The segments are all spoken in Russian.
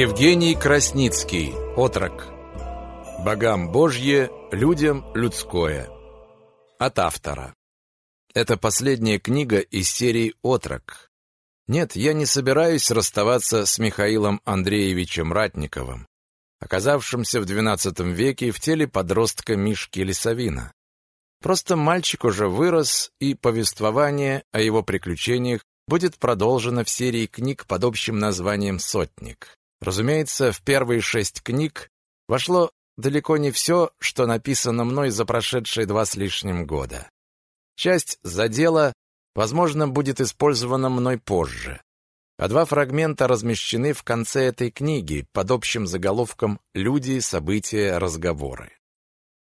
Евгений Красницкий. Отрок. Богам Божье, людям людское. От автора. Это последняя книга из серии «Отрок». Нет, я не собираюсь расставаться с Михаилом Андреевичем Ратниковым, оказавшимся в XII веке в теле подростка Мишки Лисовина. Просто мальчик уже вырос, и повествование о его приключениях будет продолжено в серии книг под общим названием «Сотник». Разумеется, в первые шесть книг вошло далеко не все, что написано мной за прошедшие два с лишним года. Часть задела, возможно, будет использована мной позже. А два фрагмента размещены в конце этой книги под общим заголовком «Люди, события, разговоры».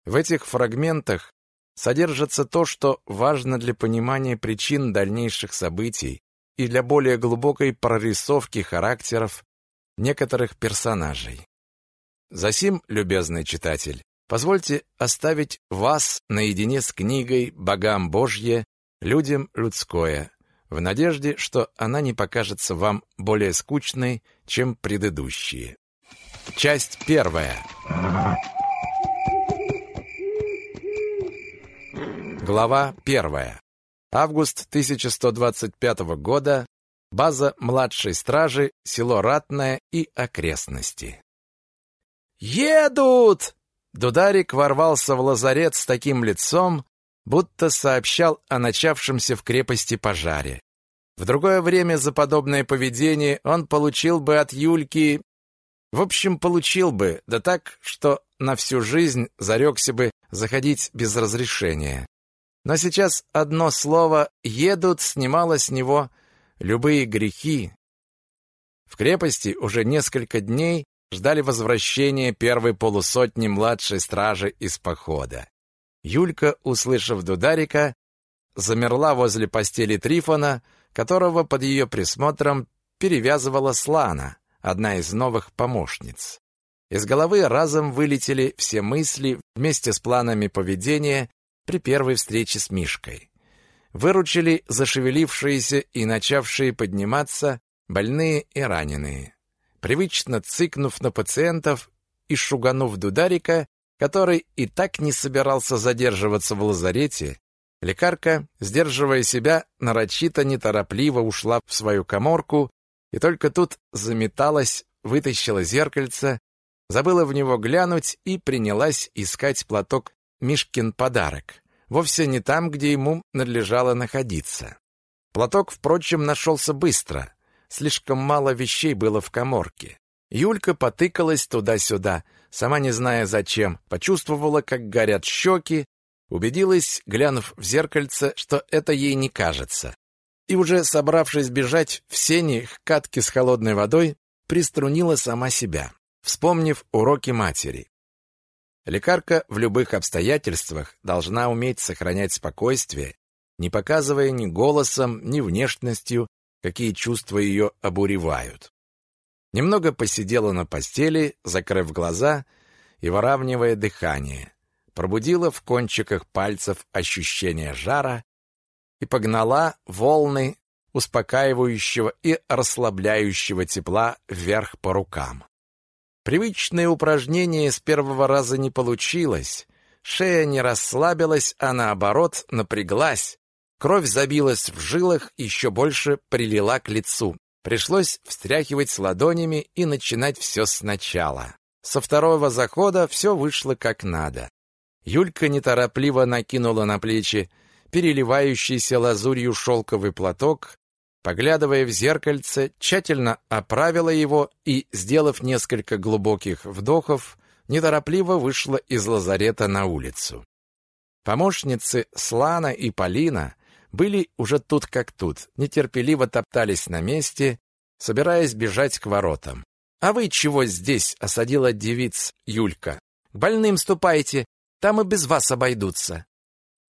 В этих фрагментах содержится то, что важно для понимания причин дальнейших событий и для более глубокой прорисовки характеров некоторых персонажей. Засим, любезный читатель, позвольте оставить вас наедине с книгой «Богам Божье, людям людское», в надежде, что она не покажется вам более скучной, чем предыдущие. Часть первая. Глава первая. Август 1125 года. База младшей стражи, село Ратное и окрестности. «Едут!» Дударик ворвался в лазарет с таким лицом, будто сообщал о начавшемся в крепости пожаре. В другое время за подобное поведение он получил бы от Юльки... В общем, получил бы, да так, что на всю жизнь зарекся бы заходить без разрешения. Но сейчас одно слово «едут» снимало с него любые грехи. В крепости уже несколько дней ждали возвращения первой полусотни младшей стражи из похода. Юлька, услышав Дударика, замерла возле постели Трифона, которого под ее присмотром перевязывала Слана, одна из новых помощниц. Из головы разом вылетели все мысли вместе с планами поведения при первой встрече с Мишкой. Выручили зашевелившиеся и начавшие подниматься больные и раненые. Привычно цыкнув на пациентов и шуганув Дударика, который и так не собирался задерживаться в лазарете, лекарка, сдерживая себя, нарочито неторопливо ушла в свою коморку и только тут заметалась, вытащила зеркальце, забыла в него глянуть и принялась искать платок Мишкин подарок, вовсе не там, где ему надлежало находиться. Платок, впрочем, нашелся быстро. Слишком мало вещей было в коморке. Юлька потыкалась туда-сюда, сама не зная зачем, почувствовала, как горят щеки, убедилась, глянув в зеркальце, что это ей не кажется. И уже собравшись бежать в сени к катке с холодной водой, приструнила сама себя, вспомнив уроки матери. Лекарка в любых обстоятельствах должна уметь сохранять спокойствие, не показывая ни голосом, ни внешностью, какие чувства ее обуревают. Немного посидела на постели, закрыв глаза и выравнивая дыхание. Пробудила в кончиках пальцев ощущение жара и погнала волны успокаивающего и расслабляющего тепла вверх по рукам. Привычное упражнение с первого раза не получилось. Шея не расслабилась, а наоборот напряглась. Кровь забилась в жилах, еще больше прилила к лицу. Пришлось встряхивать ладонями и начинать все сначала. Со второго захода все вышло как надо. Юлька неторопливо накинула на плечи переливающийся лазурью шелковый платок, Поглядывая в зеркальце, тщательно оправила его и, сделав несколько глубоких вдохов, неторопливо вышла из лазарета на улицу. Помощницы Слана и Полина были уже тут как тут, нетерпеливо топтались на месте, собираясь бежать к воротам. «А вы чего здесь?» — осадила девиц Юлька. «К больным ступайте, там и без вас обойдутся».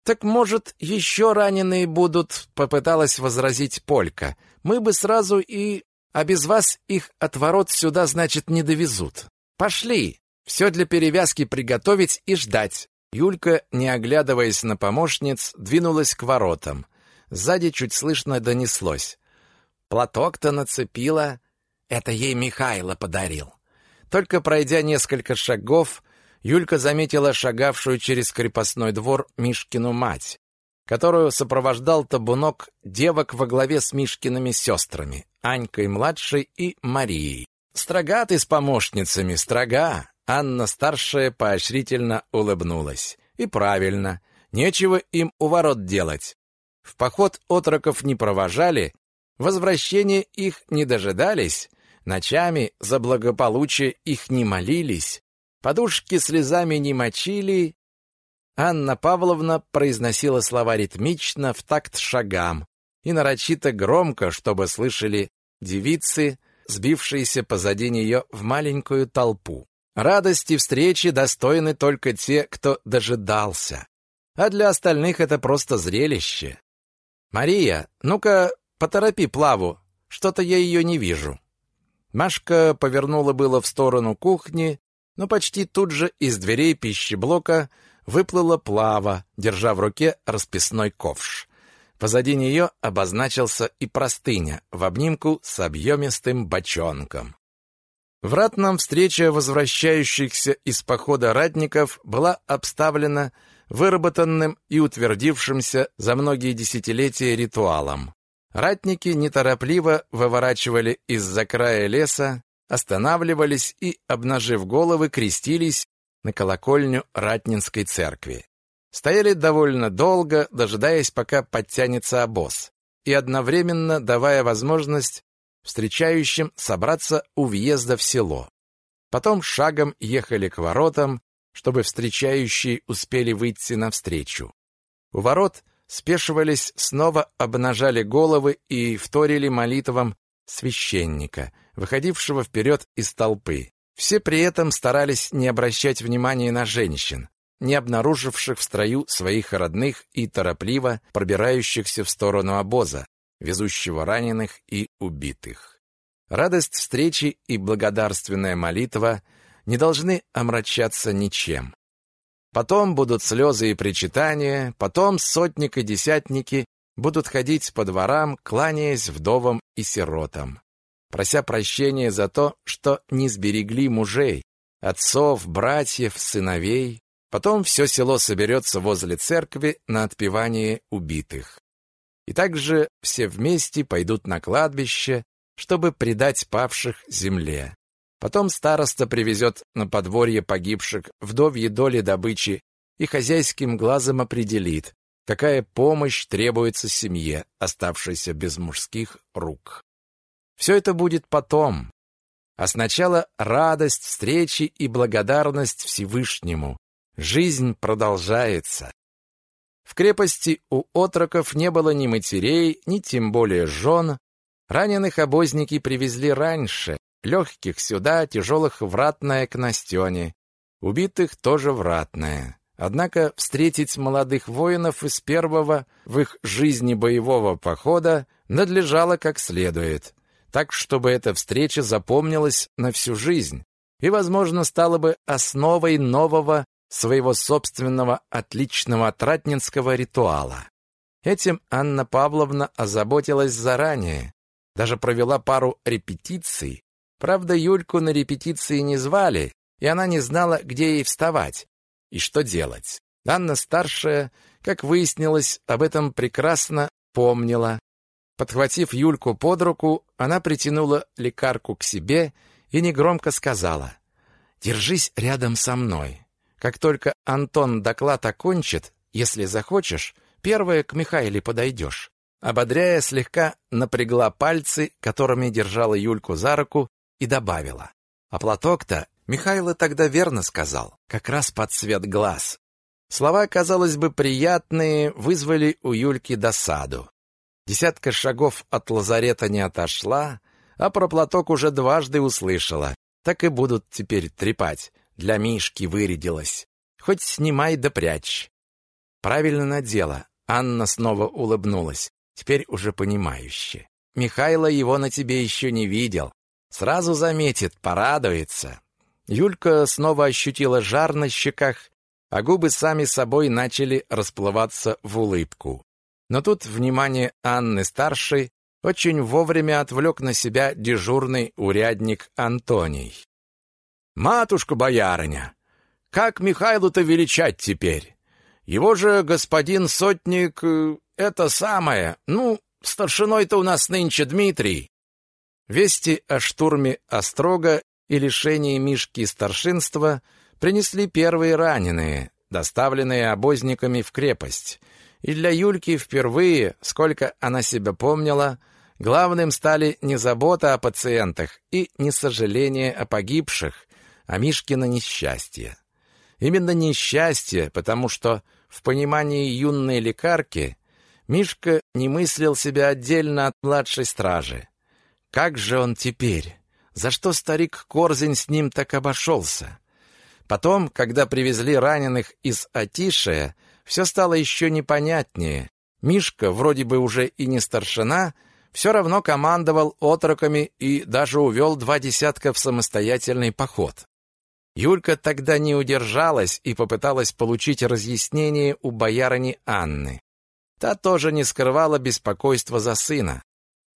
«Так, может, еще раненые будут?» — попыталась возразить Полька. «Мы бы сразу и... А без вас их от ворот сюда, значит, не довезут. Пошли! Все для перевязки приготовить и ждать». Юлька, не оглядываясь на помощниц, двинулась к воротам. Сзади чуть слышно донеслось. «Платок-то нацепила. Это ей Михайло подарил». Только пройдя несколько шагов, Юлька заметила шагавшую через крепостной двор Мишкину мать, которую сопровождал табунок девок во главе с Мишкиными сестрами, Анькой-младшей и Марией. «Строга ты с помощницами, строга!» Анна-старшая поощрительно улыбнулась. «И правильно, нечего им у ворот делать. В поход отроков не провожали, возвращения их не дожидались, ночами за благополучие их не молились, подушки слезами не мочили. Анна Павловна произносила слова ритмично в такт шагам и нарочито громко, чтобы слышали девицы, сбившиеся позади нее в маленькую толпу. Радости встречи достойны только те, кто дожидался. А для остальных это просто зрелище. «Мария, ну-ка, поторопи Плаву, что-то я ее не вижу». Машка повернула было в сторону кухни, но почти тут же из дверей пищеблока выплыла Плава, держа в руке расписной ковш. Позади нее обозначился и простыня в обнимку с объемистым бочонком. В ратном встреча возвращающихся из похода ратников была обставлена выработанным и утвердившимся за многие десятилетия ритуалом. Ратники неторопливо выворачивали из-за края леса, останавливались и, обнажив головы, крестились на колокольню Ратнинской церкви. Стояли довольно долго, дожидаясь, пока подтянется обоз, и одновременно давая возможность встречающим собраться у въезда в село. Потом шагом ехали к воротам, чтобы встречающие успели выйти навстречу. У ворот спешивались, снова обнажали головы и вторили молитвам священника, выходившего вперед из толпы. Все при этом старались не обращать внимания на женщин, не обнаруживших в строю своих родных и торопливо пробирающихся в сторону обоза, везущего раненых и убитых. Радость встречи и благодарственная молитва не должны омрачаться ничем. Потом будут слезы и причитания, потом сотник и десятники будут ходить по дворам, кланяясь вдовам и сиротам, прося прощения за то, что не сберегли мужей, отцов, братьев, сыновей. Потом все село соберется возле церкви на отпевание убитых. И также все вместе пойдут на кладбище, чтобы предать павших земле. Потом староста привезет на подворье погибших вдовьи доли добычи и хозяйским глазом определит, какая помощь требуется семье, оставшейся без мужских рук. Все это будет потом. А сначала радость встречи и благодарность Всевышнему. Жизнь продолжается. В крепости у отроков не было ни матерей, ни тем более жен. Раненых обозники привезли раньше, легких сюда, тяжелых в ратное к Настене, убитых тоже в ратное. Однако встретить молодых воинов из первого в их жизни боевого похода надлежало как следует, так, чтобы эта встреча запомнилась на всю жизнь и, возможно, стала бы основой нового своего собственного отличного тратнинского ритуала. Этим Анна Павловна озаботилась заранее, даже провела пару репетиций. Правда, Юльку на репетиции не звали, и она не знала, где ей вставать и что делать. Анна старшая, как выяснилось, об этом прекрасно помнила. Подхватив Юльку под руку, она притянула лекарку к себе и негромко сказала: "Держись рядом со мной. Как только Антон доклад окончит, если захочешь, первая к Михаиле подойдешь». Ободряя, слегка напрягла пальцы, которыми держала Юльку за руку, и добавила. «А платок-то Михайло тогда верно сказал, как раз под цвет глаз». Слова, казалось бы, приятные, вызвали у Юльки досаду. Десятка шагов от лазарета не отошла, а про платок уже дважды услышала. Так и будут теперь трепать для Мишки вырядилась. Хоть снимай да прячь. Правильно надела. Анна снова улыбнулась, теперь уже понимающе. Михайло его на тебе еще не видел. Сразу заметит, порадуется. Юлька снова ощутила жар на щеках, а губы сами собой начали расплываться в улыбку. Но тут внимание Анны-старшей очень вовремя отвлек на себя дежурный урядник Антоний. Матушка боярыня, как Михайлу-то величать теперь? Его же господин сотник э, это самое. Ну, старшиной-то у нас нынче Дмитрий. Вести о штурме Острога и лишении Мишки старшинства принесли первые раненые, доставленные обозниками в крепость. И для Юльки впервые, сколько она себя помнила, главным стали не забота о пациентах и не сожаление о погибших, а Мишкино несчастье. Именно несчастье, потому что в понимании юной лекарки Мишка не мыслил себя отдельно от младшей стражи. Как же он теперь? За что старик Корзин с ним так обошелся? Потом, когда привезли раненых из Атишия, все стало еще непонятнее. Мишка, вроде бы уже и не старшина, все равно командовал отроками и даже увел два десятка в самостоятельный поход. Юлька тогда не удержалась и попыталась получить разъяснение у боярыни Анны. Та тоже не скрывала беспокойства за сына,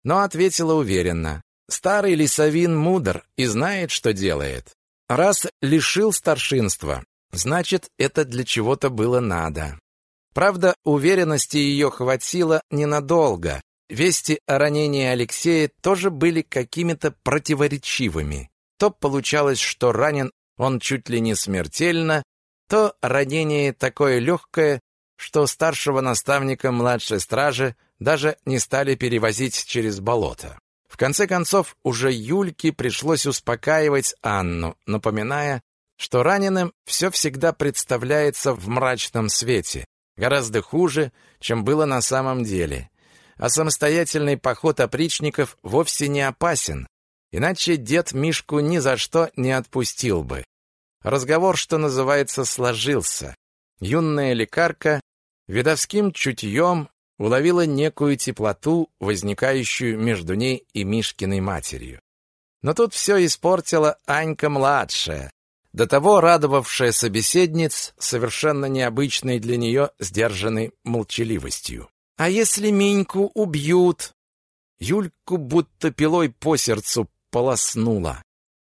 но ответила уверенно. Старый лесовин мудр и знает, что делает. Раз лишил старшинства, значит, это для чего-то было надо. Правда, уверенности ее хватило ненадолго. Вести о ранении Алексея тоже были какими-то противоречивыми. То получалось, что ранен он чуть ли не смертельно, то ранение такое легкое, что старшего наставника младшей стражи даже не стали перевозить через болото. В конце концов, уже Юльке пришлось успокаивать Анну, напоминая, что раненым все всегда представляется в мрачном свете, гораздо хуже, чем было на самом деле. А самостоятельный поход опричников вовсе не опасен, иначе дед Мишку ни за что не отпустил бы. Разговор, что называется, сложился. Юная лекарка видовским чутьем уловила некую теплоту, возникающую между ней и Мишкиной матерью. Но тут все испортила Анька-младшая, до того радовавшая собеседниц совершенно необычной для нее сдержанной молчаливостью. «А если Миньку убьют?» Юльку будто пилой по сердцу полоснула.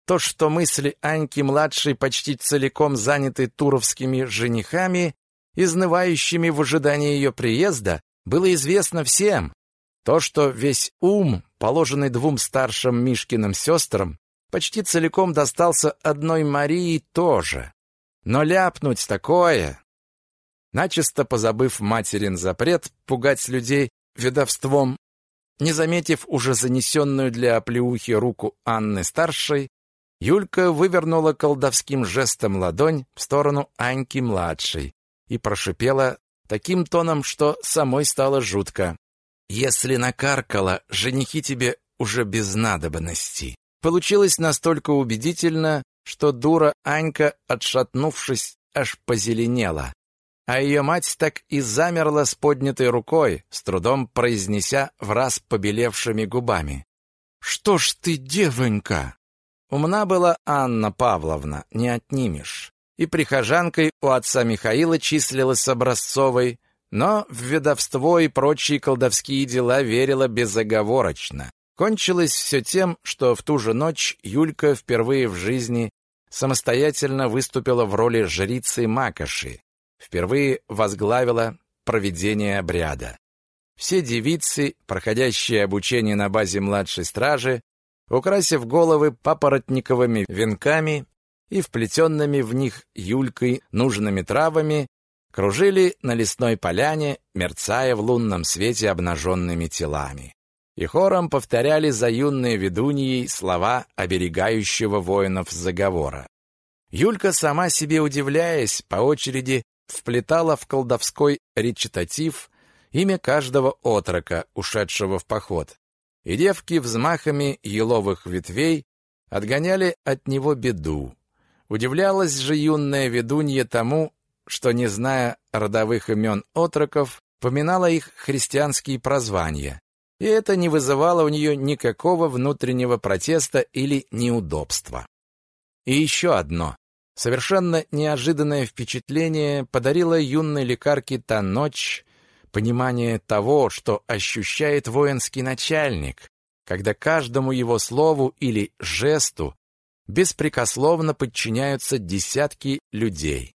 То, что мысли Аньки-младшей почти целиком заняты туровскими женихами, изнывающими в ожидании ее приезда, было известно всем. То, что весь ум, положенный двум старшим Мишкиным сестрам, почти целиком достался одной Марии тоже. Но ляпнуть такое... Начисто позабыв материн запрет пугать людей ведовством, не заметив уже занесенную для оплеухи руку Анны-старшей, Юлька вывернула колдовским жестом ладонь в сторону Аньки-младшей и прошипела таким тоном, что самой стало жутко. «Если накаркала, женихи тебе уже без надобности». Получилось настолько убедительно, что дура Анька, отшатнувшись, аж позеленела. А ее мать так и замерла с поднятой рукой, с трудом произнеся в раз побелевшими губами. «Что ж ты, девонька?» Умна была Анна Павловна, не отнимешь. И прихожанкой у отца Михаила числилась образцовой, но в ведовство и прочие колдовские дела верила безоговорочно. Кончилось все тем, что в ту же ночь Юлька впервые в жизни самостоятельно выступила в роли жрицы Макоши, впервые возглавила проведение обряда. Все девицы, проходящие обучение на базе младшей стражи, украсив головы папоротниковыми венками и вплетенными в них юлькой нужными травами, кружили на лесной поляне, мерцая в лунном свете обнаженными телами. И хором повторяли за юной ведуньей слова оберегающего воинов заговора. Юлька, сама себе удивляясь, по очереди вплетала в колдовской речитатив имя каждого отрока, ушедшего в поход, и девки взмахами еловых ветвей отгоняли от него беду. Удивлялась же юная ведунья тому, что, не зная родовых имен отроков, поминала их христианские прозвания, и это не вызывало у нее никакого внутреннего протеста или неудобства. И еще одно. Совершенно неожиданное впечатление подарила юной лекарке та ночь, понимание того, что ощущает воинский начальник, когда каждому его слову или жесту беспрекословно подчиняются десятки людей.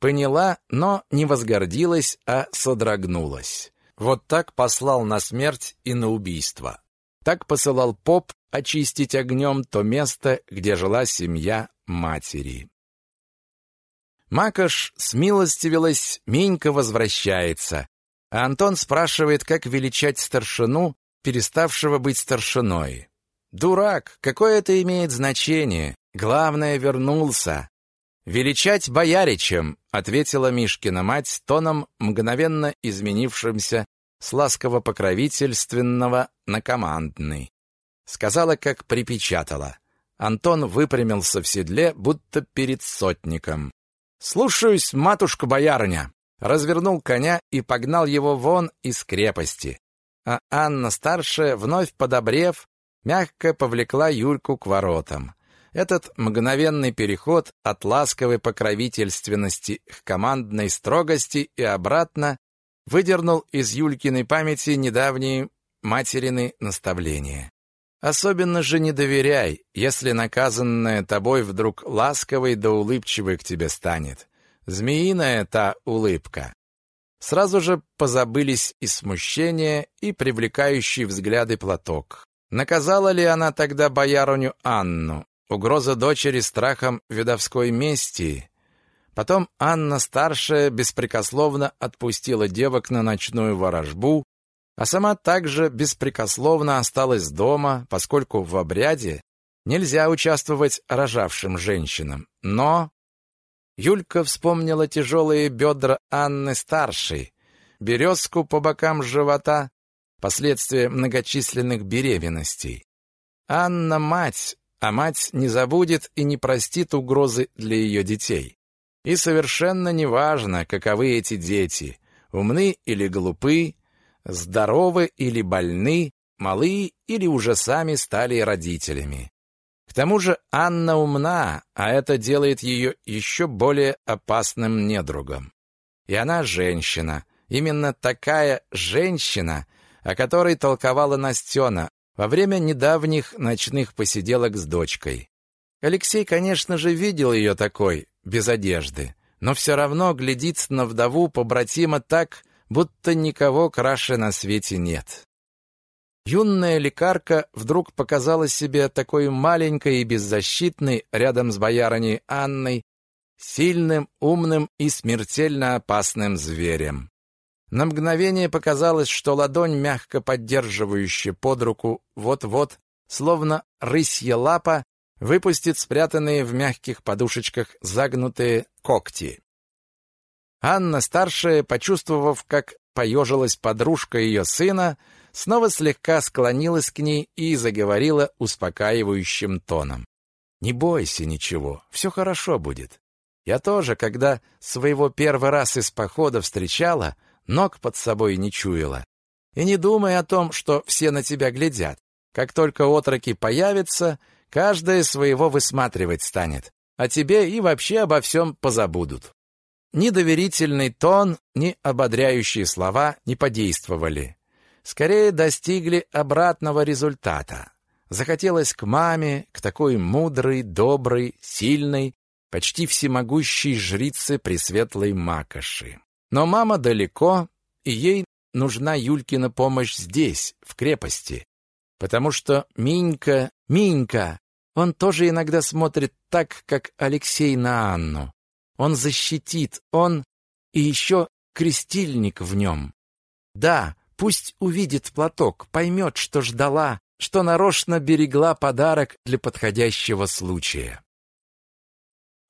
Поняла, но не возгордилась, а содрогнулась. Вот так послал на смерть и на убийство. Так посылал поп очистить огнем то место, где жила семья матери. Макаш смилостивилась, Минька возвращается, а Антон спрашивает, как величать старшину, переставшего быть старшиной. Дурак, какое это имеет значение? Главное, вернулся. Величать бояричем, ответила Мишкина мать тоном мгновенно изменившимся с ласково-покровительственного на командный. Сказала, как припечатала. Антон выпрямился в седле, будто перед сотником. «Слушаюсь, матушка-боярыня!» Развернул коня и погнал его вон из крепости. А Анна-старшая, вновь подобрев, мягко повлекла Юльку к воротам. Этот мгновенный переход от ласковой покровительственности к командной строгости и обратно выдернул из Юлькиной памяти недавние материны наставления. Особенно же не доверяй, если наказанная тобой вдруг ласковой да улыбчивой к тебе станет. Змеиная та улыбка. Сразу же позабылись и смущение, и привлекающий взгляды платок. Наказала ли она тогда боярыню Анну? Угроза дочери страхом видовской мести. Потом Анна старшая беспрекословно отпустила девок на ночную ворожбу, а сама также беспрекословно осталась дома, поскольку в обряде нельзя участвовать рожавшим женщинам. Но Юлька вспомнила тяжелые бедра Анны старшей, березку по бокам живота, последствия многочисленных беременностей. Анна мать, а мать не забудет и не простит угрозы для ее детей. И совершенно неважно, каковы эти дети, умны или глупы, здоровы или больны, малы или уже сами стали родителями. К тому же Анна умна, а это делает ее еще более опасным недругом. И она женщина, именно такая женщина, о которой толковала Настена во время недавних ночных посиделок с дочкой. Алексей, конечно же, видел ее такой, без одежды, но все равно глядит на вдову побратима так, будто никого краше на свете нет. Юная лекарка вдруг показала себе такой маленькой и беззащитной рядом с боярыней Анной, сильным, умным и смертельно опасным зверем. На мгновение показалось, что ладонь, мягко поддерживающая под руку, вот-вот, словно рысья лапа, выпустит спрятанные в мягких подушечках загнутые когти. Анна старшая, почувствовав, как поежилась подружка ее сына, снова слегка склонилась к ней и заговорила успокаивающим тоном. «Не бойся ничего, все хорошо будет. Я тоже, когда своего первый раз из похода встречала, ног под собой не чуяла. И не думай о том, что все на тебя глядят. Как только отроки появятся, каждая своего высматривать станет, а тебе и вообще обо всем позабудут. Ни доверительный тон, ни ободряющие слова не подействовали. Скорее достигли обратного результата. Захотелось к маме, к такой мудрой, доброй, сильной, почти всемогущей жрице Пресветлой Макоши. Но мама далеко, и ей нужна Юлькина помощь здесь, в крепости. Потому что Минька, Минька, он тоже иногда смотрит так, как Алексей на Анну. Он защитит, он и еще крестильник в нем. Да, пусть увидит платок, поймет, что ждала, что нарочно берегла подарок для подходящего случая.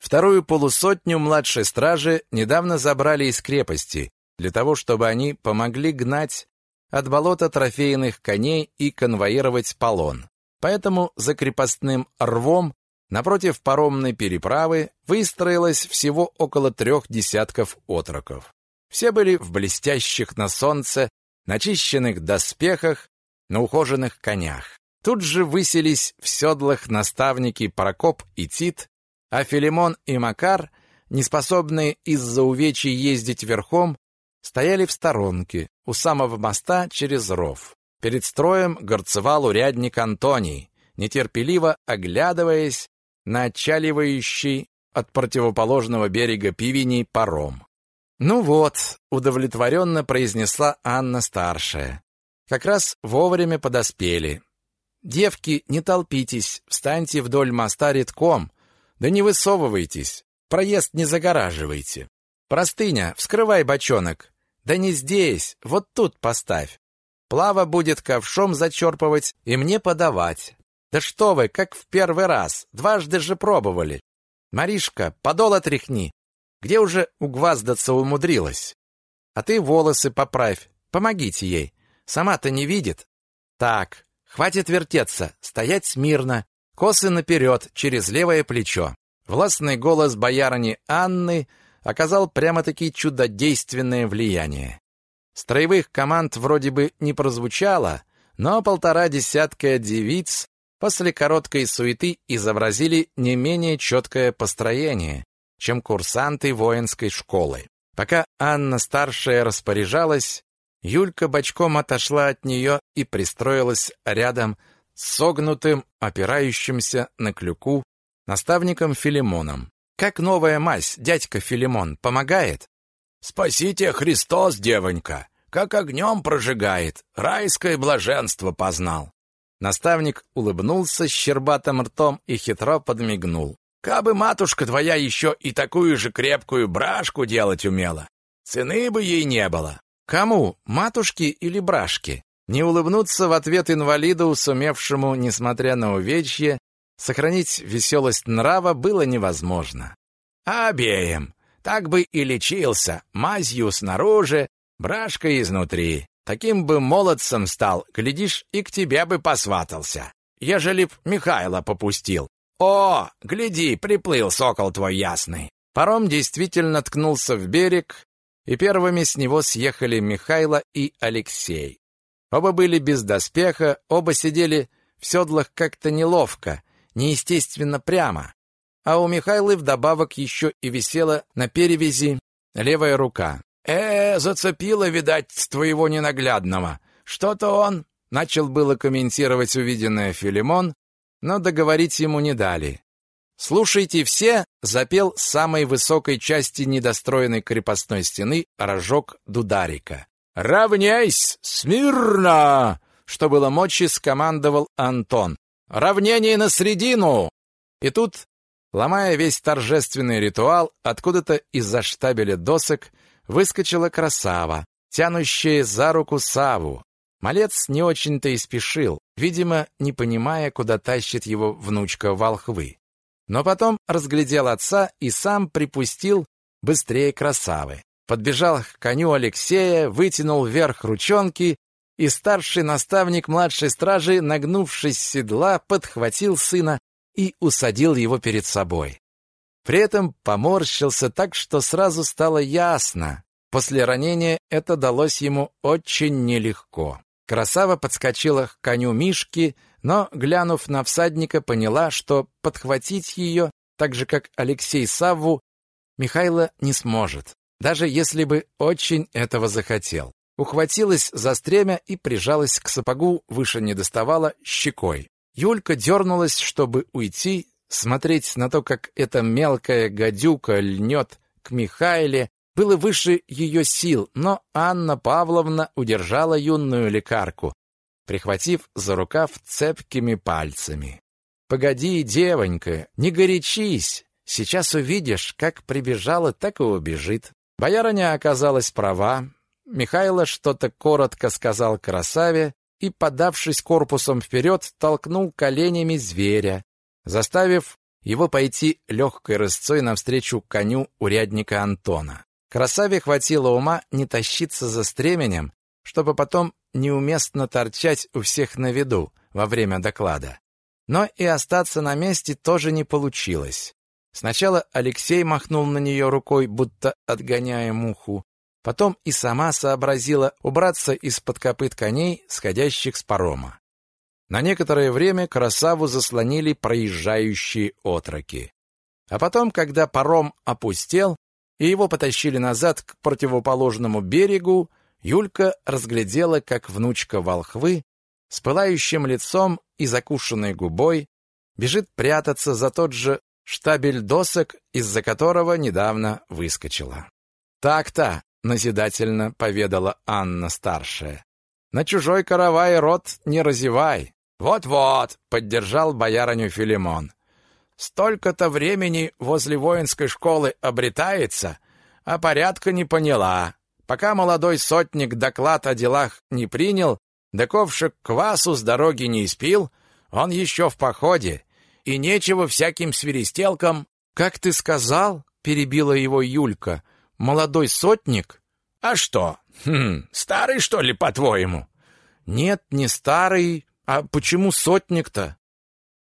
Вторую полусотню младшей стражи недавно забрали из крепости, для того, чтобы они помогли гнать от болота трофейных коней и конвоировать полон. Поэтому за крепостным рвом напротив паромной переправы выстроилось всего около трех десятков отроков. Все были в блестящих на солнце, начищенных доспехах, на ухоженных конях. Тут же высились в седлах наставники Прокоп и Тит, а Филимон и Макар, неспособные из-за увечий ездить верхом, стояли в сторонке, у самого моста через ров. Перед строем горцевал урядник Антоний, нетерпеливо оглядываясь, на отчаливающий от противоположного берега пивени паром. «Ну вот», — удовлетворенно произнесла Анна-старшая. Как раз вовремя подоспели. «Девки, не толпитесь, встаньте вдоль моста редком, да не высовывайтесь, проезд не загораживайте. Простыня, вскрывай бочонок. Да не здесь, вот тут поставь. Плава будет ковшом зачерпывать и мне подавать. Да что вы, как в первый раз, дважды же пробовали. Маришка, подол отряхни. Где уже угваздаться умудрилась? А ты волосы поправь, помогите ей. Сама-то не видит. Так, хватит вертеться, стоять смирно, косы наперед, через левое плечо. Властный голос боярыни Анны оказал прямо-таки чудодейственное влияние. Строевых команд вроде бы не прозвучало, но полтора десятка девиц после короткой суеты изобразили не менее четкое построение, чем курсанты воинской школы. Пока Анна-старшая распоряжалась, Юлька бочком отошла от нее и пристроилась рядом согнутым, опирающимся на клюку наставником Филимоном. «Как новая мазь, дядька Филимон, помогает?» «Спасите Христос, девонька, как огнем прожигает, райское блаженство познал». Наставник улыбнулся щербатым ртом и хитро подмигнул. Кабы матушка твоя еще и такую же крепкую брашку делать умела, цены бы ей не было. Кому, матушке или брашке? Не улыбнуться в ответ инвалиду, сумевшему, несмотря на увечье, сохранить веселость нрава было невозможно. Обеим. Так бы и лечился, мазью снаружи, брашкой изнутри. Таким бы молодцем стал, глядишь, и к тебе бы посватался. Ежели б Михайла попустил, «О, гляди, приплыл сокол твой ясный!» Паром действительно ткнулся в берег, и первыми с него съехали Михайло и Алексей. Оба были без доспеха, оба сидели в седлах как-то неловко, неестественно прямо. А у Михайлы вдобавок еще и висела на перевязи левая рука. «Э, зацепило, видать, твоего ненаглядного. Что-то он...» Начал было комментировать увиденное Филимон, но договорить ему не дали. «Слушайте все!» — запел с самой высокой части недостроенной крепостной стены рожок Дударика. «Равняйсь! Смирно!» Что было мочи, скомандовал Антон. «Равнение на средину!» И тут, ломая весь торжественный ритуал, откуда-то из-за штабеля досок выскочила красава, тянущая за руку Саву. Малец не очень-то и спешил, видимо, не понимая, куда тащит его внучка волхвы. Но потом разглядел отца и сам припустил быстрее красавы. Подбежал к коню Алексея, вытянул вверх ручонки, и старший наставник младшей стражи, нагнувшись с седла, подхватил сына и усадил его перед собой. При этом поморщился так, что сразу стало ясно. После ранения это далось ему очень нелегко. Красава подскочила к коню Мишки, но, глянув на всадника, поняла, что подхватить ее, так же, как Алексей Савву, Михайло не сможет, даже если бы очень этого захотел. Ухватилась за стремя и прижалась к сапогу, выше не доставала, щекой. Юлька дернулась, чтобы уйти, смотреть на то, как эта мелкая гадюка льнет к Михайле, было выше ее сил, но Анна Павловна удержала юную лекарку, прихватив за рукав цепкими пальцами. «Погоди, девонька, не горячись, сейчас увидишь, как прибежала, так и убежит». Боярыня оказалась права, Михайло что-то коротко сказал красаве и, подавшись корпусом вперед, толкнул коленями зверя, заставив его пойти легкой рысцой навстречу коню урядника Антона. Красаве хватило ума не тащиться за стременем, чтобы потом неуместно торчать у всех на виду во время доклада. Но и остаться на месте тоже не получилось. Сначала Алексей махнул на нее рукой, будто отгоняя муху, потом и сама сообразила убраться из-под копыт коней, сходящих с парома. На некоторое время красаву заслонили проезжающие отроки. А потом, когда паром опустел, и его потащили назад к противоположному берегу, Юлька разглядела, как внучка волхвы с пылающим лицом и закушенной губой бежит прятаться за тот же штабель досок, из-за которого недавно выскочила. «Так-то», — назидательно поведала Анна-старшая, «на чужой каравай рот не разевай». «Вот-вот», — поддержал боярыню Филимон. «Столько-то времени возле воинской школы обретается, а порядка не поняла. Пока молодой сотник доклад о делах не принял, да ковшик квасу с дороги не испил, он еще в походе, и нечего всяким свиристелкам... «Как ты сказал?» — перебила его Юлька. «Молодой сотник?» «А что? Хм, старый, что ли, по-твоему?» «Нет, не старый. А почему сотник-то?»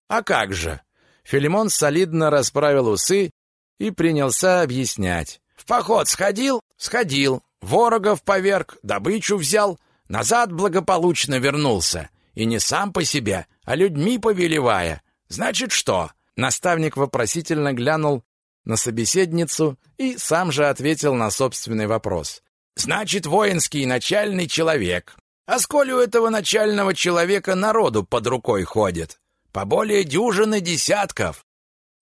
«А как же?» Филимон солидно расправил усы и принялся объяснять. «В поход сходил? Сходил. Ворогов поверг, добычу взял, назад благополучно вернулся. И не сам по себе, а людьми повелевая. Значит, что? Наставник вопросительно глянул на собеседницу и сам же ответил на собственный вопрос. Значит, воинский начальный человек. А сколь у этого начального человека народу под рукой ходит? По более дюжины десятков.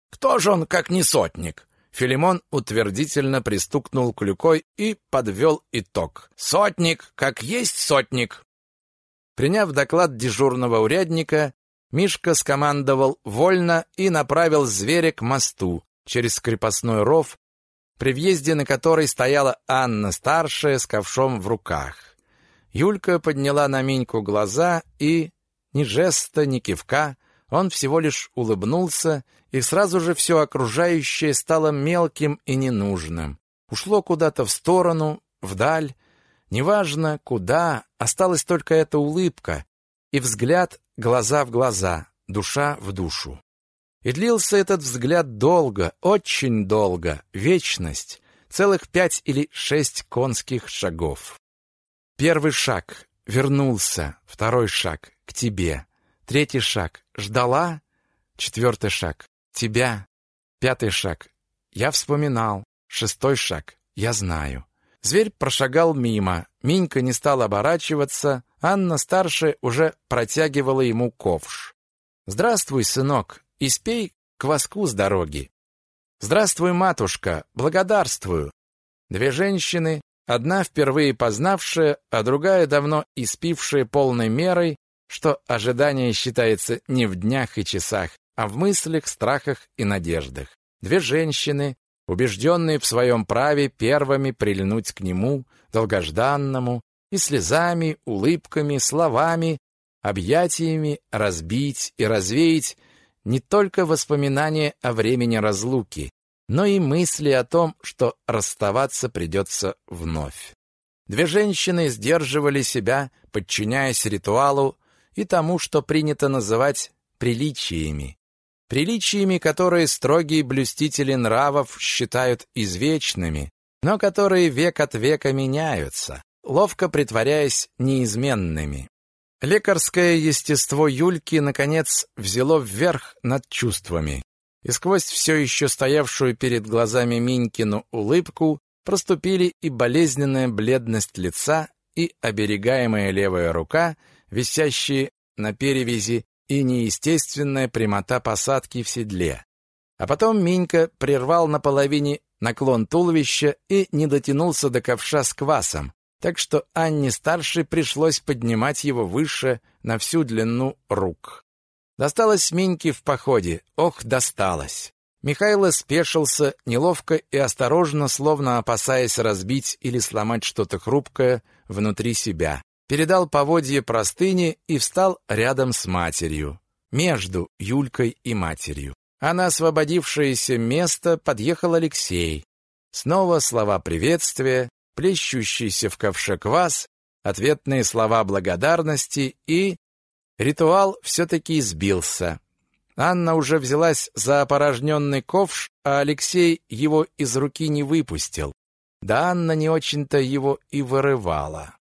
Кто же он, как не сотник? Филимон утвердительно пристукнул клюкой и подвел итог. Сотник, как есть сотник. Приняв доклад дежурного урядника, Мишка скомандовал вольно и направил зверя к мосту через крепостной ров, при въезде на который стояла Анна старшая с ковшом в руках. Юлька подняла на Миньку глаза и ни жеста, ни кивка, он всего лишь улыбнулся, и сразу же все окружающее стало мелким и ненужным. Ушло куда-то в сторону, вдаль, Неважно, куда, осталась только эта улыбка и взгляд глаза в глаза, душа в душу. И длился этот взгляд долго, очень долго, вечность, целых пять или шесть конских шагов. Первый шаг — вернулся, второй шаг — к тебе, третий шаг — ждала, четвертый шаг — тебя, пятый шаг — я вспоминал, шестой шаг — я знаю. Зверь прошагал мимо. Минька не стал оборачиваться. Анна старшая уже протягивала ему ковш. «Здравствуй, сынок, испей кваску с дороги». «Здравствуй, матушка, благодарствую». Две женщины, одна впервые познавшая, а другая давно испившая полной мерой, что ожидание считается не в днях и часах, а в мыслях, страхах и надеждах. Две женщины, убежденные в своем праве первыми прильнуть к нему, долгожданному, и слезами, улыбками, словами, объятиями разбить и развеять не только воспоминания о времени разлуки, но и мысли о том, что расставаться придется вновь. Две женщины сдерживали себя, подчиняясь ритуалу и тому, что принято называть приличиями приличиями, которые строгие блюстители нравов считают извечными, но которые век от века меняются, ловко притворяясь неизменными. Лекарское естество Юльки, наконец, взяло вверх над чувствами, и сквозь все еще стоявшую перед глазами Минькину улыбку проступили и болезненная бледность лица, и оберегаемая левая рука, висящие на перевязи и неестественная прямота посадки в седле. А потом Минька прервал наполовине наклон туловища и не дотянулся до ковша с квасом, так что Анне-старшей пришлось поднимать его выше на всю длину рук. Досталось Миньке в походе, ох, досталось. Михайло спешился, неловко и осторожно, словно опасаясь разбить или сломать что-то хрупкое внутри себя передал поводье простыне и встал рядом с матерью, между Юлькой и матерью. А на освободившееся место подъехал Алексей. Снова слова приветствия, плещущийся в ковше квас, ответные слова благодарности и... Ритуал все-таки сбился. Анна уже взялась за опорожненный ковш, а Алексей его из руки не выпустил. Да Анна не очень-то его и вырывала.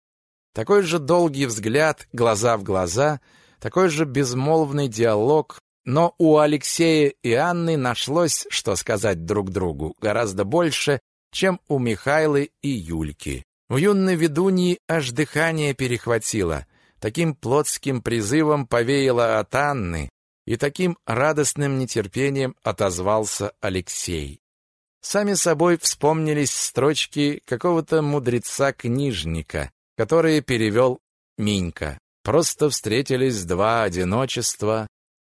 Такой же долгий взгляд, глаза в глаза, такой же безмолвный диалог, но у Алексея и Анны нашлось, что сказать друг другу, гораздо больше, чем у Михайлы и Юльки. У юной ведуньи аж дыхание перехватило. Таким плотским призывом повеяло от Анны, и таким радостным нетерпением отозвался Алексей. Сами собой вспомнились строчки какого-то мудреца-книжника, которые перевел Минька. Просто встретились два одиночества,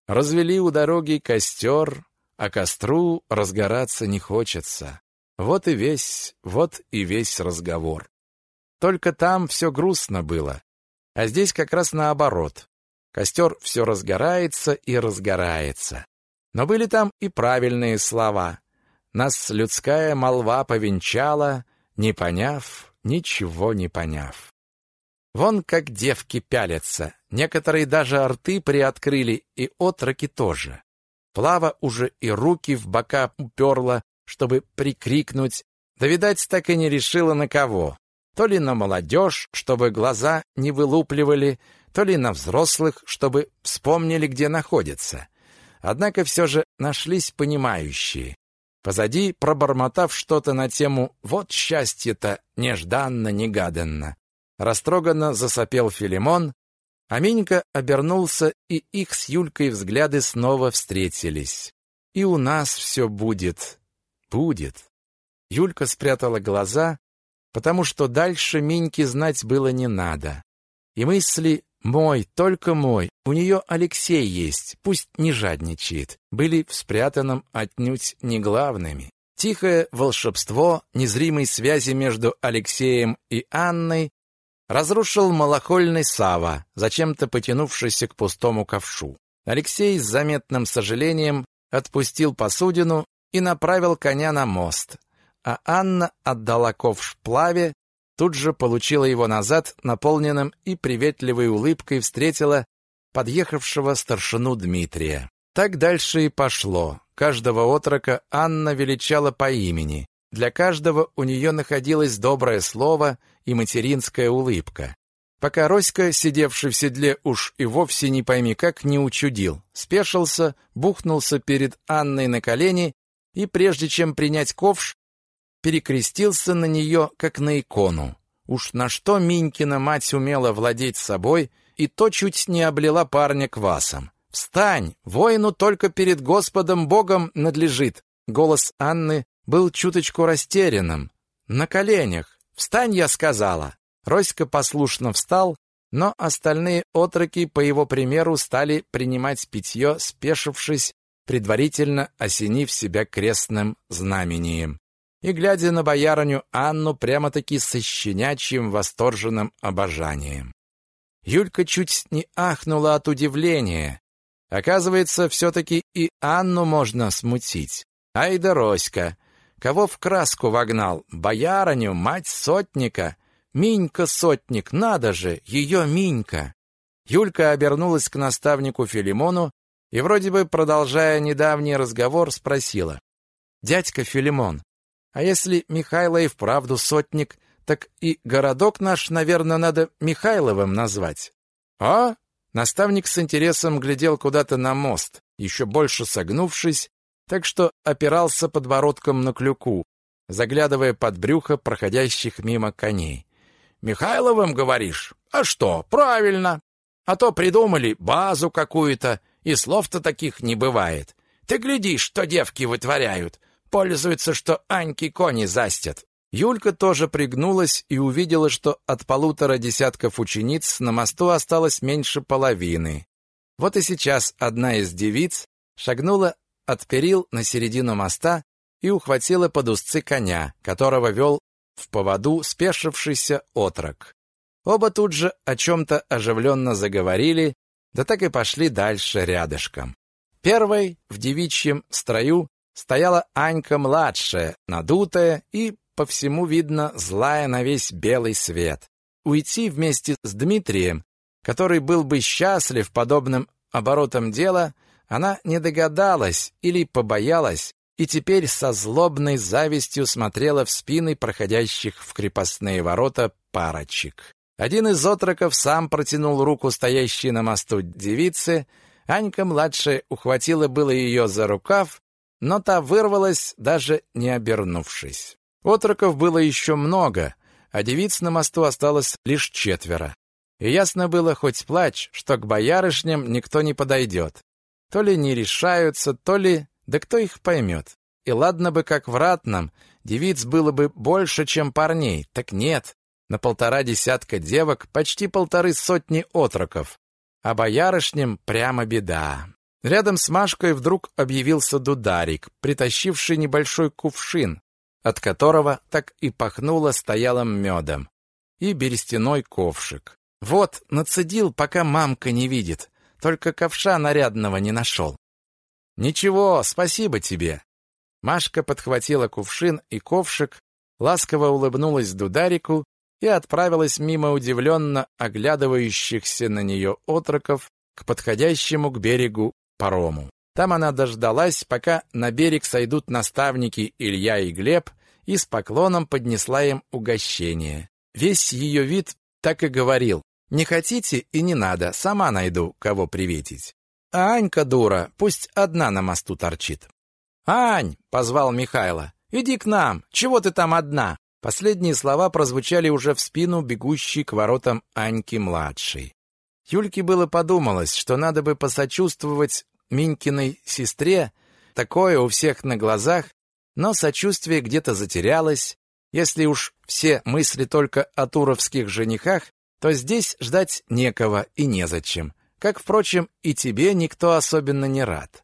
развели у дороги костер, а костру разгораться не хочется. Вот и весь, вот и весь разговор. Только там все грустно было, а здесь как раз наоборот. Костер все разгорается и разгорается. Но были там и правильные слова. Нас людская молва повенчала, не поняв, ничего не поняв. Вон как девки пялятся, некоторые даже рты приоткрыли, и отроки тоже. Плава уже и руки в бока уперла, чтобы прикрикнуть, да, видать, так и не решила на кого. То ли на молодежь, чтобы глаза не вылупливали, то ли на взрослых, чтобы вспомнили, где находятся. Однако все же нашлись понимающие. Позади, пробормотав что-то на тему «Вот счастье-то нежданно-негаданно», растроганно засопел Филимон, а Минька обернулся, и их с Юлькой взгляды снова встретились. «И у нас все будет. Будет». Юлька спрятала глаза, потому что дальше Миньке знать было не надо. И мысли «мой, только мой, у нее Алексей есть, пусть не жадничает», были в спрятанном отнюдь не главными. Тихое волшебство незримой связи между Алексеем и Анной разрушил малохольный Сава, зачем-то потянувшийся к пустому ковшу. Алексей с заметным сожалением отпустил посудину и направил коня на мост, а Анна отдала ковш плаве, тут же получила его назад, наполненным и приветливой улыбкой встретила подъехавшего старшину Дмитрия. Так дальше и пошло. Каждого отрока Анна величала по имени. Для каждого у нее находилось доброе слово и материнская улыбка. Пока Роська, сидевший в седле, уж и вовсе не пойми как, не учудил. Спешился, бухнулся перед Анной на колени и, прежде чем принять ковш, перекрестился на нее, как на икону. Уж на что Минькина мать умела владеть собой, и то чуть не облила парня квасом. «Встань! Воину только перед Господом Богом надлежит!» Голос Анны был чуточку растерянным. «На коленях! Встань, я сказала!» Роська послушно встал, но остальные отроки, по его примеру, стали принимать питье, спешившись, предварительно осенив себя крестным знамением и глядя на боярыню Анну прямо-таки со щенячьим восторженным обожанием. Юлька чуть не ахнула от удивления. Оказывается, все-таки и Анну можно смутить. Ай да Роська! Кого в краску вогнал? Боярыню, мать сотника? Минька сотник, надо же, ее Минька! Юлька обернулась к наставнику Филимону и, вроде бы продолжая недавний разговор, спросила. «Дядька Филимон, а если Михайло и вправду сотник, так и городок наш, наверное, надо Михайловым назвать. А? Наставник с интересом глядел куда-то на мост, еще больше согнувшись, так что опирался подбородком на клюку, заглядывая под брюхо проходящих мимо коней. «Михайловым, говоришь? А что, правильно. А то придумали базу какую-то, и слов-то таких не бывает. Ты глядишь, что девки вытворяют. Пользуются, что Аньки кони застят. Юлька тоже пригнулась и увидела, что от полутора десятков учениц на мосту осталось меньше половины. Вот и сейчас одна из девиц шагнула от перил на середину моста и ухватила под узцы коня, которого вел в поводу спешившийся отрок. Оба тут же о чем-то оживленно заговорили, да так и пошли дальше рядышком. Первой в девичьем строю стояла Анька-младшая, надутая и, по всему видно, злая на весь белый свет. Уйти вместе с Дмитрием, который был бы счастлив подобным оборотом дела, она не догадалась или побоялась, и теперь со злобной завистью смотрела в спины проходящих в крепостные ворота парочек. Один из отроков сам протянул руку стоящей на мосту девице, Анька-младшая ухватила было ее за рукав, но та вырвалась, даже не обернувшись. Отроков было еще много, а девиц на мосту осталось лишь четверо. И ясно было, хоть плачь, что к боярышням никто не подойдет. То ли не решаются, то ли... Да кто их поймет? И ладно бы как в ратном, девиц было бы больше, чем парней. Так нет, на полтора десятка девок почти полторы сотни отроков. А боярышням прямо беда. Рядом с Машкой вдруг объявился Дударик, притащивший небольшой кувшин, от которого так и пахнуло стоялым медом, и берестяной ковшик. Вот, нацедил, пока мамка не видит, только ковша нарядного не нашел. Ничего, спасибо тебе. Машка подхватила кувшин и ковшик, ласково улыбнулась Дударику и отправилась мимо удивленно оглядывающихся на нее отроков к подходящему к берегу парому. Там она дождалась, пока на берег сойдут наставники Илья и Глеб, и с поклоном поднесла им угощение. Весь ее вид так и говорил. «Не хотите и не надо, сама найду, кого приветить». А Анька дура, пусть одна на мосту торчит. «Ань!» — позвал Михайло. «Иди к нам! Чего ты там одна?» Последние слова прозвучали уже в спину бегущей к воротам Аньки-младшей. Юльке было подумалось, что надо бы посочувствовать Минькиной сестре, такое у всех на глазах, но сочувствие где-то затерялось. Если уж все мысли только о туровских женихах, то здесь ждать некого и незачем. Как, впрочем, и тебе никто особенно не рад.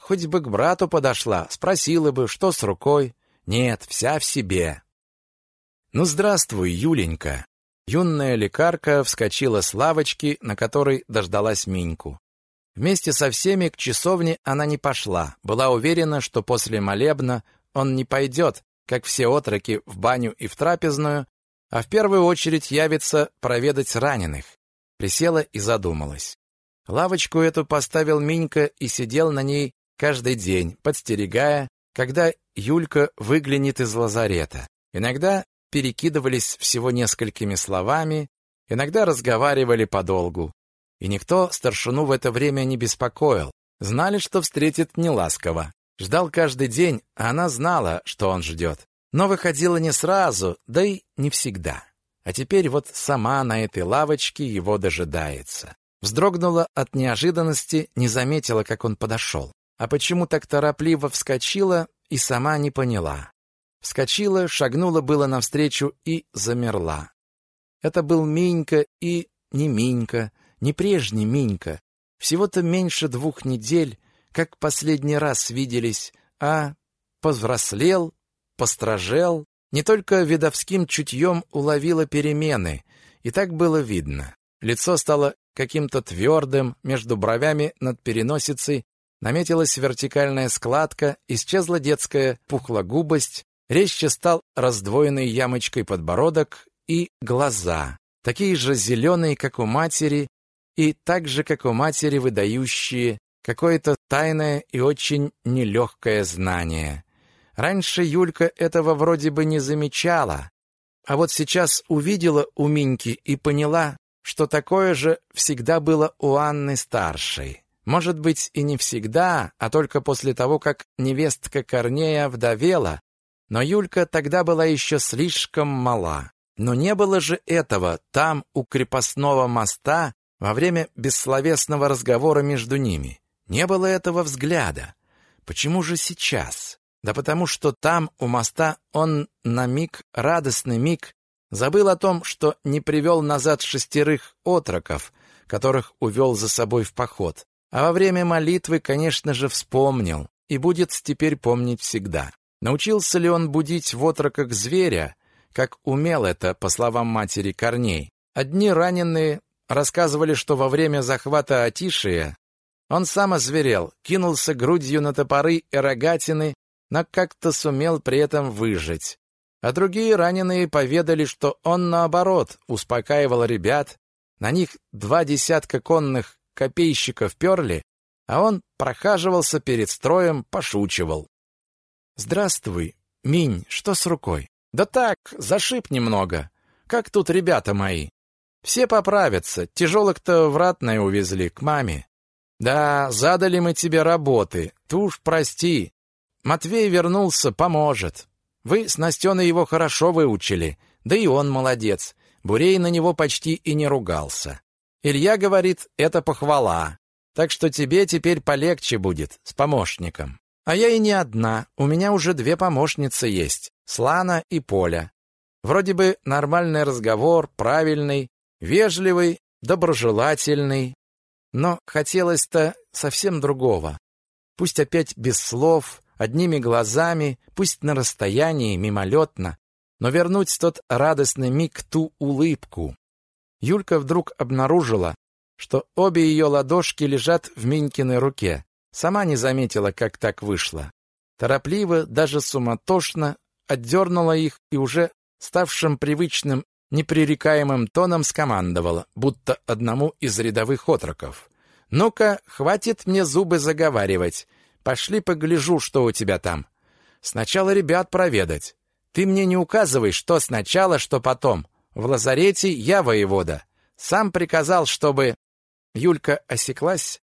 Хоть бы к брату подошла, спросила бы, что с рукой. Нет, вся в себе. Ну, здравствуй, Юленька. Юная лекарка вскочила с лавочки, на которой дождалась Миньку. Вместе со всеми к часовне она не пошла, была уверена, что после молебна он не пойдет, как все отроки, в баню и в трапезную, а в первую очередь явится проведать раненых. Присела и задумалась. Лавочку эту поставил Минька и сидел на ней каждый день, подстерегая, когда Юлька выглянет из лазарета. Иногда перекидывались всего несколькими словами, иногда разговаривали подолгу. И никто старшину в это время не беспокоил. Знали, что встретит неласково. Ждал каждый день, а она знала, что он ждет. Но выходила не сразу, да и не всегда. А теперь вот сама на этой лавочке его дожидается. Вздрогнула от неожиданности, не заметила, как он подошел. А почему так торопливо вскочила, и сама не поняла. Вскочила, шагнула было навстречу и замерла. Это был Минька и не Минька, не прежний Минька, всего-то меньше двух недель, как последний раз виделись, а повзрослел, постражел, не только видовским чутьем уловила перемены, и так было видно. Лицо стало каким-то твердым, между бровями над переносицей наметилась вертикальная складка, исчезла детская пухлогубость, резче стал раздвоенный ямочкой подбородок и глаза, такие же зеленые, как у матери, и так же, как у матери, выдающие какое-то тайное и очень нелегкое знание. Раньше Юлька этого вроде бы не замечала, а вот сейчас увидела у Миньки и поняла, что такое же всегда было у Анны старшей. Может быть, и не всегда, а только после того, как невестка Корнея вдовела, но Юлька тогда была еще слишком мала. Но не было же этого там, у крепостного моста, во время бессловесного разговора между ними. Не было этого взгляда. Почему же сейчас? Да потому что там, у моста, он на миг, радостный миг, забыл о том, что не привел назад шестерых отроков, которых увел за собой в поход. А во время молитвы, конечно же, вспомнил и будет теперь помнить всегда. Научился ли он будить в отроках зверя, как умел это, по словам матери Корней? Одни раненые Рассказывали, что во время захвата Атишия он сам озверел, кинулся грудью на топоры и рогатины, но как-то сумел при этом выжить. А другие раненые поведали, что он, наоборот, успокаивал ребят, на них два десятка конных копейщиков перли, а он прохаживался перед строем, пошучивал. «Здравствуй, Минь, что с рукой?» «Да так, зашиб немного. Как тут ребята мои?» Все поправятся. Тяжелых-то в ратное увезли, к маме. Да, задали мы тебе работы. Ты уж прости. Матвей вернулся, поможет. Вы с Настеной его хорошо выучили. Да и он молодец. Бурей на него почти и не ругался. Илья говорит, это похвала. Так что тебе теперь полегче будет с помощником. А я и не одна, у меня уже две помощницы есть, Слана и Поля. Вроде бы нормальный разговор, правильный, вежливый, доброжелательный. Но хотелось-то совсем другого. Пусть опять без слов, одними глазами, пусть на расстоянии, мимолетно, но вернуть тот радостный миг, ту улыбку. Юлька вдруг обнаружила, что обе ее ладошки лежат в Минькиной руке. Сама не заметила, как так вышло. Торопливо, даже суматошно отдернула их и уже ставшим привычным, непререкаемым тоном скомандовала, будто одному из рядовых отроков. «Ну-ка, хватит мне зубы заговаривать. Пошли погляжу, что у тебя там. Сначала ребят проведать. Ты мне не указывай, что сначала, что потом. В лазарете я воевода. Сам приказал, чтобы...» Юлька осеклась,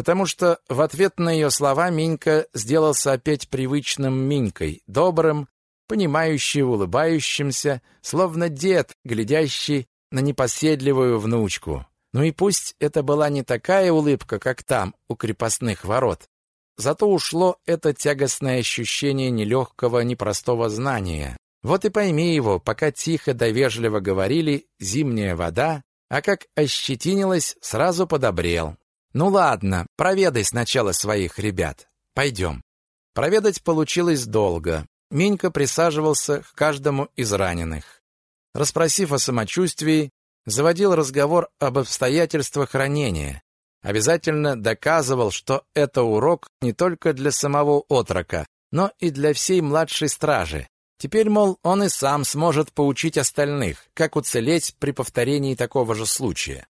потому что в ответ на ее слова Минька сделался опять привычным Минькой, добрым, понимающий, улыбающимся, словно дед, глядящий на непоседливую внучку. Ну и пусть это была не такая улыбка, как там, у крепостных ворот, Зато ушло это тягостное ощущение нелегкого, непростого знания. Вот и пойми его, пока тихо да вежливо говорили «зимняя вода», а как ощетинилась, сразу подобрел. «Ну ладно, проведай сначала своих ребят. Пойдем». Проведать получилось долго. Минька присаживался к каждому из раненых. Расспросив о самочувствии, заводил разговор об обстоятельствах ранения, Обязательно доказывал, что это урок не только для самого отрока, но и для всей младшей стражи. Теперь, мол, он и сам сможет поучить остальных, как уцелеть при повторении такого же случая.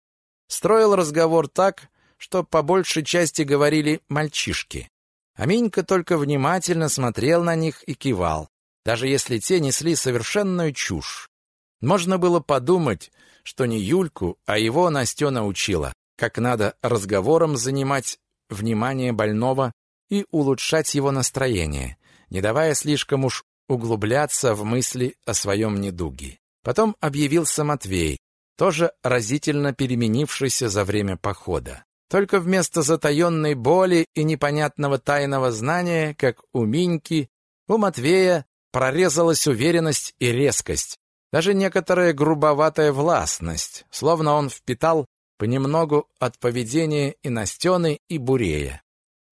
Строил разговор так, что по большей части говорили мальчишки. А Минька только внимательно смотрел на них и кивал, даже если те несли совершенную чушь. Можно было подумать, что не Юльку, а его Настена учила как надо разговором занимать внимание больного и улучшать его настроение, не давая слишком уж углубляться в мысли о своем недуге. Потом объявился Матвей, тоже разительно переменившийся за время похода. Только вместо затаенной боли и непонятного тайного знания, как у Миньки, у Матвея прорезалась уверенность и резкость, даже некоторая грубоватая властность, словно он впитал понемногу от поведения и Настены, и Бурея.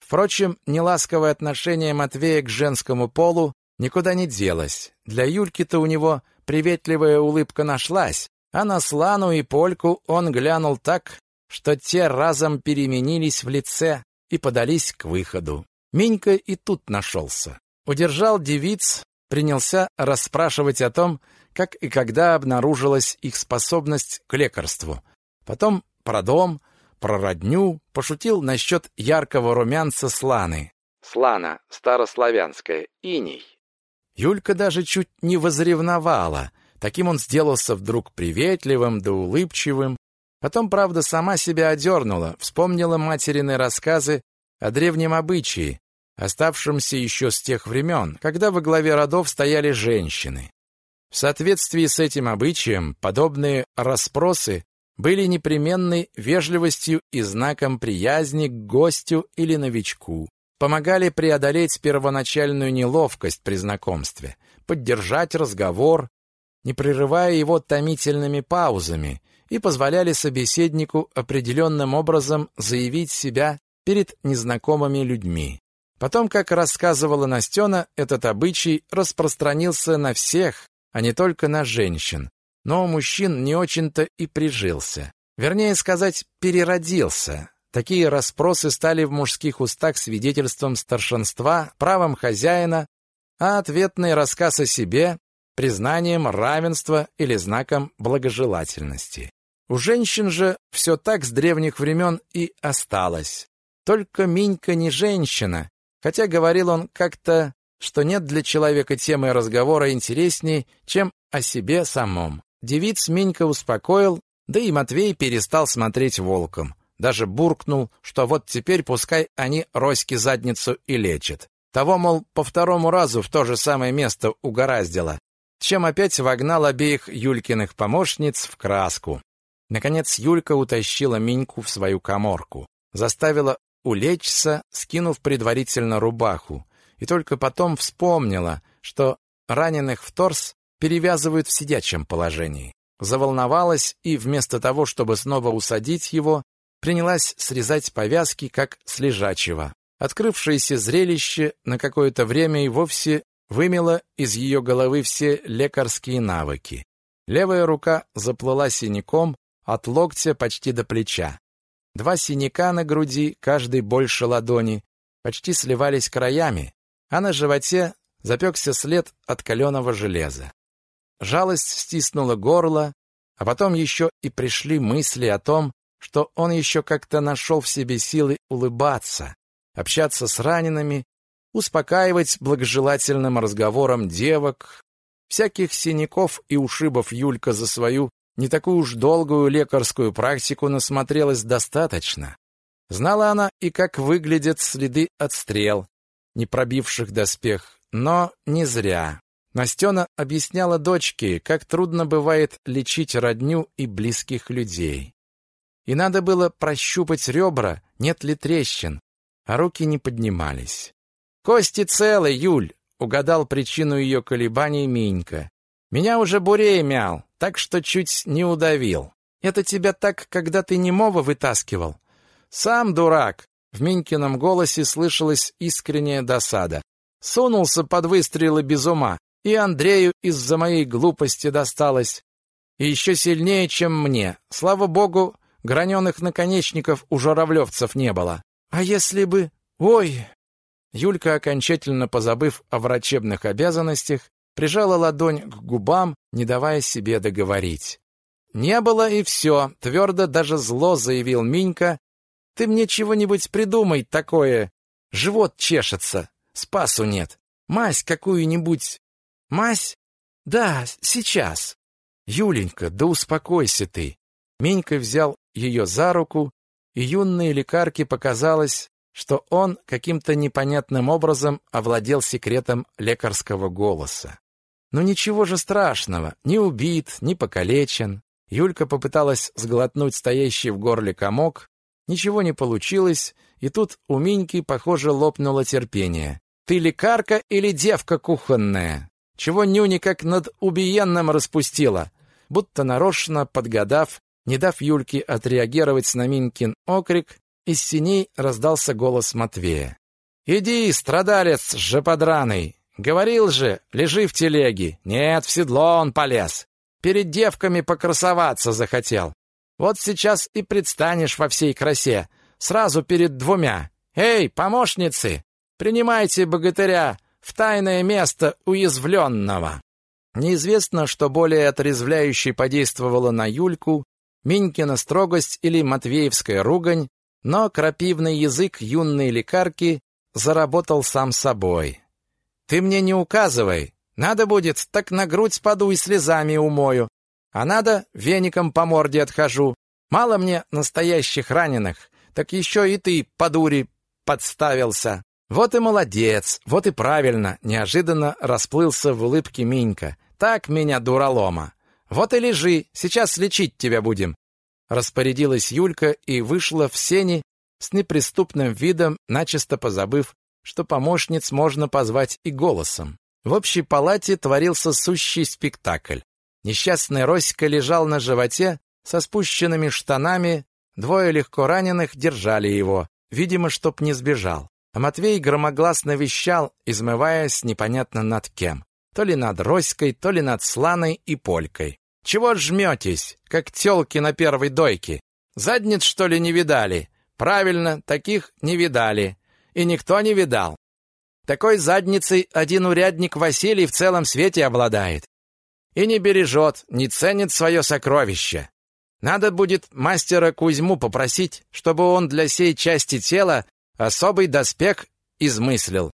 Впрочем, неласковое отношение Матвея к женскому полу никуда не делось. Для Юльки-то у него приветливая улыбка нашлась, а на Слану и Польку он глянул так, что те разом переменились в лице и подались к выходу. Минька и тут нашелся. Удержал девиц, принялся расспрашивать о том, как и когда обнаружилась их способность к лекарству. Потом про дом, про родню, пошутил насчет яркого румянца сланы. Слана, старославянская, иней. Юлька даже чуть не возревновала. Таким он сделался вдруг приветливым да улыбчивым. Потом, правда, сама себя одернула, вспомнила материны рассказы о древнем обычае, оставшемся еще с тех времен, когда во главе родов стояли женщины. В соответствии с этим обычаем подобные расспросы были непременной вежливостью и знаком приязни к гостю или новичку, помогали преодолеть первоначальную неловкость при знакомстве, поддержать разговор, не прерывая его томительными паузами, и позволяли собеседнику определенным образом заявить себя перед незнакомыми людьми. Потом, как рассказывала Настена, этот обычай распространился на всех, а не только на женщин, но у мужчин не очень-то и прижился. Вернее сказать, переродился. Такие расспросы стали в мужских устах свидетельством старшинства, правом хозяина, а ответный рассказ о себе – признанием равенства или знаком благожелательности. У женщин же все так с древних времен и осталось. Только Минька не женщина, хотя говорил он как-то, что нет для человека темы разговора интересней, чем о себе самом. Девиц Минька успокоил, да и Матвей перестал смотреть волком. Даже буркнул, что вот теперь пускай они Роське задницу и лечат. Того, мол, по второму разу в то же самое место угораздило, чем опять вогнал обеих Юлькиных помощниц в краску. Наконец Юлька утащила Миньку в свою коморку. заставила улечься, скинув предварительно рубаху, и только потом вспомнила, что раненых в торс перевязывают в сидячем положении. Заволновалась и вместо того, чтобы снова усадить его, принялась срезать повязки, как с лежачего. Открывшееся зрелище на какое-то время и вовсе вымело из ее головы все лекарские навыки. Левая рука заплыла синяком от локтя почти до плеча. Два синяка на груди, каждый больше ладони, почти сливались краями, а на животе запекся след от каленого железа. Жалость стиснула горло, а потом еще и пришли мысли о том, что он еще как-то нашел в себе силы улыбаться, общаться с ранеными, успокаивать благожелательным разговором девок. Всяких синяков и ушибов Юлька за свою не такую уж долгую лекарскую практику насмотрелась достаточно. Знала она и как выглядят следы от стрел, не пробивших доспех, но не зря. Настена объясняла дочке, как трудно бывает лечить родню и близких людей. И надо было прощупать ребра, нет ли трещин, а руки не поднимались. «Кости целы, Юль!» — угадал причину ее колебаний Минька. «Меня уже бурей мял, так что чуть не удавил. Это тебя так, когда ты немого вытаскивал?» «Сам дурак!» В Минькином голосе слышалась искренняя досада. Сунулся под выстрелы без ума, и Андрею из-за моей глупости досталось. И еще сильнее, чем мне. Слава богу, граненых наконечников у журавлевцев не было. А если бы... Ой! Юлька, окончательно позабыв о врачебных обязанностях, прижала ладонь к губам, не давая себе договорить. «Не было и все», — твердо даже зло заявил Минька. «Ты мне чего-нибудь придумай такое. Живот чешется, спасу нет. Мазь какую-нибудь. Мазь? Да, сейчас». «Юленька, да успокойся ты». Минька взял ее за руку, и юной лекарке показалось, что он каким-то непонятным образом овладел секретом лекарского голоса. Но ничего же страшного, ни убит, ни покалечен. Юлька попыталась сглотнуть стоящий в горле комок, ничего не получилось, и тут у Миньки, похоже, лопнуло терпение. «Ты лекарка или девка кухонная? Чего нюни как над убиенным распустила?» Будто нарочно подгадав, не дав Юльке отреагировать на Минькин окрик, из синей раздался голос Матвея. «Иди, страдалец жоподраный! Говорил же, лежи в телеге. Нет, в седло он полез. Перед девками покрасоваться захотел. Вот сейчас и предстанешь во всей красе, сразу перед двумя. Эй, помощницы, принимайте богатыря в тайное место уязвленного. Неизвестно, что более отрезвляюще подействовало на Юльку, Минькина строгость или Матвеевская ругань, но крапивный язык юной лекарки заработал сам собой. Ты мне не указывай. Надо будет, так на грудь спаду и слезами умою. А надо, веником по морде отхожу. Мало мне настоящих раненых, так еще и ты, по дури, подставился. Вот и молодец, вот и правильно, неожиданно расплылся в улыбке Минька. Так меня дуралома. Вот и лежи, сейчас лечить тебя будем. Распорядилась Юлька и вышла в сени с неприступным видом, начисто позабыв что помощниц можно позвать и голосом. В общей палате творился сущий спектакль. Несчастный Роська лежал на животе со спущенными штанами, двое легко раненых держали его, видимо, чтоб не сбежал. А Матвей громогласно вещал, измываясь непонятно над кем. То ли над Роськой, то ли над Сланой и Полькой. «Чего жметесь, как тёлки на первой дойке? Задниц, что ли, не видали? Правильно, таких не видали и никто не видал. Такой задницей один урядник Василий в целом свете обладает. И не бережет, не ценит свое сокровище. Надо будет мастера Кузьму попросить, чтобы он для сей части тела особый доспех измыслил.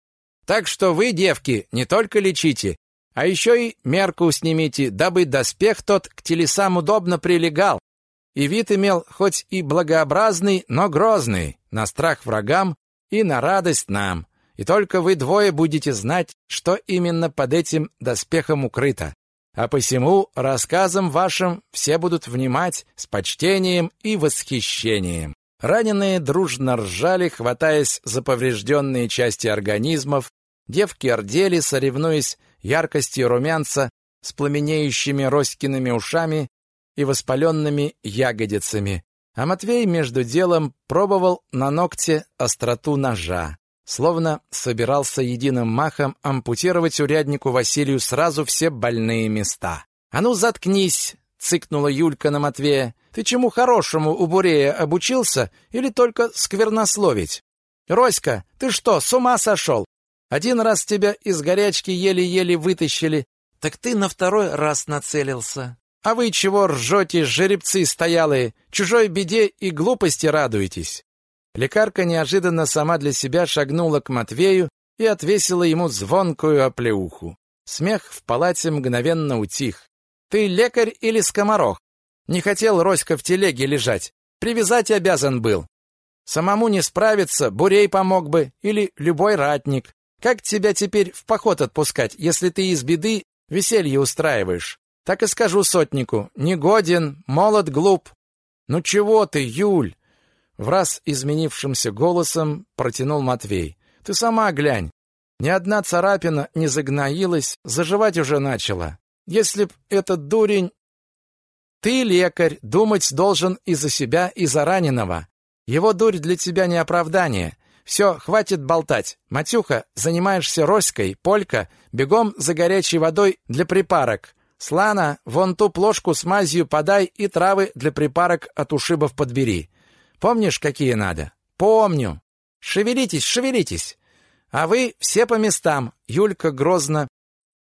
Так что вы, девки, не только лечите, а еще и мерку снимите, дабы доспех тот к телесам удобно прилегал, и вид имел хоть и благообразный, но грозный, на страх врагам и на радость нам. И только вы двое будете знать, что именно под этим доспехом укрыто. А посему рассказам вашим все будут внимать с почтением и восхищением. Раненые дружно ржали, хватаясь за поврежденные части организмов, девки ордели, соревнуясь яркостью румянца с пламенеющими Роськиными ушами и воспаленными ягодицами, а Матвей между делом пробовал на ногте остроту ножа, словно собирался единым махом ампутировать уряднику Василию сразу все больные места. «А ну, заткнись!» — цыкнула Юлька на Матвея. «Ты чему хорошему у Бурея обучился или только сквернословить? Роська, ты что, с ума сошел? Один раз тебя из горячки еле-еле вытащили, так ты на второй раз нацелился. А вы чего ржете, жеребцы стоялые, чужой беде и глупости радуетесь?» Лекарка неожиданно сама для себя шагнула к Матвею и отвесила ему звонкую оплеуху. Смех в палате мгновенно утих. «Ты лекарь или скоморох? Не хотел Роська в телеге лежать. Привязать обязан был. Самому не справиться, Бурей помог бы, или любой ратник. Как тебя теперь в поход отпускать, если ты из беды веселье устраиваешь? Так и скажу сотнику, негоден, молод, глуп. Ну чего ты, Юль? В раз изменившимся голосом протянул Матвей. Ты сама глянь. Ни одна царапина не загноилась, заживать уже начала. Если б этот дурень... Ты лекарь, думать должен и за себя, и за раненого. Его дурь для тебя не оправдание. Все, хватит болтать. Матюха, занимаешься роськой, полька, бегом за горячей водой для припарок. Слана, вон ту плошку с мазью подай и травы для припарок от ушибов подбери. Помнишь, какие надо? Помню. Шевелитесь, шевелитесь. А вы все по местам. Юлька грозно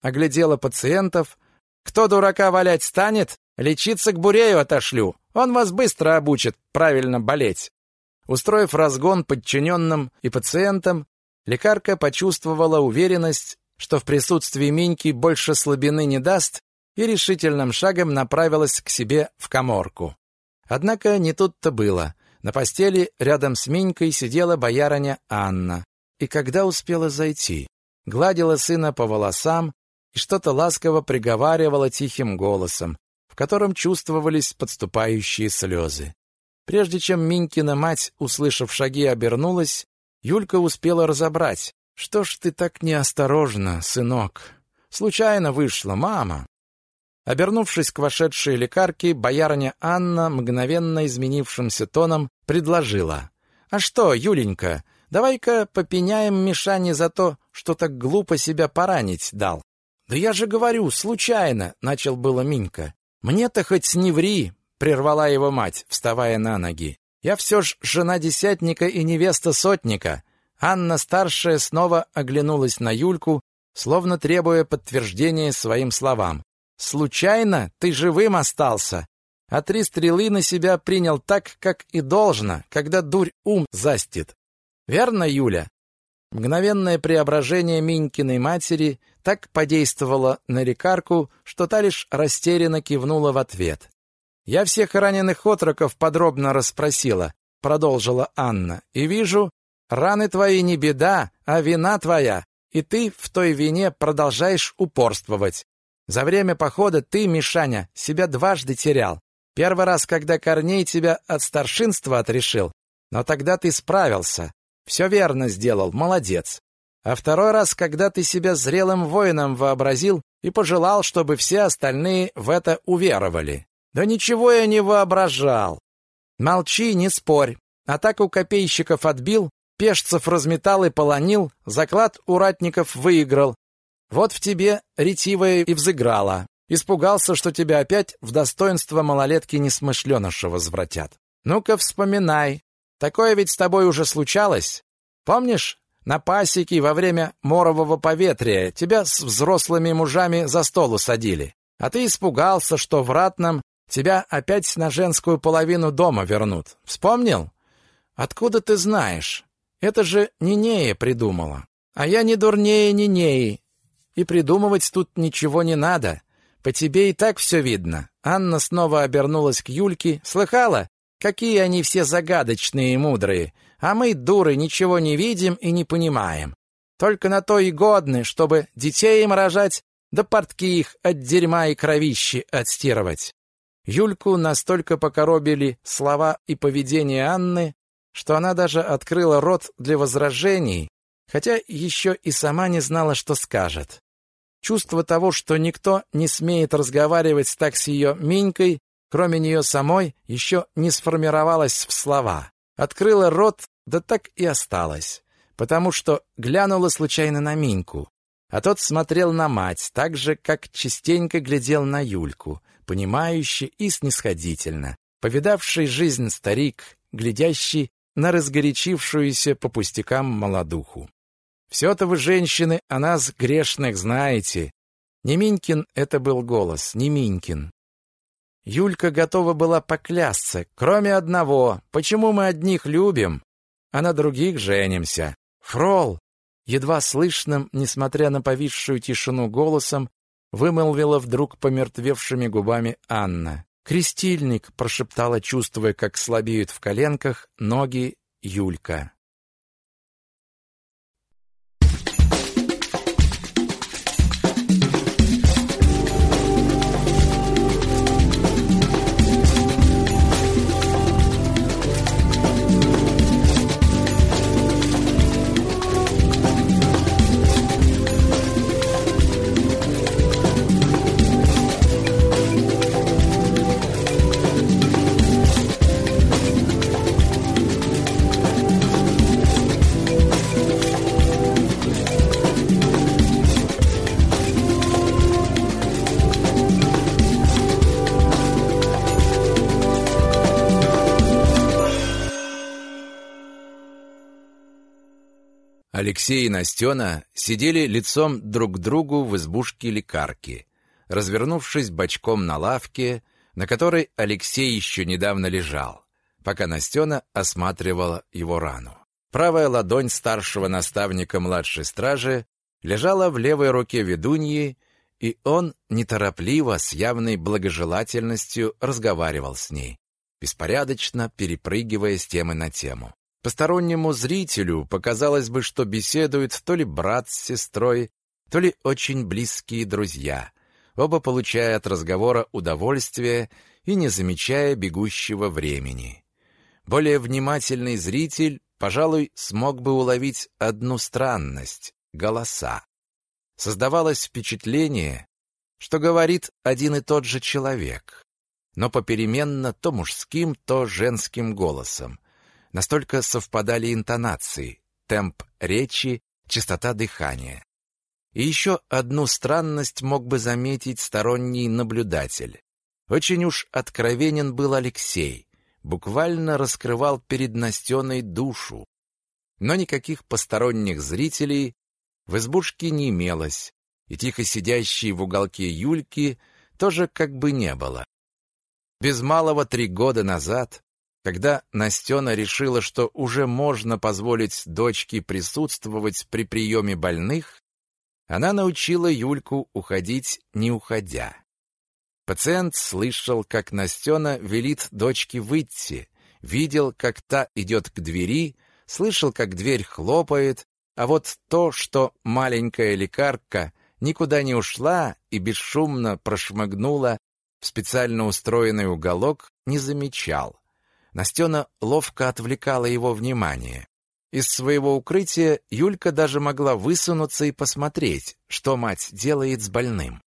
оглядела пациентов. Кто дурака валять станет, лечиться к Бурею отошлю. Он вас быстро обучит правильно болеть. Устроив разгон подчиненным и пациентам, лекарка почувствовала уверенность, что в присутствии Миньки больше слабины не даст, и решительным шагом направилась к себе в каморку. Однако не тут-то было. На постели рядом с Минькой сидела боярыня Анна. И когда успела зайти, гладила сына по волосам и что-то ласково приговаривала тихим голосом, в котором чувствовались подступающие слезы. Прежде чем Минькина мать, услышав шаги, обернулась, Юлька успела разобрать. «Что ж ты так неосторожно, сынок? Случайно вышло, мама!» Обернувшись к вошедшей лекарке, боярыня Анна мгновенно изменившимся тоном предложила. «А что, Юленька, давай-ка попеняем Мишане за то, что так глупо себя поранить дал». «Да я же говорю, случайно!» — начал было Минька. «Мне-то хоть не ври, прервала его мать, вставая на ноги. Я все ж жена десятника и невеста сотника. Анна старшая снова оглянулась на Юльку, словно требуя подтверждения своим словам. Случайно ты живым остался, а три стрелы на себя принял так, как и должно, когда дурь ум застит. Верно, Юля? Мгновенное преображение Минькиной матери так подействовало на лекарку, что та лишь растерянно кивнула в ответ. Я всех раненых отроков подробно расспросила, продолжила Анна. И вижу, раны твои не беда, а вина твоя, и ты в той вине продолжаешь упорствовать. За время похода ты, Мишаня, себя дважды терял. Первый раз, когда Корней тебя от старшинства отрешил, но тогда ты справился. Все верно сделал, молодец. А второй раз, когда ты себя зрелым воином вообразил и пожелал, чтобы все остальные в это уверовали. Да ничего я не воображал. Молчи, не спорь. Атаку копейщиков отбил, пешцев разметал и полонил, заклад у ратников выиграл. Вот в тебе ретивая и взыграла. Испугался, что тебя опять в достоинство малолетки несмышленыша возвратят. Ну-ка вспоминай. Такое ведь с тобой уже случалось? Помнишь, на пасеке во время морового поветрия тебя с взрослыми мужами за стол усадили, а ты испугался, что в ратном Тебя опять на женскую половину дома вернут. Вспомнил? Откуда ты знаешь? Это же Нинея придумала. А я не дурнее Нинеи. И придумывать тут ничего не надо. По тебе и так все видно. Анна снова обернулась к Юльке. Слыхала? Какие они все загадочные и мудрые. А мы, дуры, ничего не видим и не понимаем. Только на то и годны, чтобы детей им рожать, да портки их от дерьма и кровищи отстирывать. Юльку настолько покоробили слова и поведение Анны, что она даже открыла рот для возражений, хотя еще и сама не знала, что скажет. Чувство того, что никто не смеет разговаривать так с ее Минькой, кроме нее самой, еще не сформировалось в слова. Открыла рот, да так и осталась, потому что глянула случайно на Миньку. А тот смотрел на мать, так же, как частенько глядел на Юльку, понимающе и снисходительно. Повидавший жизнь старик, глядящий на разгорячившуюся по пустякам молодуху. «Все-то вы, женщины, о нас, грешных, знаете». Неминькин это был голос, Неминькин. Юлька готова была поклясться, кроме одного. Почему мы одних любим, а на других женимся? Фрол, едва слышным, несмотря на повисшую тишину голосом, вымолвила вдруг помертвевшими губами Анна. «Крестильник!» — прошептала, чувствуя, как слабеют в коленках ноги Юлька. Алексей и Настена сидели лицом друг к другу в избушке лекарки, развернувшись бочком на лавке, на которой Алексей еще недавно лежал, пока Настена осматривала его рану. Правая ладонь старшего наставника младшей стражи лежала в левой руке ведуньи, и он неторопливо, с явной благожелательностью разговаривал с ней, беспорядочно перепрыгивая с темы на тему. Постороннему зрителю показалось бы, что беседуют то ли брат с сестрой, то ли очень близкие друзья, оба получая от разговора удовольствие и не замечая бегущего времени. Более внимательный зритель, пожалуй, смог бы уловить одну странность — голоса. Создавалось впечатление, что говорит один и тот же человек, но попеременно то мужским, то женским голосом, Настолько совпадали интонации, темп речи, частота дыхания. И еще одну странность мог бы заметить сторонний наблюдатель. Очень уж откровенен был Алексей, буквально раскрывал перед Настеной душу. Но никаких посторонних зрителей в избушке не имелось, и тихо сидящей в уголке Юльки тоже как бы не было. Без малого три года назад когда Настена решила, что уже можно позволить дочке присутствовать при приеме больных, она научила Юльку уходить, не уходя. Пациент слышал, как Настена велит дочке выйти, видел, как та идет к двери, слышал, как дверь хлопает, а вот то, что маленькая лекарка никуда не ушла и бесшумно прошмыгнула в специально устроенный уголок, не замечал. Настена ловко отвлекала его внимание. Из своего укрытия Юлька даже могла высунуться и посмотреть, что мать делает с больным.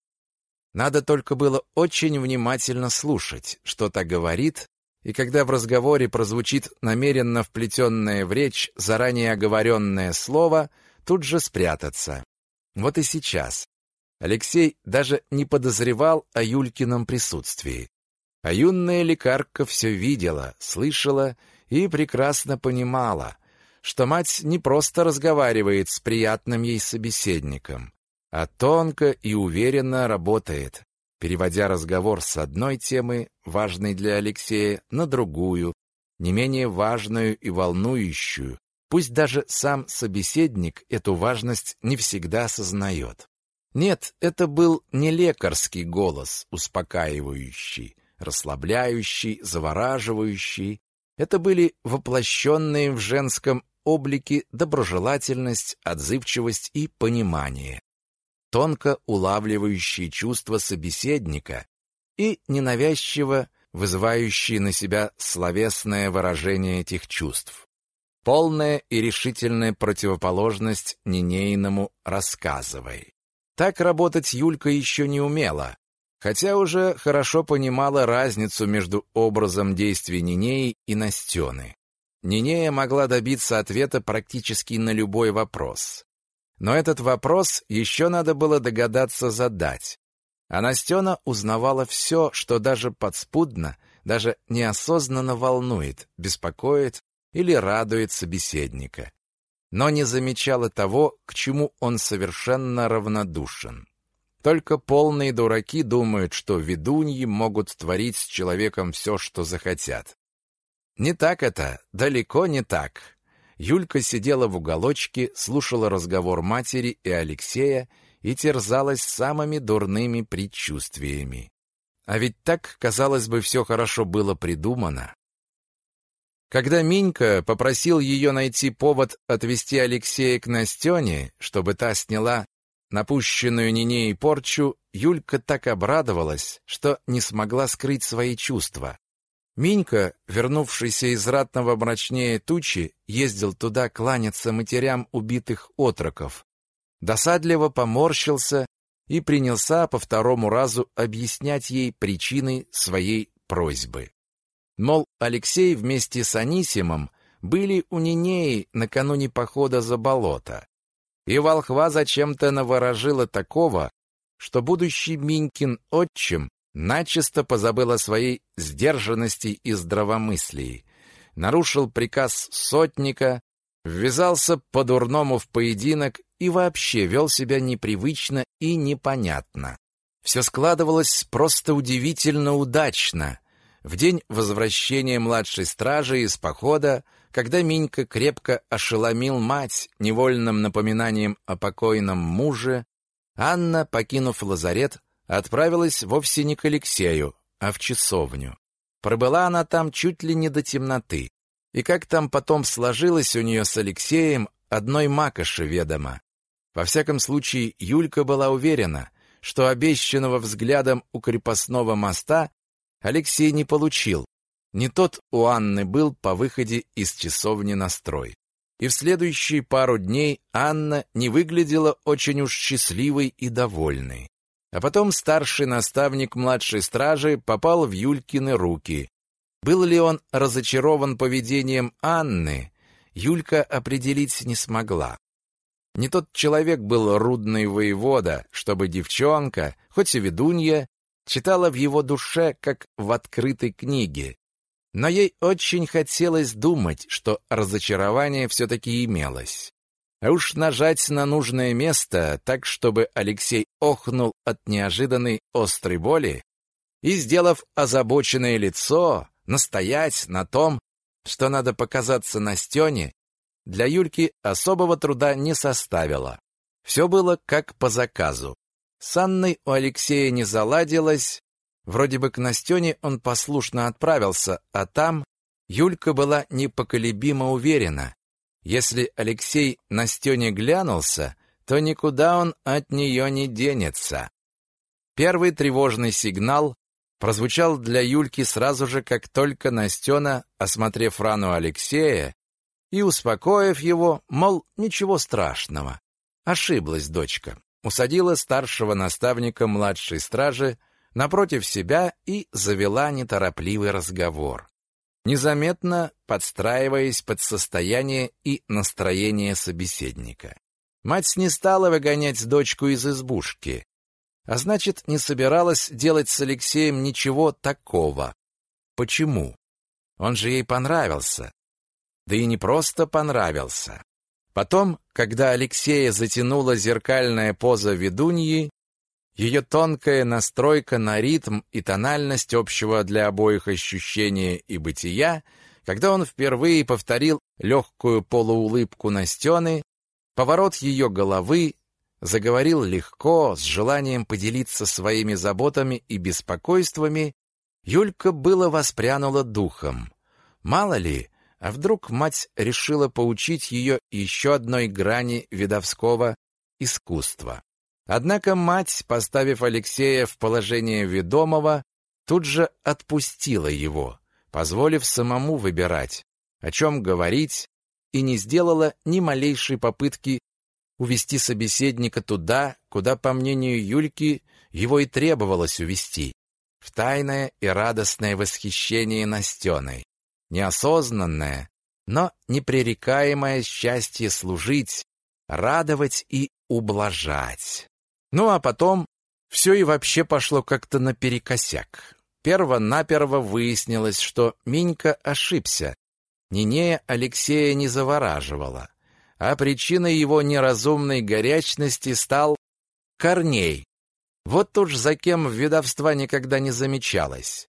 Надо только было очень внимательно слушать, что та говорит, и когда в разговоре прозвучит намеренно вплетенное в речь заранее оговоренное слово, тут же спрятаться. Вот и сейчас. Алексей даже не подозревал о Юлькином присутствии. А юная лекарка все видела, слышала и прекрасно понимала, что мать не просто разговаривает с приятным ей собеседником, а тонко и уверенно работает, переводя разговор с одной темы, важной для Алексея, на другую, не менее важную и волнующую, пусть даже сам собеседник эту важность не всегда осознает. Нет, это был не лекарский голос, успокаивающий, расслабляющий, завораживающий. Это были воплощенные в женском облике доброжелательность, отзывчивость и понимание, тонко улавливающие чувства собеседника и ненавязчиво вызывающие на себя словесное выражение этих чувств. полная и решительная противоположность Нинейному «рассказывай». Так работать Юлька еще не умела, хотя уже хорошо понимала разницу между образом действий Нинеи и Настены. Нинея могла добиться ответа практически на любой вопрос. Но этот вопрос еще надо было догадаться задать. А Настена узнавала все, что даже подспудно, даже неосознанно волнует, беспокоит или радует собеседника. Но не замечала того, к чему он совершенно равнодушен. Только полные дураки думают, что ведуньи могут творить с человеком все, что захотят. Не так это, далеко не так. Юлька сидела в уголочке, слушала разговор матери и Алексея и терзалась самыми дурными предчувствиями. А ведь так, казалось бы, все хорошо было придумано. Когда Минька попросил ее найти повод отвезти Алексея к Настене, чтобы та сняла напущенную Нинеей порчу, Юлька так обрадовалась, что не смогла скрыть свои чувства. Минька, вернувшийся из ратного мрачнее тучи, ездил туда кланяться матерям убитых отроков. Досадливо поморщился и принялся по второму разу объяснять ей причины своей просьбы. Мол, Алексей вместе с Анисимом были у Нинеи накануне похода за болото. И волхва зачем-то наворожила такого, что будущий Минькин отчим начисто позабыл о своей сдержанности и здравомыслии, нарушил приказ сотника, ввязался по-дурному в поединок и вообще вел себя непривычно и непонятно. Все складывалось просто удивительно удачно. В день возвращения младшей стражи из похода когда Минька крепко ошеломил мать невольным напоминанием о покойном муже, Анна, покинув лазарет, отправилась вовсе не к Алексею, а в часовню. Пробыла она там чуть ли не до темноты. И как там потом сложилось у нее с Алексеем, одной макоши ведомо. Во всяком случае, Юлька была уверена, что обещанного взглядом у крепостного моста Алексей не получил, не тот у Анны был по выходе из часовни на строй. И в следующие пару дней Анна не выглядела очень уж счастливой и довольной. А потом старший наставник младшей стражи попал в Юлькины руки. Был ли он разочарован поведением Анны, Юлька определить не смогла. Не тот человек был рудный воевода, чтобы девчонка, хоть и ведунья, читала в его душе, как в открытой книге, но ей очень хотелось думать, что разочарование все-таки имелось. А уж нажать на нужное место так, чтобы Алексей охнул от неожиданной острой боли и, сделав озабоченное лицо, настоять на том, что надо показаться на стене, для Юльки особого труда не составило. Все было как по заказу. С Анной у Алексея не заладилось, Вроде бы к Настене он послушно отправился, а там Юлька была непоколебимо уверена. Если Алексей Настене глянулся, то никуда он от нее не денется. Первый тревожный сигнал прозвучал для Юльки сразу же, как только Настена, осмотрев рану Алексея и успокоив его, мол, ничего страшного. Ошиблась дочка. Усадила старшего наставника младшей стражи напротив себя и завела неторопливый разговор, незаметно подстраиваясь под состояние и настроение собеседника. Мать не стала выгонять дочку из избушки, а значит, не собиралась делать с Алексеем ничего такого. Почему? Он же ей понравился. Да и не просто понравился. Потом, когда Алексея затянула зеркальная поза ведуньи, ее тонкая настройка на ритм и тональность общего для обоих ощущения и бытия, когда он впервые повторил легкую полуулыбку Настены, поворот ее головы, заговорил легко, с желанием поделиться своими заботами и беспокойствами, Юлька было воспрянула духом. Мало ли, а вдруг мать решила поучить ее еще одной грани видовского искусства. Однако мать, поставив Алексея в положение ведомого, тут же отпустила его, позволив самому выбирать, о чем говорить, и не сделала ни малейшей попытки увести собеседника туда, куда, по мнению Юльки, его и требовалось увести, в тайное и радостное восхищение Настеной, неосознанное, но непререкаемое счастье служить, радовать и ублажать. Ну а потом все и вообще пошло как-то наперекосяк. Перво-наперво выяснилось, что Минька ошибся. Нинея Алексея не завораживала, а причиной его неразумной горячности стал Корней. Вот уж за кем ведовства никогда не замечалось.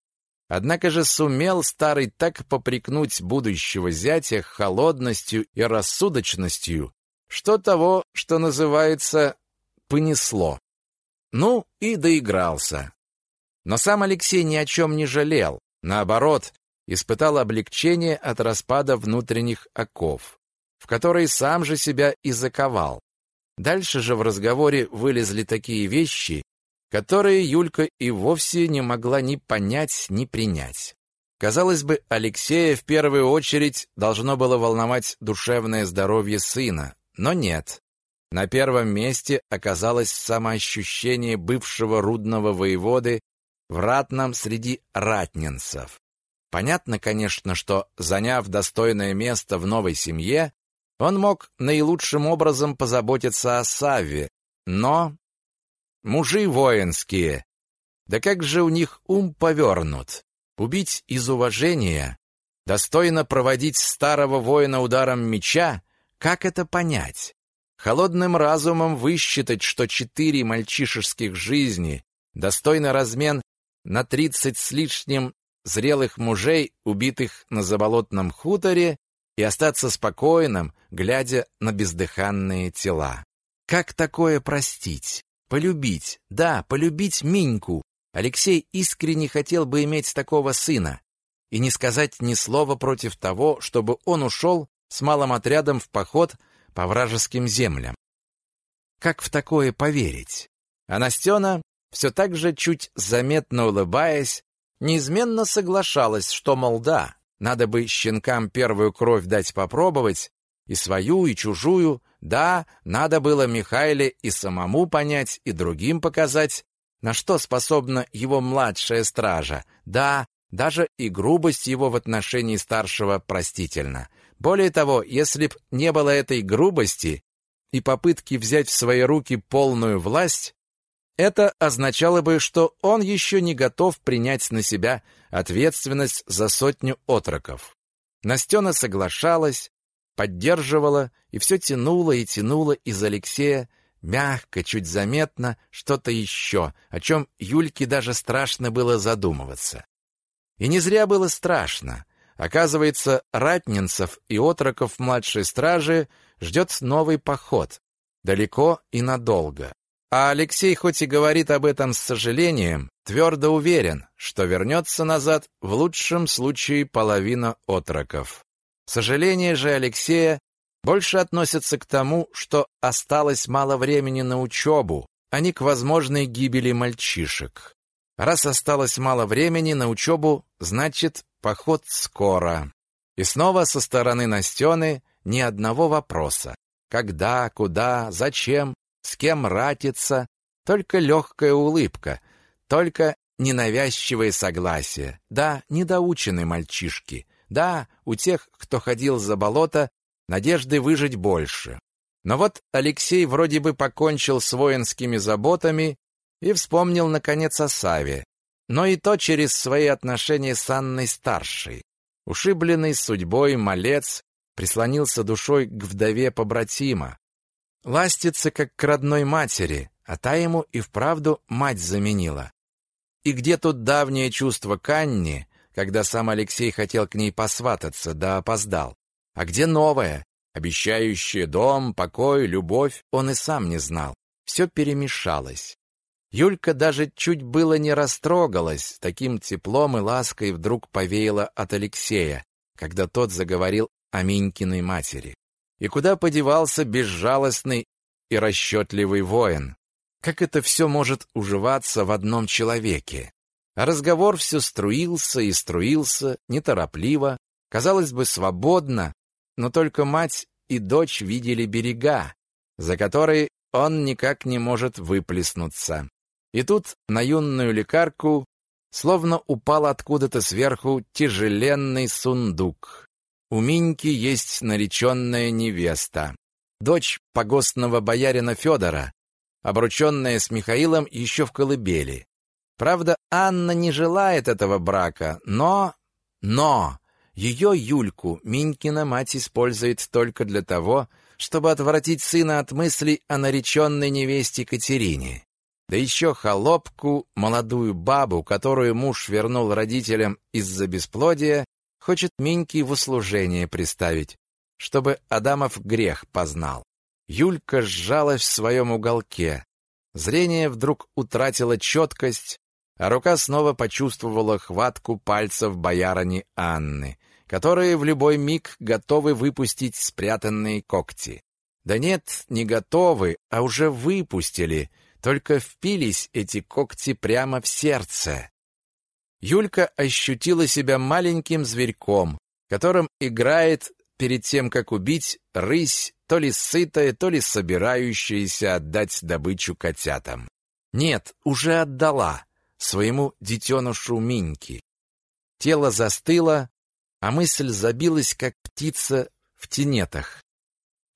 Однако же сумел старый так попрекнуть будущего зятя холодностью и рассудочностью, что того, что называется, понесло. Ну и доигрался. Но сам Алексей ни о чем не жалел. Наоборот, испытал облегчение от распада внутренних оков, в которые сам же себя и заковал. Дальше же в разговоре вылезли такие вещи, которые Юлька и вовсе не могла ни понять, ни принять. Казалось бы, Алексея в первую очередь должно было волновать душевное здоровье сына, но нет. На первом месте оказалось самоощущение бывшего рудного воеводы в ратном среди ратнинцев. Понятно, конечно, что, заняв достойное место в новой семье, он мог наилучшим образом позаботиться о Савве, но... Мужи воинские, да как же у них ум повернут? Убить из уважения, достойно проводить старого воина ударом меча, как это понять? Холодным разумом высчитать, что четыре мальчишеских жизни достойно размен на тридцать с лишним зрелых мужей, убитых на заболотном хуторе, и остаться спокойным, глядя на бездыханные тела. Как такое простить? Полюбить? Да, полюбить Миньку. Алексей искренне хотел бы иметь такого сына и не сказать ни слова против того, чтобы он ушел с малым отрядом в поход по вражеским землям. Как в такое поверить? А Настена, все так же чуть заметно улыбаясь, неизменно соглашалась, что, мол, да, надо бы щенкам первую кровь дать попробовать, и свою, и чужую, да, надо было Михайле и самому понять, и другим показать, на что способна его младшая стража, да, даже и грубость его в отношении старшего простительна. Более того, если б не было этой грубости и попытки взять в свои руки полную власть, это означало бы, что он еще не готов принять на себя ответственность за сотню отроков. Настена соглашалась, поддерживала и все тянула и тянула из Алексея мягко, чуть заметно, что-то еще, о чем Юльке даже страшно было задумываться. И не зря было страшно. Оказывается, ратнинцев и отроков младшей стражи ждет новый поход. Далеко и надолго. А Алексей хоть и говорит об этом с сожалением, твердо уверен, что вернется назад в лучшем случае половина отроков. Сожаление же Алексея больше относится к тому, что осталось мало времени на учебу, а не к возможной гибели мальчишек. Раз осталось мало времени на учебу, значит, Поход скоро. И снова со стороны Настены ни одного вопроса. Когда, куда, зачем, с кем ратиться, только легкая улыбка, только ненавязчивое согласие. Да, недоучены мальчишки. Да, у тех, кто ходил за болото, надежды выжить больше. Но вот Алексей вроде бы покончил с воинскими заботами и вспомнил, наконец, о Саве но и то через свои отношения с Анной Старшей. Ушибленный судьбой малец прислонился душой к вдове побратима. Ластится, как к родной матери, а та ему и вправду мать заменила. И где тут давнее чувство к Анне, когда сам Алексей хотел к ней посвататься, да опоздал? А где новое, обещающее дом, покой, любовь, он и сам не знал. Все перемешалось. Юлька даже чуть было не растрогалась, таким теплом и лаской вдруг повеяло от Алексея, когда тот заговорил о Минькиной матери. И куда подевался безжалостный и расчетливый воин? Как это все может уживаться в одном человеке? А разговор все струился и струился, неторопливо, казалось бы, свободно, но только мать и дочь видели берега, за которые он никак не может выплеснуться. И тут на юную лекарку словно упал откуда-то сверху тяжеленный сундук. У Миньки есть нареченная невеста, дочь погостного боярина Федора, обрученная с Михаилом еще в колыбели. Правда, Анна не желает этого брака, но... Но! Ее Юльку Минькина мать использует только для того, чтобы отвратить сына от мыслей о нареченной невесте Катерине. Да еще холопку, молодую бабу, которую муж вернул родителям из-за бесплодия, хочет Миньке в услужение приставить, чтобы Адамов грех познал. Юлька сжалась в своем уголке. Зрение вдруг утратило четкость, а рука снова почувствовала хватку пальцев боярыни Анны, которые в любой миг готовы выпустить спрятанные когти. Да нет, не готовы, а уже выпустили, только впились эти когти прямо в сердце. Юлька ощутила себя маленьким зверьком, которым играет перед тем, как убить рысь, то ли сытая, то ли собирающаяся отдать добычу котятам. Нет, уже отдала своему детенышу Миньки. Тело застыло, а мысль забилась, как птица в тенетах,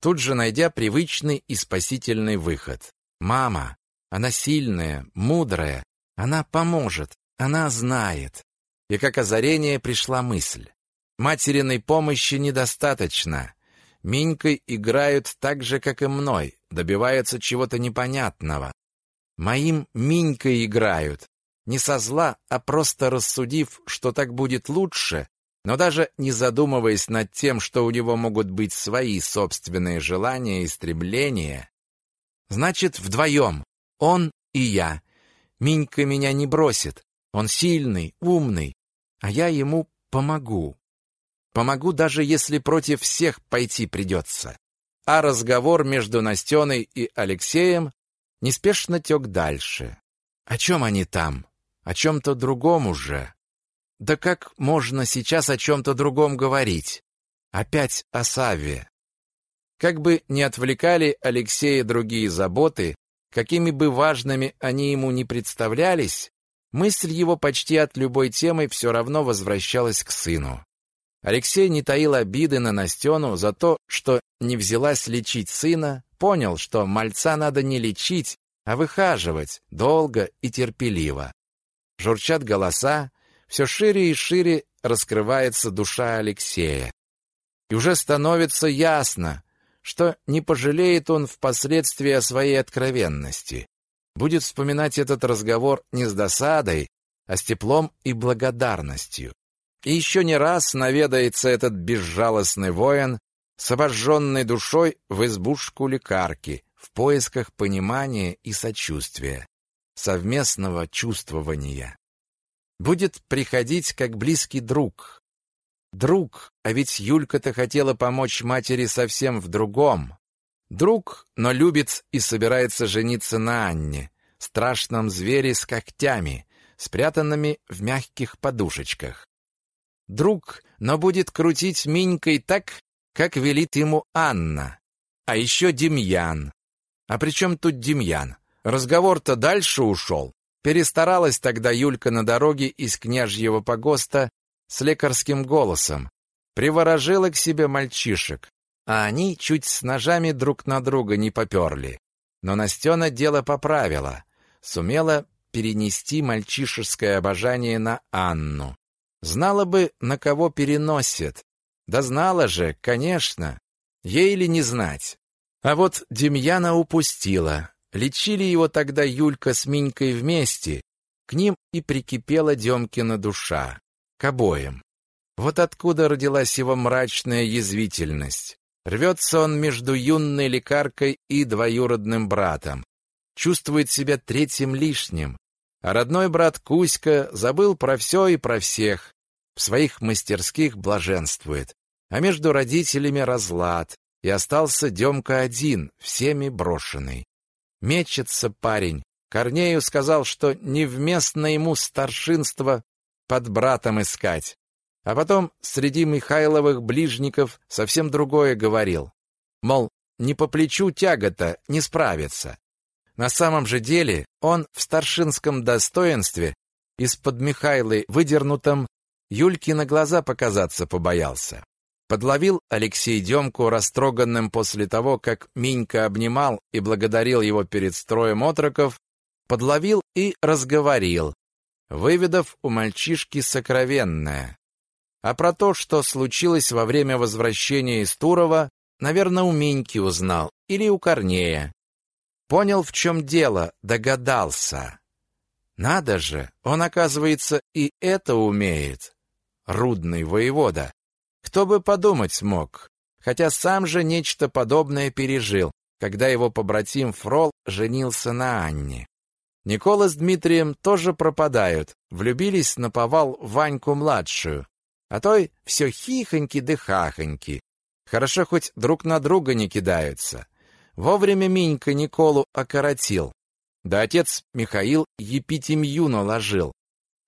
тут же найдя привычный и спасительный выход. «Мама! Она сильная, мудрая, она поможет, она знает». И как озарение пришла мысль. Материной помощи недостаточно. Минькой играют так же, как и мной, добиваются чего-то непонятного. Моим Минькой играют. Не со зла, а просто рассудив, что так будет лучше, но даже не задумываясь над тем, что у него могут быть свои собственные желания и стремления, значит, вдвоем, он и я. Минька меня не бросит. Он сильный, умный, а я ему помогу. Помогу, даже если против всех пойти придется. А разговор между Настеной и Алексеем неспешно тек дальше. О чем они там? О чем-то другом уже. Да как можно сейчас о чем-то другом говорить? Опять о Савве. Как бы не отвлекали Алексея другие заботы, какими бы важными они ему не представлялись, мысль его почти от любой темы все равно возвращалась к сыну. Алексей не таил обиды на Настену за то, что не взялась лечить сына, понял, что мальца надо не лечить, а выхаживать долго и терпеливо. Журчат голоса, все шире и шире раскрывается душа Алексея. И уже становится ясно, что не пожалеет он впоследствии о своей откровенности. Будет вспоминать этот разговор не с досадой, а с теплом и благодарностью. И еще не раз наведается этот безжалостный воин с обожженной душой в избушку лекарки в поисках понимания и сочувствия, совместного чувствования будет приходить как близкий друг. Друг, а ведь Юлька-то хотела помочь матери совсем в другом. Друг, но любит и собирается жениться на Анне, страшном звере с когтями, спрятанными в мягких подушечках. Друг, но будет крутить Минькой так, как велит ему Анна. А еще Демьян. А при чем тут Демьян? Разговор-то дальше ушел. Перестаралась тогда Юлька на дороге из княжьего погоста с лекарским голосом. Приворожила к себе мальчишек, а они чуть с ножами друг на друга не поперли. Но Настена дело поправила, сумела перенести мальчишеское обожание на Анну. Знала бы, на кого переносит. Да знала же, конечно. Ей ли не знать. А вот Демьяна упустила. Лечили его тогда Юлька с Минькой вместе. К ним и прикипела Демкина душа. К обоим. Вот откуда родилась его мрачная язвительность. Рвется он между юной лекаркой и двоюродным братом. Чувствует себя третьим лишним. А родной брат Кузька забыл про все и про всех. В своих мастерских блаженствует. А между родителями разлад. И остался Демка один, всеми брошенный. Мечется парень. Корнею сказал, что невместно ему старшинство под братом искать. А потом среди Михайловых ближников совсем другое говорил. Мол, не по плечу тягота, не справится. На самом же деле он в старшинском достоинстве из-под Михайлы выдернутом Юльке на глаза показаться побоялся. Подловил Алексей Демку растроганным после того, как Минька обнимал и благодарил его перед строем отроков, подловил и разговорил, выведав у мальчишки сокровенное. А про то, что случилось во время возвращения из Турова, наверное, у Миньки узнал или у Корнея. Понял, в чем дело, догадался. Надо же, он, оказывается, и это умеет. Рудный воевода. Кто бы подумать мог. Хотя сам же нечто подобное пережил, когда его побратим Фрол женился на Анне. Никола с Дмитрием тоже пропадают, влюбились на повал Ваньку-младшую, а той все хихоньки да хахоньки. Хорошо хоть друг на друга не кидаются. Вовремя Минька Николу окоротил. Да отец Михаил епитемью наложил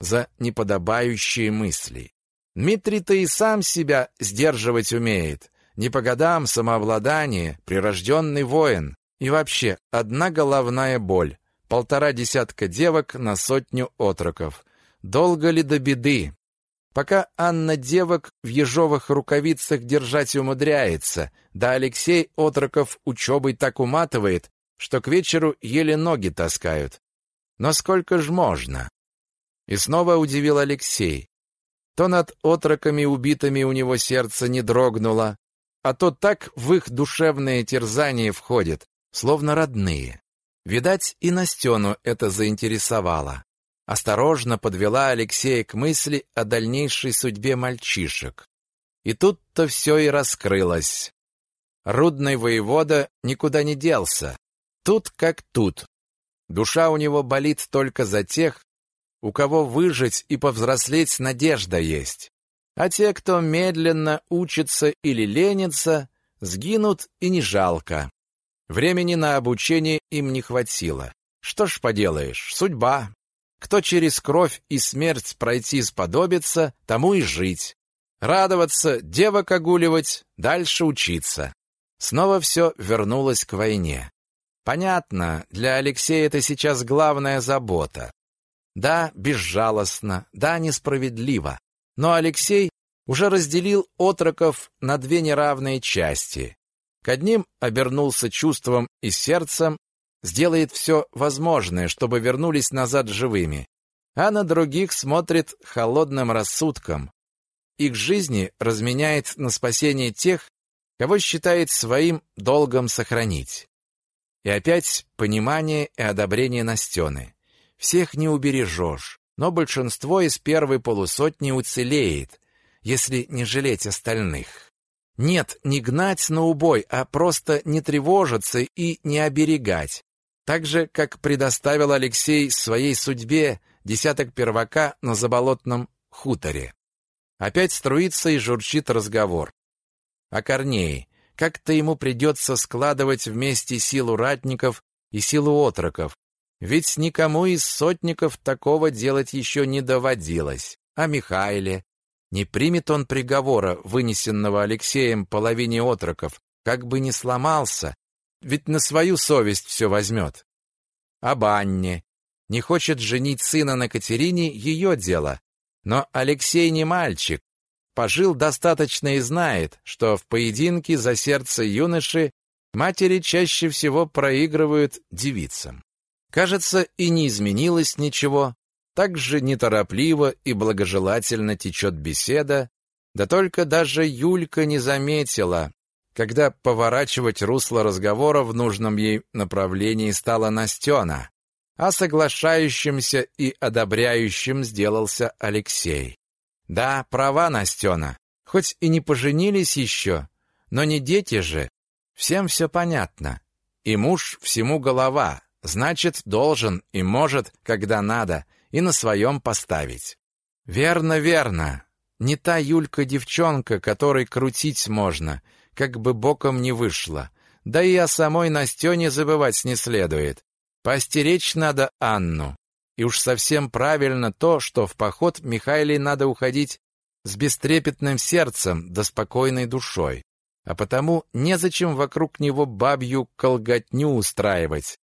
за неподобающие мысли. Дмитрий-то и сам себя сдерживать умеет. Не по годам самообладание, прирожденный воин. И вообще, одна головная боль полтора десятка девок на сотню отроков. Долго ли до беды? Пока Анна девок в ежовых рукавицах держать умудряется, да Алексей отроков учебой так уматывает, что к вечеру еле ноги таскают. Но сколько ж можно? И снова удивил Алексей. То над отроками убитыми у него сердце не дрогнуло, а то так в их душевное терзание входит, словно родные. Видать, и Настену это заинтересовало. Осторожно подвела Алексея к мысли о дальнейшей судьбе мальчишек. И тут-то все и раскрылось. Рудный воевода никуда не делся. Тут как тут. Душа у него болит только за тех, у кого выжить и повзрослеть надежда есть. А те, кто медленно учится или ленится, сгинут и не жалко. Времени на обучение им не хватило. Что ж поделаешь, судьба. Кто через кровь и смерть пройти сподобится, тому и жить. Радоваться, девок огуливать, дальше учиться. Снова все вернулось к войне. Понятно, для Алексея это сейчас главная забота. Да, безжалостно, да, несправедливо. Но Алексей уже разделил отроков на две неравные части. К одним обернулся чувством и сердцем, сделает все возможное, чтобы вернулись назад живыми, а на других смотрит холодным рассудком. Их жизни разменяет на спасение тех, кого считает своим долгом сохранить. И опять понимание и одобрение Настены. Всех не убережешь, но большинство из первой полусотни уцелеет, если не жалеть остальных. Нет, не гнать на убой, а просто не тревожиться и не оберегать. Так же, как предоставил Алексей своей судьбе десяток первака на заболотном хуторе. Опять струится и журчит разговор. О Корнее. Как-то ему придется складывать вместе силу ратников и силу отроков. Ведь никому из сотников такого делать еще не доводилось. О Михаиле, не примет он приговора, вынесенного Алексеем половине отроков, как бы ни сломался, ведь на свою совесть все возьмет. Об Анне. Не хочет женить сына на Катерине – ее дело. Но Алексей не мальчик. Пожил достаточно и знает, что в поединке за сердце юноши матери чаще всего проигрывают девицам. Кажется, и не изменилось ничего, так же неторопливо и благожелательно течет беседа, да только даже Юлька не заметила, когда поворачивать русло разговора в нужном ей направлении стала Настена, а соглашающимся и одобряющим сделался Алексей. Да, права Настена, хоть и не поженились еще, но не дети же, всем все понятно. И муж всему голова, значит, должен и может, когда надо, и на своем поставить. Верно, верно. Не та Юлька-девчонка, которой крутить можно, как бы боком не вышло. Да и о самой Настене забывать не следует. Постеречь надо Анну. И уж совсем правильно то, что в поход Михайле надо уходить с бестрепетным сердцем да спокойной душой. А потому незачем вокруг него бабью колготню устраивать,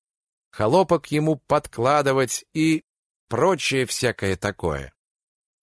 холопок ему подкладывать и прочее всякое такое.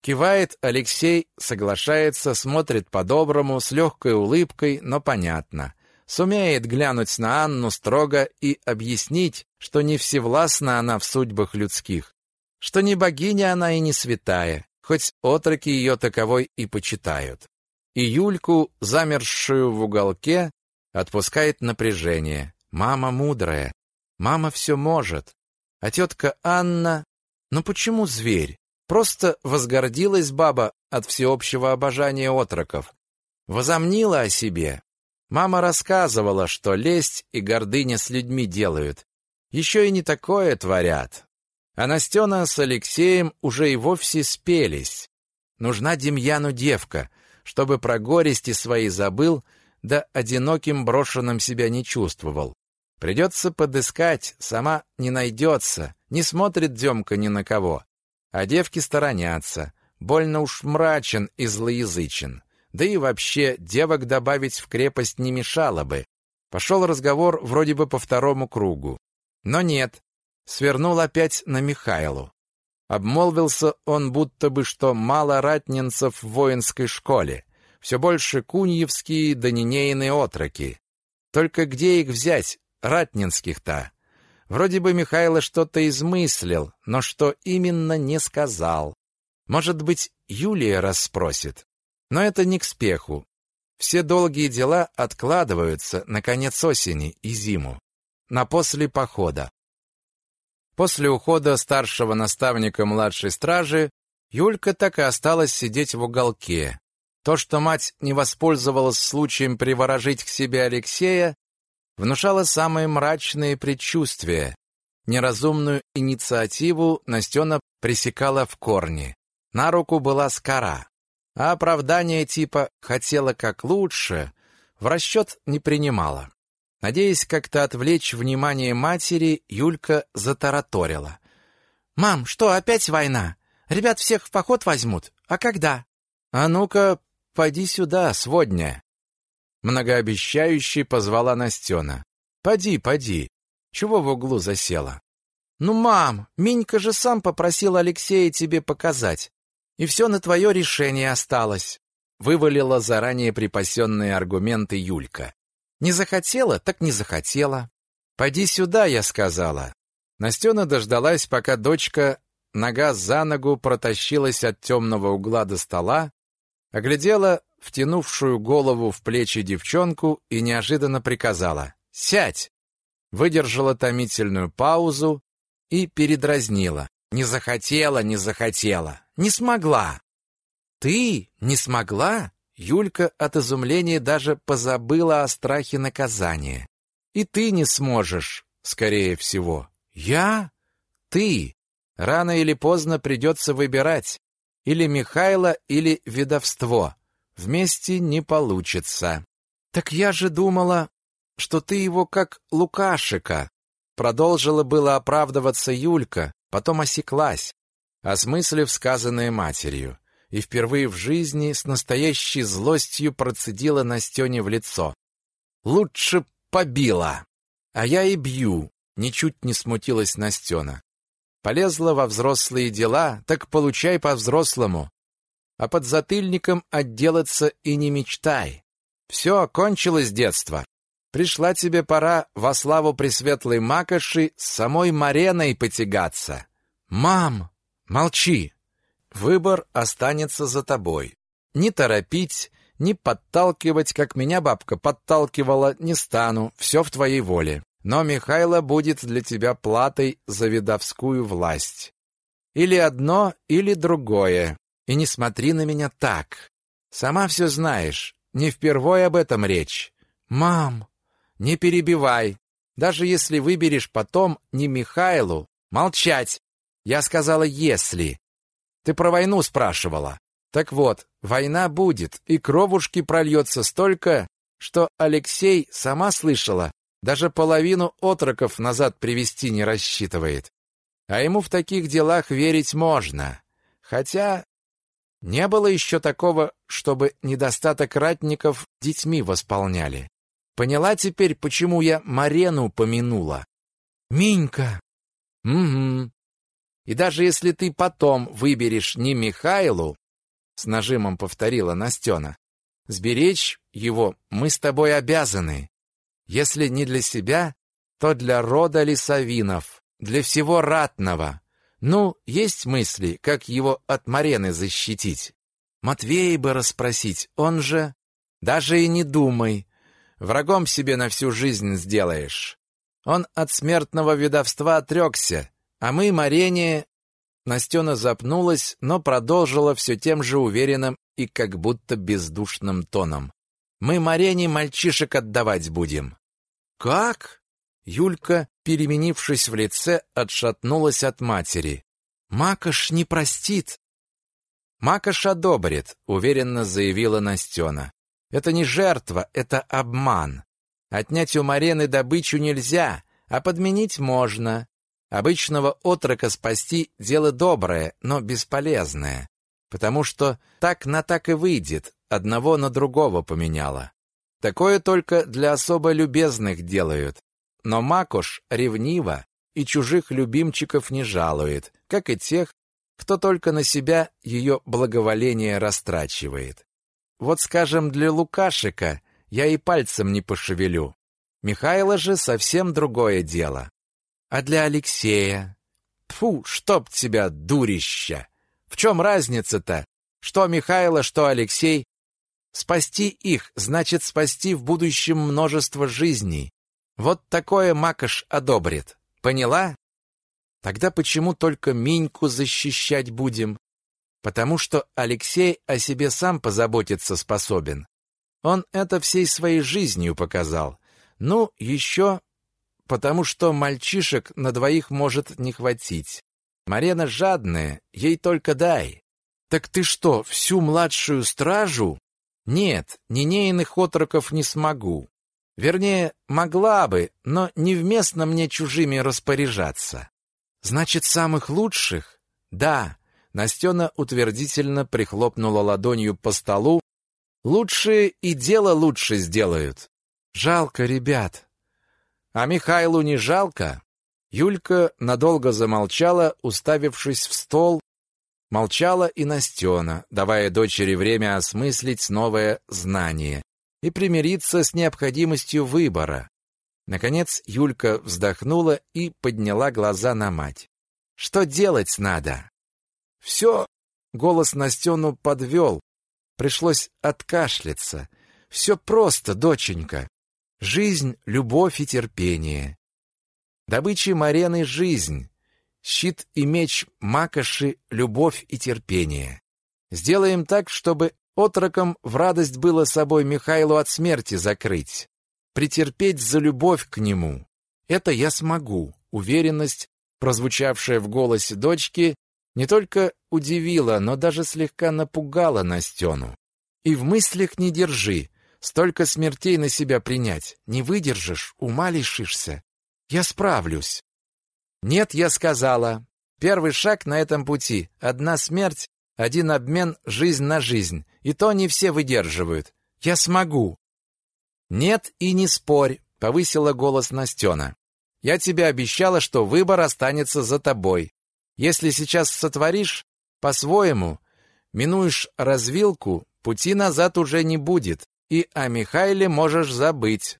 Кивает Алексей, соглашается, смотрит по-доброму, с легкой улыбкой, но понятно. Сумеет глянуть на Анну строго и объяснить, что не всевластна она в судьбах людских, что не богиня она и не святая, хоть отроки ее таковой и почитают. И Юльку, замерзшую в уголке, отпускает напряжение. Мама мудрая, мама все может. А тетка Анна... Ну почему зверь? Просто возгордилась баба от всеобщего обожания отроков. Возомнила о себе. Мама рассказывала, что лесть и гордыня с людьми делают. Еще и не такое творят. А Настена с Алексеем уже и вовсе спелись. Нужна Демьяну девка, чтобы про горести свои забыл, да одиноким брошенным себя не чувствовал. Придется подыскать, сама не найдется, не смотрит Демка ни на кого. А девки сторонятся, больно уж мрачен и злоязычен. Да и вообще, девок добавить в крепость не мешало бы. Пошел разговор вроде бы по второму кругу. Но нет, свернул опять на Михайлу. Обмолвился он будто бы, что мало ратнинцев в воинской школе, все больше куньевские да нинейные отроки. Только где их взять, ратнинских-то? Вроде бы Михайло что-то измыслил, но что именно не сказал. Может быть, Юлия расспросит. Но это не к спеху. Все долгие дела откладываются на конец осени и зиму, на после похода. После ухода старшего наставника младшей стражи Юлька так и осталась сидеть в уголке. То, что мать не воспользовалась случаем приворожить к себе Алексея, внушало самые мрачные предчувствия. Неразумную инициативу Настена пресекала в корне. На руку была скора. А оправдание типа «хотела как лучше» в расчет не принимала. Надеясь как-то отвлечь внимание матери, Юлька затараторила. «Мам, что, опять война? Ребят всех в поход возьмут? А когда?» «А ну-ка, поди сюда, сводня!» Многообещающий позвала Настена. «Поди, поди. Чего в углу засела?» «Ну, мам, Минька же сам попросил Алексея тебе показать. И все на твое решение осталось», — вывалила заранее припасенные аргументы Юлька. «Не захотела, так не захотела. Пойди сюда», — я сказала. Настена дождалась, пока дочка нога за ногу протащилась от темного угла до стола, оглядела втянувшую голову в плечи девчонку и неожиданно приказала «Сядь!» Выдержала томительную паузу и передразнила. «Не захотела, не захотела, не смогла!» «Ты не смогла?» Юлька от изумления даже позабыла о страхе наказания. «И ты не сможешь, скорее всего». «Я? Ты? Рано или поздно придется выбирать. Или Михайло, или ведовство. Вместе не получится. Так я же думала, что ты его как Лукашика. Продолжила было оправдываться Юлька, потом осеклась, осмыслив сказанное матерью, и впервые в жизни с настоящей злостью процедила Настене в лицо. «Лучше побила!» «А я и бью!» — ничуть не смутилась Настена. «Полезла во взрослые дела, так получай по-взрослому а под затыльником отделаться и не мечтай. Все, кончилось детство. Пришла тебе пора во славу Пресветлой Макоши с самой Мареной потягаться. Мам, молчи. Выбор останется за тобой. Не торопить, не подталкивать, как меня бабка подталкивала, не стану, все в твоей воле. Но Михайло будет для тебя платой за видовскую власть. Или одно, или другое. И не смотри на меня так. Сама все знаешь. Не впервой об этом речь. Мам, не перебивай. Даже если выберешь потом не Михайлу, молчать. Я сказала «если». Ты про войну спрашивала. Так вот, война будет, и кровушки прольется столько, что Алексей, сама слышала, даже половину отроков назад привести не рассчитывает. А ему в таких делах верить можно. Хотя Не было еще такого, чтобы недостаток ратников детьми восполняли. Поняла теперь, почему я Марену помянула. Минька. Угу. И даже если ты потом выберешь не Михайлу, с нажимом повторила Настена, сберечь его мы с тобой обязаны. Если не для себя, то для рода Лисовинов, для всего ратного. Ну, есть мысли, как его от Марены защитить? Матвей бы расспросить, он же... Даже и не думай. Врагом себе на всю жизнь сделаешь. Он от смертного ведовства отрекся, а мы, Марене... Настена запнулась, но продолжила все тем же уверенным и как будто бездушным тоном. Мы Марене мальчишек отдавать будем. Как? Юлька, переменившись в лице, отшатнулась от матери. Макаш не простит. Макаш одобрит, уверенно заявила Настена. Это не жертва, это обман. Отнять у Марены добычу нельзя, а подменить можно. Обычного отрока спасти – дело доброе, но бесполезное, потому что так на так и выйдет, одного на другого поменяла. Такое только для особо любезных делают. Но Макош ревниво и чужих любимчиков не жалует, как и тех, кто только на себя ее благоволение растрачивает. Вот, скажем, для Лукашика я и пальцем не пошевелю. Михайло же совсем другое дело. А для Алексея? Тфу, чтоб тебя, дурища! В чем разница-то? Что Михайло, что Алексей? Спасти их значит спасти в будущем множество жизней. Вот такое Макаш одобрит. Поняла? Тогда почему только Миньку защищать будем? Потому что Алексей о себе сам позаботиться способен. Он это всей своей жизнью показал. Ну, еще потому что мальчишек на двоих может не хватить. Марена жадная, ей только дай. Так ты что, всю младшую стражу? Нет, нинейных отроков не смогу. Вернее, могла бы, но невместно мне чужими распоряжаться. Значит, самых лучших? Да. Настена утвердительно прихлопнула ладонью по столу. Лучшие и дело лучше сделают. Жалко ребят. А Михайлу не жалко? Юлька надолго замолчала, уставившись в стол. Молчала и Настена, давая дочери время осмыслить новое знание и примириться с необходимостью выбора. Наконец Юлька вздохнула и подняла глаза на мать. «Что делать надо?» «Все...» — голос Настену подвел. Пришлось откашляться. «Все просто, доченька. Жизнь, любовь и терпение. Добычи Марены — жизнь. Щит и меч Макоши — любовь и терпение. Сделаем так, чтобы отроком в радость было собой Михайлу от смерти закрыть. Претерпеть за любовь к нему. Это я смогу. Уверенность, прозвучавшая в голосе дочки, не только удивила, но даже слегка напугала Настену. И в мыслях не держи. Столько смертей на себя принять. Не выдержишь, ума лишишься. Я справлюсь. Нет, я сказала. Первый шаг на этом пути. Одна смерть, один обмен жизнь на жизнь. И то не все выдерживают. Я смогу. Нет и не спорь, повысила голос Настена. Я тебе обещала, что выбор останется за тобой. Если сейчас сотворишь по-своему, минуешь развилку, пути назад уже не будет и о Михайле можешь забыть.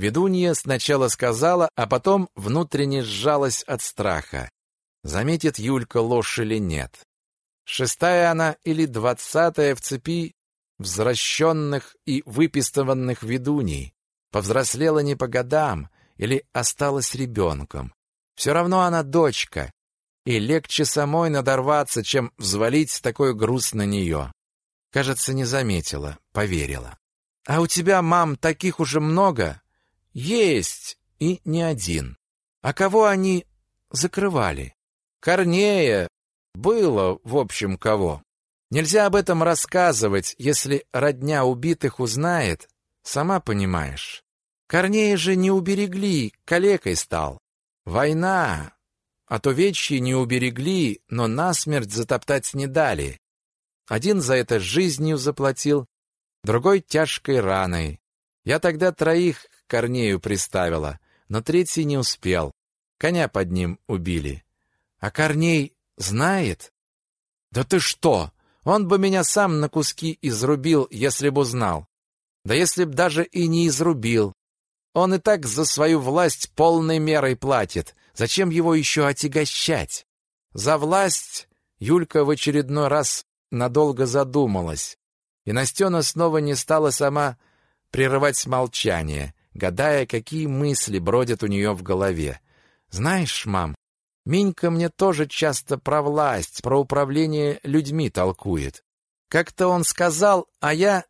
Ведунья сначала сказала, а потом внутренне сжалась от страха. Заметит Юлька ложь или нет. Шестая она или двадцатая в цепи взращенных и выпистыванных ведуней. Повзрослела не по годам или осталась ребенком. Все равно она дочка, и легче самой надорваться, чем взвалить такой груз на нее. Кажется, не заметила, поверила. А у тебя, мам, таких уже много? Есть, и не один. А кого они закрывали? Корнея. Было, в общем, кого. Нельзя об этом рассказывать, если родня убитых узнает. Сама понимаешь. Корнея же не уберегли, калекой стал. Война. А то вечьи не уберегли, но насмерть затоптать не дали. Один за это жизнью заплатил, другой тяжкой раной. Я тогда троих Корнею приставила, но третий не успел. Коня под ним убили. А Корней знает? Да ты что? Он бы меня сам на куски изрубил, если бы узнал. Да если б даже и не изрубил. Он и так за свою власть полной мерой платит. Зачем его еще отягощать? За власть Юлька в очередной раз надолго задумалась. И Настена снова не стала сама прерывать молчание, гадая, какие мысли бродят у нее в голове. «Знаешь, мам, Минька мне тоже часто про власть, про управление людьми толкует. Как-то он сказал, а я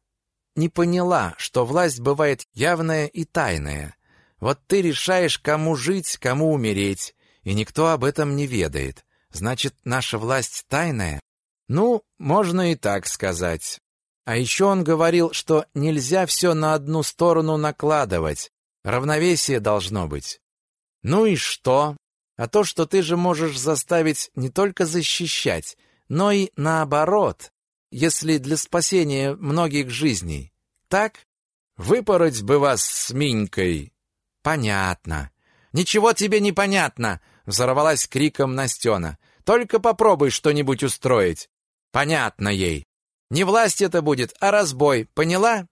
не поняла, что власть бывает явная и тайная. Вот ты решаешь, кому жить, кому умереть, и никто об этом не ведает. Значит, наша власть тайная? Ну, можно и так сказать. А еще он говорил, что нельзя все на одну сторону накладывать. Равновесие должно быть. Ну и что? А то, что ты же можешь заставить не только защищать, но и наоборот, если для спасения многих жизней. Так? Выпороть бы вас с Минькой. Понятно. Ничего тебе не понятно, взорвалась криком Настена. Только попробуй что-нибудь устроить. Понятно ей. Не власть это будет, а разбой, поняла?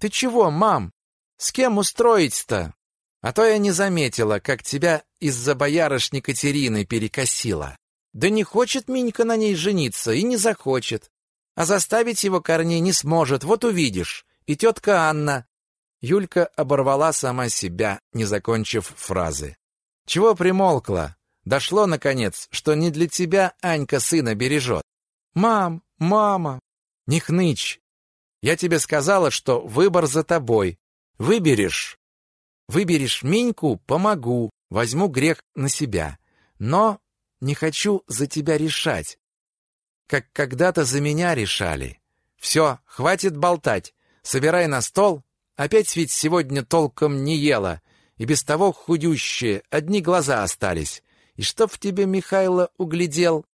Ты чего, мам? С кем устроить-то? А то я не заметила, как тебя из-за боярышни Катерины перекосило. Да не хочет Минька на ней жениться и не захочет. А заставить его Корней не сможет, вот увидишь. И тетка Анна. Юлька оборвала сама себя, не закончив фразы. Чего примолкла? Дошло, наконец, что не для тебя Анька сына бережет. «Мам, мама!» «Не хнычь! Я тебе сказала, что выбор за тобой. Выберешь. Выберешь Миньку — помогу, возьму грех на себя. Но не хочу за тебя решать, как когда-то за меня решали. Все, хватит болтать. Собирай на стол. Опять ведь сегодня толком не ела, и без того худющие, одни глаза остались. И что в тебе Михайло углядел?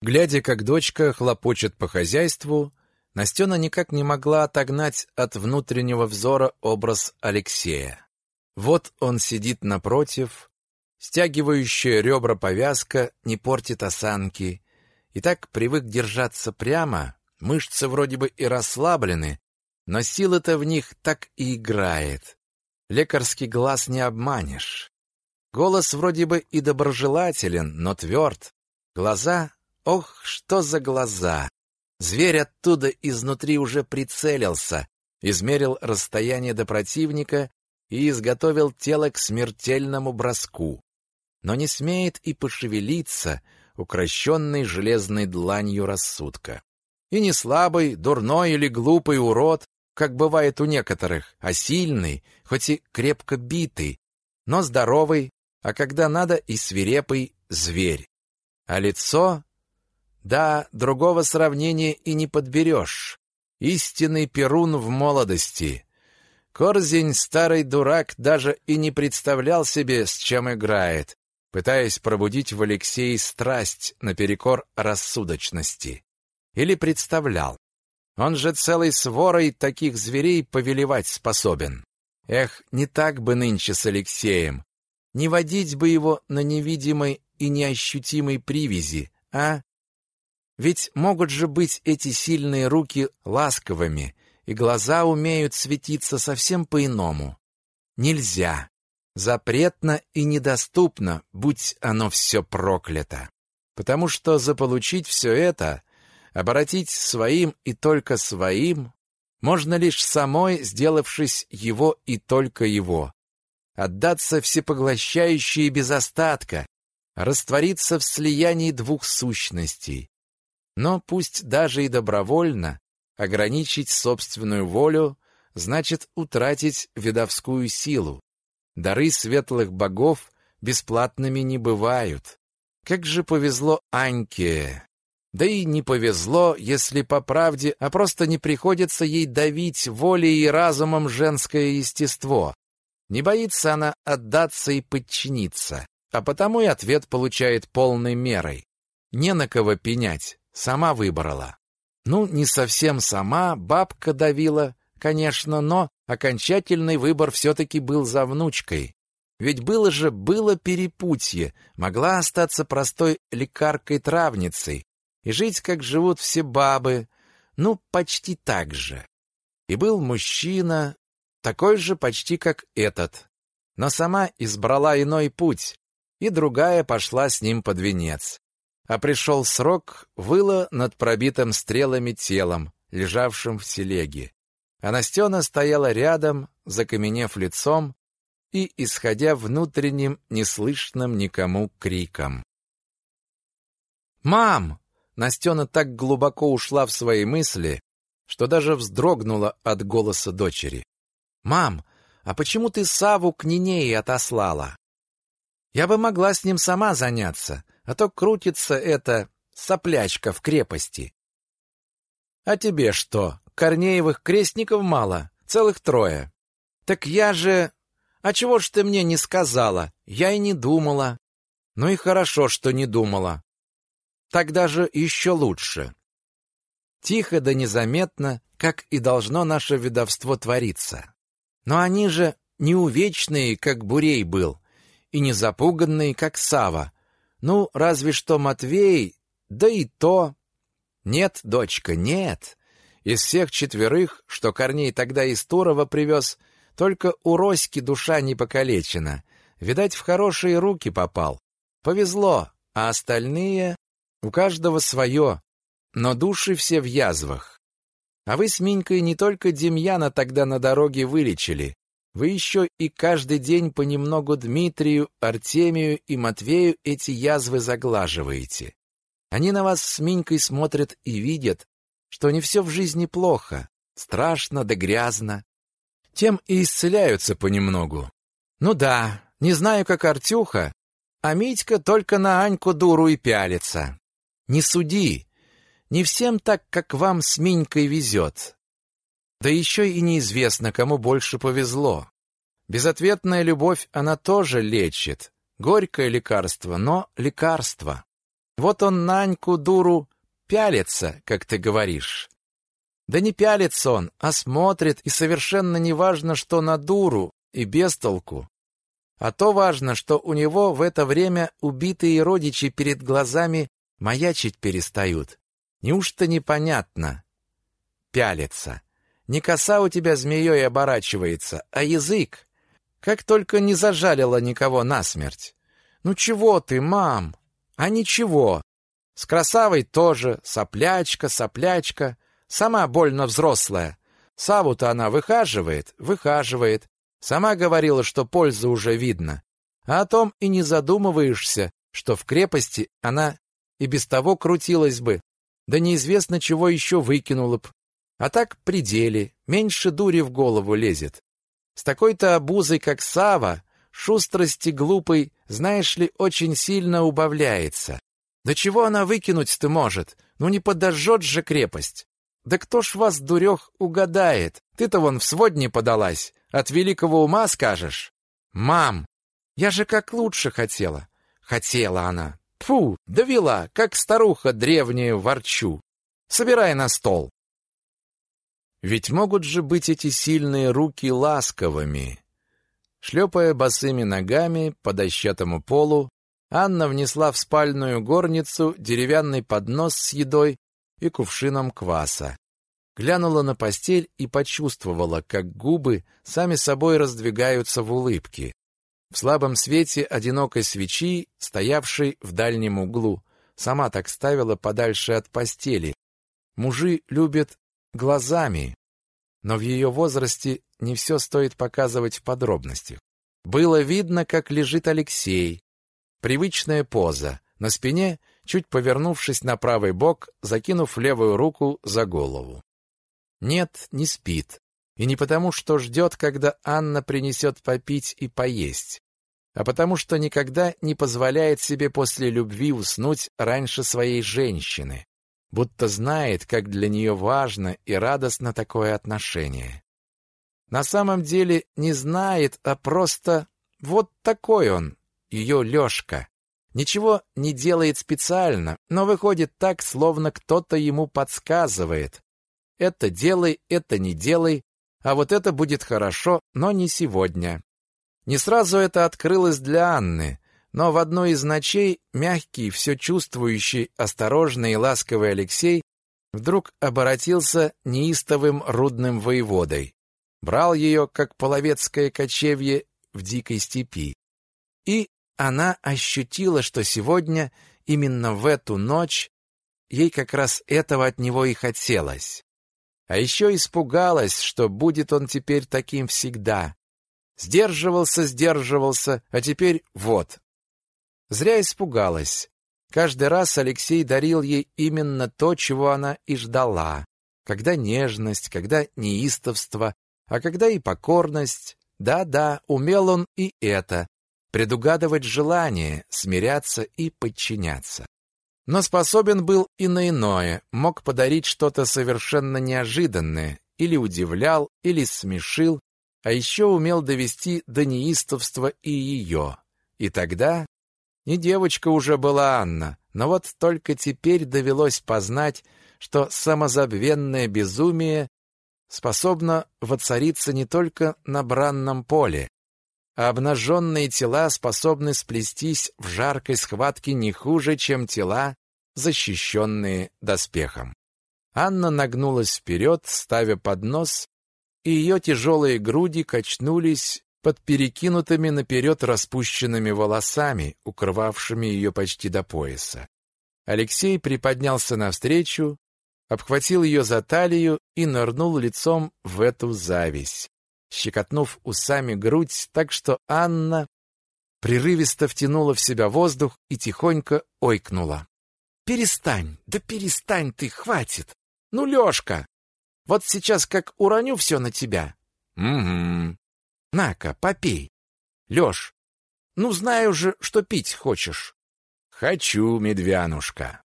Глядя, как дочка хлопочет по хозяйству, Настена никак не могла отогнать от внутреннего взора образ Алексея. Вот он сидит напротив, стягивающая ребра повязка не портит осанки, и так привык держаться прямо, мышцы вроде бы и расслаблены, но сила-то в них так и играет. Лекарский глаз не обманешь. Голос вроде бы и доброжелателен, но тверд. Глаза Ох, что за глаза! Зверь оттуда изнутри уже прицелился, измерил расстояние до противника и изготовил тело к смертельному броску. Но не смеет и пошевелиться, укращенный железной дланью рассудка. И не слабый, дурной или глупый урод, как бывает у некоторых, а сильный, хоть и крепко битый, но здоровый, а когда надо и свирепый зверь. А лицо да, другого сравнения и не подберешь. Истинный перун в молодости. Корзень, старый дурак, даже и не представлял себе, с чем играет, пытаясь пробудить в Алексее страсть наперекор рассудочности. Или представлял. Он же целой сворой таких зверей повелевать способен. Эх, не так бы нынче с Алексеем. Не водить бы его на невидимой и неощутимой привязи, а ведь могут же быть эти сильные руки ласковыми, и глаза умеют светиться совсем по-иному. Нельзя. Запретно и недоступно, будь оно все проклято. Потому что заполучить все это, обратить своим и только своим, можно лишь самой, сделавшись его и только его. Отдаться всепоглощающей без остатка, раствориться в слиянии двух сущностей, но пусть даже и добровольно, ограничить собственную волю значит утратить видовскую силу. Дары светлых богов бесплатными не бывают. Как же повезло Аньке! Да и не повезло, если по правде, а просто не приходится ей давить волей и разумом женское естество. Не боится она отдаться и подчиниться, а потому и ответ получает полной мерой. Не на кого пенять. Сама выбрала. Ну, не совсем сама, бабка давила, конечно, но окончательный выбор все-таки был за внучкой. Ведь было же, было перепутье, могла остаться простой лекаркой-травницей и жить, как живут все бабы, ну, почти так же. И был мужчина, такой же почти как этот, но сама избрала иной путь, и другая пошла с ним под венец. А пришел срок, выла над пробитым стрелами телом, лежавшим в телеге. А Настена стояла рядом, закаменев лицом и исходя внутренним, неслышным никому криком. «Мам!» Настена так глубоко ушла в свои мысли, что даже вздрогнула от голоса дочери. «Мам, а почему ты Саву к Нинее отослала?» «Я бы могла с ним сама заняться, а то крутится эта соплячка в крепости». «А тебе что, Корнеевых крестников мало, целых трое?» «Так я же...» «А чего ж ты мне не сказала? Я и не думала». «Ну и хорошо, что не думала. Тогда же еще лучше». Тихо да незаметно, как и должно наше ведовство твориться. Но они же не увечные, как Бурей был, и не запуганные, как Сава. Ну, разве что Матвей, да и то. Нет, дочка, нет. Из всех четверых, что Корней тогда из Турова привез, только у Роськи душа не покалечена. Видать, в хорошие руки попал. Повезло, а остальные... У каждого свое, но души все в язвах. А вы с Минькой не только Демьяна тогда на дороге вылечили, вы еще и каждый день понемногу Дмитрию, Артемию и Матвею эти язвы заглаживаете. Они на вас с Минькой смотрят и видят, что не все в жизни плохо, страшно да грязно. Тем и исцеляются понемногу. Ну да, не знаю, как Артюха, а Митька только на Аньку дуру и пялится. Не суди, не всем так, как вам с Минькой везет. Да еще и неизвестно, кому больше повезло. Безответная любовь она тоже лечит. Горькое лекарство, но лекарство. Вот он Наньку, дуру, пялится, как ты говоришь. Да не пялится он, а смотрит, и совершенно не важно, что на дуру и без толку. А то важно, что у него в это время убитые родичи перед глазами маячить перестают. Неужто непонятно? Пялится. Не коса у тебя змеей оборачивается, а язык. Как только не зажалила никого насмерть. Ну чего ты, мам? А ничего. С красавой тоже, соплячка, соплячка. Сама больно взрослая. Саву-то она выхаживает, выхаживает. Сама говорила, что польза уже видно. А о том и не задумываешься, что в крепости она и без того крутилась бы, да неизвестно, чего еще выкинула б. А так при деле, меньше дури в голову лезет. С такой-то обузой, как Сава, шустрости глупой, знаешь ли, очень сильно убавляется. Да чего она выкинуть-то может? Ну не подожжет же крепость. Да кто ж вас, дурех, угадает? Ты-то вон в сводне подалась. От великого ума скажешь? Мам, я же как лучше хотела. Хотела она. Фу, довела, как старуха древняя ворчу. Собирай на стол. Ведь могут же быть эти сильные руки ласковыми. Шлепая босыми ногами по дощатому полу, Анна внесла в спальную горницу деревянный поднос с едой и кувшином кваса. Глянула на постель и почувствовала, как губы сами собой раздвигаются в улыбке. В слабом свете одинокой свечи, стоявшей в дальнем углу, сама так ставила подальше от постели. Мужи любят глазами, но в ее возрасте не все стоит показывать в подробностях. Было видно, как лежит Алексей. Привычная поза. На спине, чуть повернувшись на правый бок, закинув левую руку за голову. Нет, не спит. И не потому, что ждет, когда Анна принесет попить и поесть, а потому что никогда не позволяет себе после любви уснуть раньше своей женщины, будто знает, как для нее важно и радостно такое отношение. На самом деле не знает, а просто вот такой он, ее Лешка. Ничего не делает специально, но выходит так, словно кто-то ему подсказывает. Это делай, это не делай, а вот это будет хорошо, но не сегодня. Не сразу это открылось для Анны, но в одной из ночей мягкий, все чувствующий, осторожный и ласковый Алексей вдруг оборотился неистовым рудным воеводой. Брал ее, как половецкое кочевье в дикой степи. И она ощутила, что сегодня, именно в эту ночь, ей как раз этого от него и хотелось. А еще испугалась, что будет он теперь таким всегда. Сдерживался, сдерживался, а теперь вот. Зря испугалась. Каждый раз Алексей дарил ей именно то, чего она и ждала. Когда нежность, когда неистовство, а когда и покорность. Да-да, умел он и это. Предугадывать желание, смиряться и подчиняться но способен был и на иное, мог подарить что-то совершенно неожиданное, или удивлял, или смешил, а еще умел довести до неистовства и ее. И тогда не девочка уже была Анна, но вот только теперь довелось познать, что самозабвенное безумие способно воцариться не только на бранном поле, а обнаженные тела способны сплестись в жаркой схватке не хуже, чем тела, защищенные доспехом. Анна нагнулась вперед, ставя поднос, и ее тяжелые груди качнулись под перекинутыми наперед распущенными волосами, укрывавшими ее почти до пояса. Алексей приподнялся навстречу, обхватил ее за талию и нырнул лицом в эту зависть щекотнув усами грудь так, что Анна прерывисто втянула в себя воздух и тихонько ойкнула. «Перестань! Да перестань ты! Хватит! Ну, Лёшка! Вот сейчас как уроню все на тебя!» «Угу. На-ка, попей! Лёш, ну знаю же, что пить хочешь!» «Хочу, медвянушка!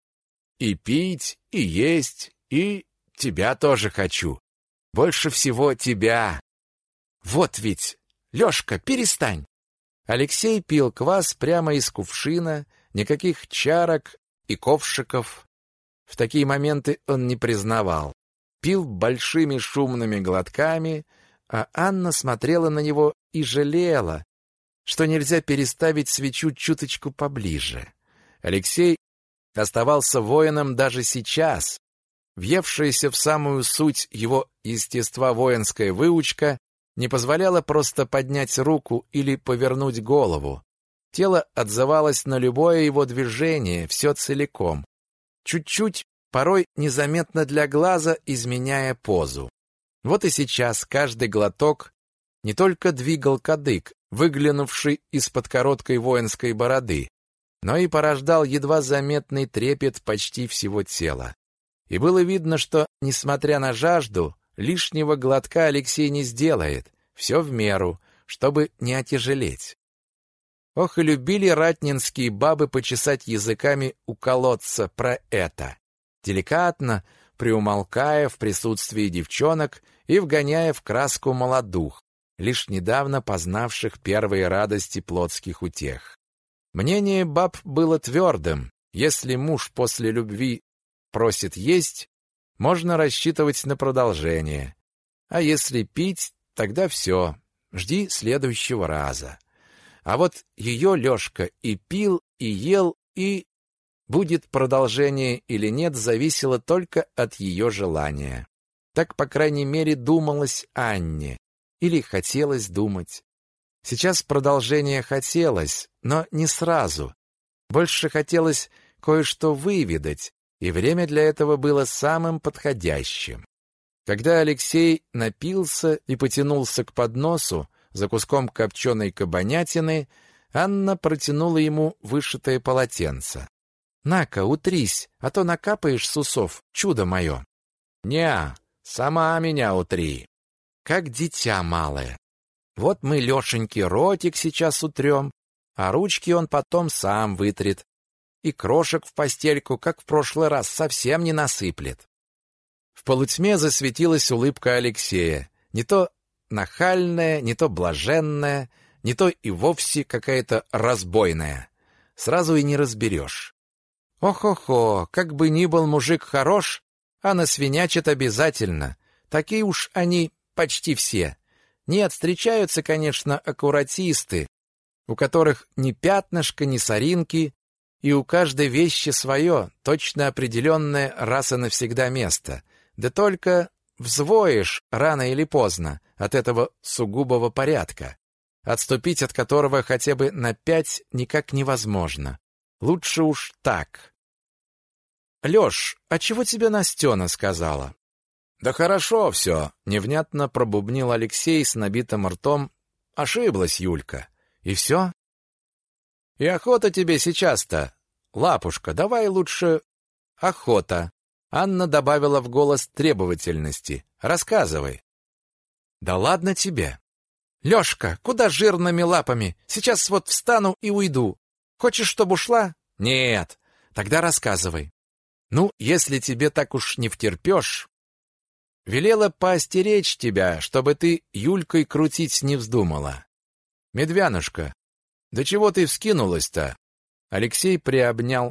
И пить, и есть, и тебя тоже хочу! Больше всего тебя!» Вот ведь! Лёшка, перестань! Алексей пил квас прямо из кувшина, никаких чарок и ковшиков. В такие моменты он не признавал. Пил большими шумными глотками, а Анна смотрела на него и жалела, что нельзя переставить свечу чуточку поближе. Алексей оставался воином даже сейчас. Въевшаяся в самую суть его естества воинская выучка не позволяла просто поднять руку или повернуть голову. Тело отзывалось на любое его движение, все целиком. Чуть-чуть, порой незаметно для глаза, изменяя позу. Вот и сейчас каждый глоток не только двигал кадык, выглянувший из-под короткой воинской бороды, но и порождал едва заметный трепет почти всего тела. И было видно, что, несмотря на жажду, Лишнего глотка Алексей не сделает, все в меру, чтобы не отяжелеть. Ох, и любили ратнинские бабы почесать языками у колодца про это. Деликатно, приумолкая в присутствии девчонок и вгоняя в краску молодух, лишь недавно познавших первые радости плотских утех. Мнение баб было твердым. Если муж после любви просит есть, можно рассчитывать на продолжение. А если пить, тогда все, жди следующего раза. А вот ее Лешка и пил, и ел, и... Будет продолжение или нет, зависело только от ее желания. Так, по крайней мере, думалось Анне. Или хотелось думать. Сейчас продолжение хотелось, но не сразу. Больше хотелось кое-что выведать, и время для этого было самым подходящим. Когда Алексей напился и потянулся к подносу за куском копченой кабанятины, Анна протянула ему вышитое полотенце. «На-ка, утрись, а то накапаешь с усов, чудо мое!» «Не, сама меня утри!» «Как дитя малое!» «Вот мы Лешеньке ротик сейчас утрем, а ручки он потом сам вытрет, и крошек в постельку, как в прошлый раз, совсем не насыплет. В полутьме засветилась улыбка Алексея, не то нахальная, не то блаженная, не то и вовсе какая-то разбойная. сразу и не разберешь. Ох-охо, как бы ни был мужик хорош, а насвинячат обязательно. Такие уж они почти все. Нет, встречаются, конечно, аккуратисты, у которых ни пятнышка, ни соринки, и у каждой вещи свое, точно определенное раз и навсегда место. Да только взвоишь рано или поздно от этого сугубого порядка, отступить от которого хотя бы на пять никак невозможно. Лучше уж так. Лёш, а чего тебе Настена сказала? Да хорошо все, невнятно пробубнил Алексей с набитым ртом. Ошиблась Юлька. И все? И охота тебе сейчас-то. Лапушка, давай лучше охота. Анна добавила в голос требовательности. Рассказывай. Да ладно тебе. Лёшка, куда жирными лапами? Сейчас вот встану и уйду. Хочешь, чтобы ушла? Нет. Тогда рассказывай. Ну, если тебе так уж не втерпёшь, велела поостеречь тебя, чтобы ты Юлькой крутить не вздумала. Медвянушка, да чего ты вскинулась-то? Алексей приобнял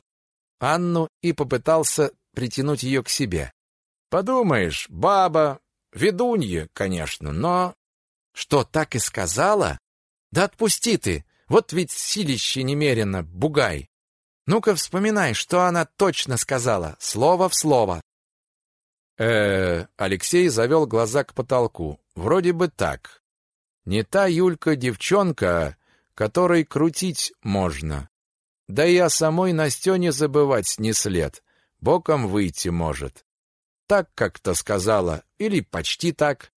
Анну и попытался притянуть ее к себе. Подумаешь, баба, ведунья, конечно, но что так и сказала? Да отпусти ты. Вот ведь силище немерено, бугай. Ну-ка вспоминай, что она точно сказала, слово в слово. Э, -э Алексей завел глаза к потолку. Вроде бы так. Не та Юлька девчонка, которой крутить можно. Да и о самой Настене забывать не след. Боком выйти может. Так как-то сказала, или почти так.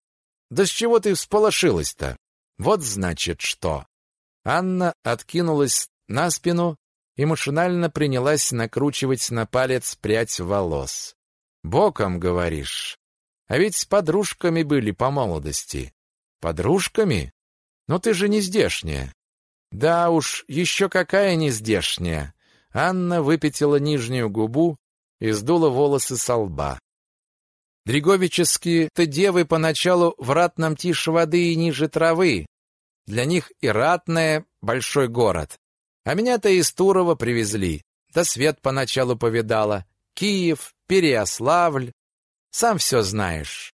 Да с чего ты всполошилась-то? Вот значит что. Анна откинулась на спину и машинально принялась накручивать на палец прядь волос. Боком, говоришь? А ведь с подружками были по молодости. Подружками? Но ты же не здешняя. Да уж, еще какая не здешняя. Анна выпятила нижнюю губу и сдула волосы со лба. Дриговические-то девы поначалу в ратном тише воды и ниже травы. Для них и ратное — большой город. А меня-то из Турова привезли. Да свет поначалу повидала. Киев, Переяславль. Сам все знаешь.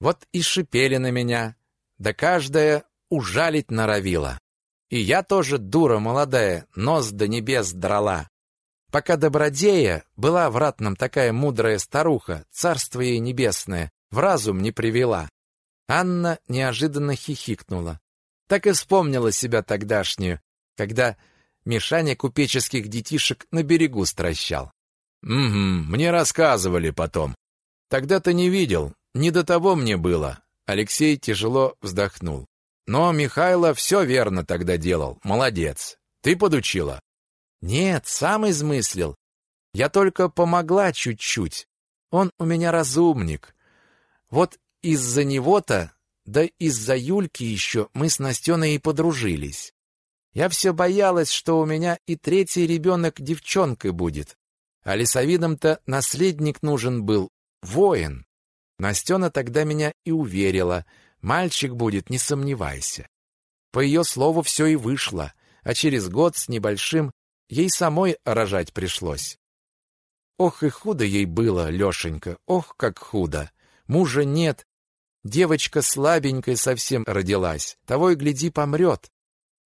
Вот и шипели на меня да каждая ужалить норовила. И я тоже дура молодая, нос до небес драла. Пока добродея была в ратном такая мудрая старуха, царство ей небесное, в разум не привела. Анна неожиданно хихикнула. Так и вспомнила себя тогдашнюю, когда Мишаня купеческих детишек на берегу стращал. «Угу, мне рассказывали потом. Тогда ты не видел, не до того мне было. Алексей тяжело вздохнул. Но Михайло все верно тогда делал. Молодец. Ты подучила? Нет, сам измыслил. Я только помогла чуть-чуть. Он у меня разумник. Вот из-за него-то, да из-за Юльки еще мы с Настеной и подружились. Я все боялась, что у меня и третий ребенок девчонкой будет. А лесовидам-то наследник нужен был, воин. Настена тогда меня и уверила. Мальчик будет, не сомневайся. По ее слову все и вышло, а через год с небольшим ей самой рожать пришлось. Ох и худо ей было, Лешенька, ох, как худо. Мужа нет, девочка слабенькая совсем родилась, того и гляди помрет.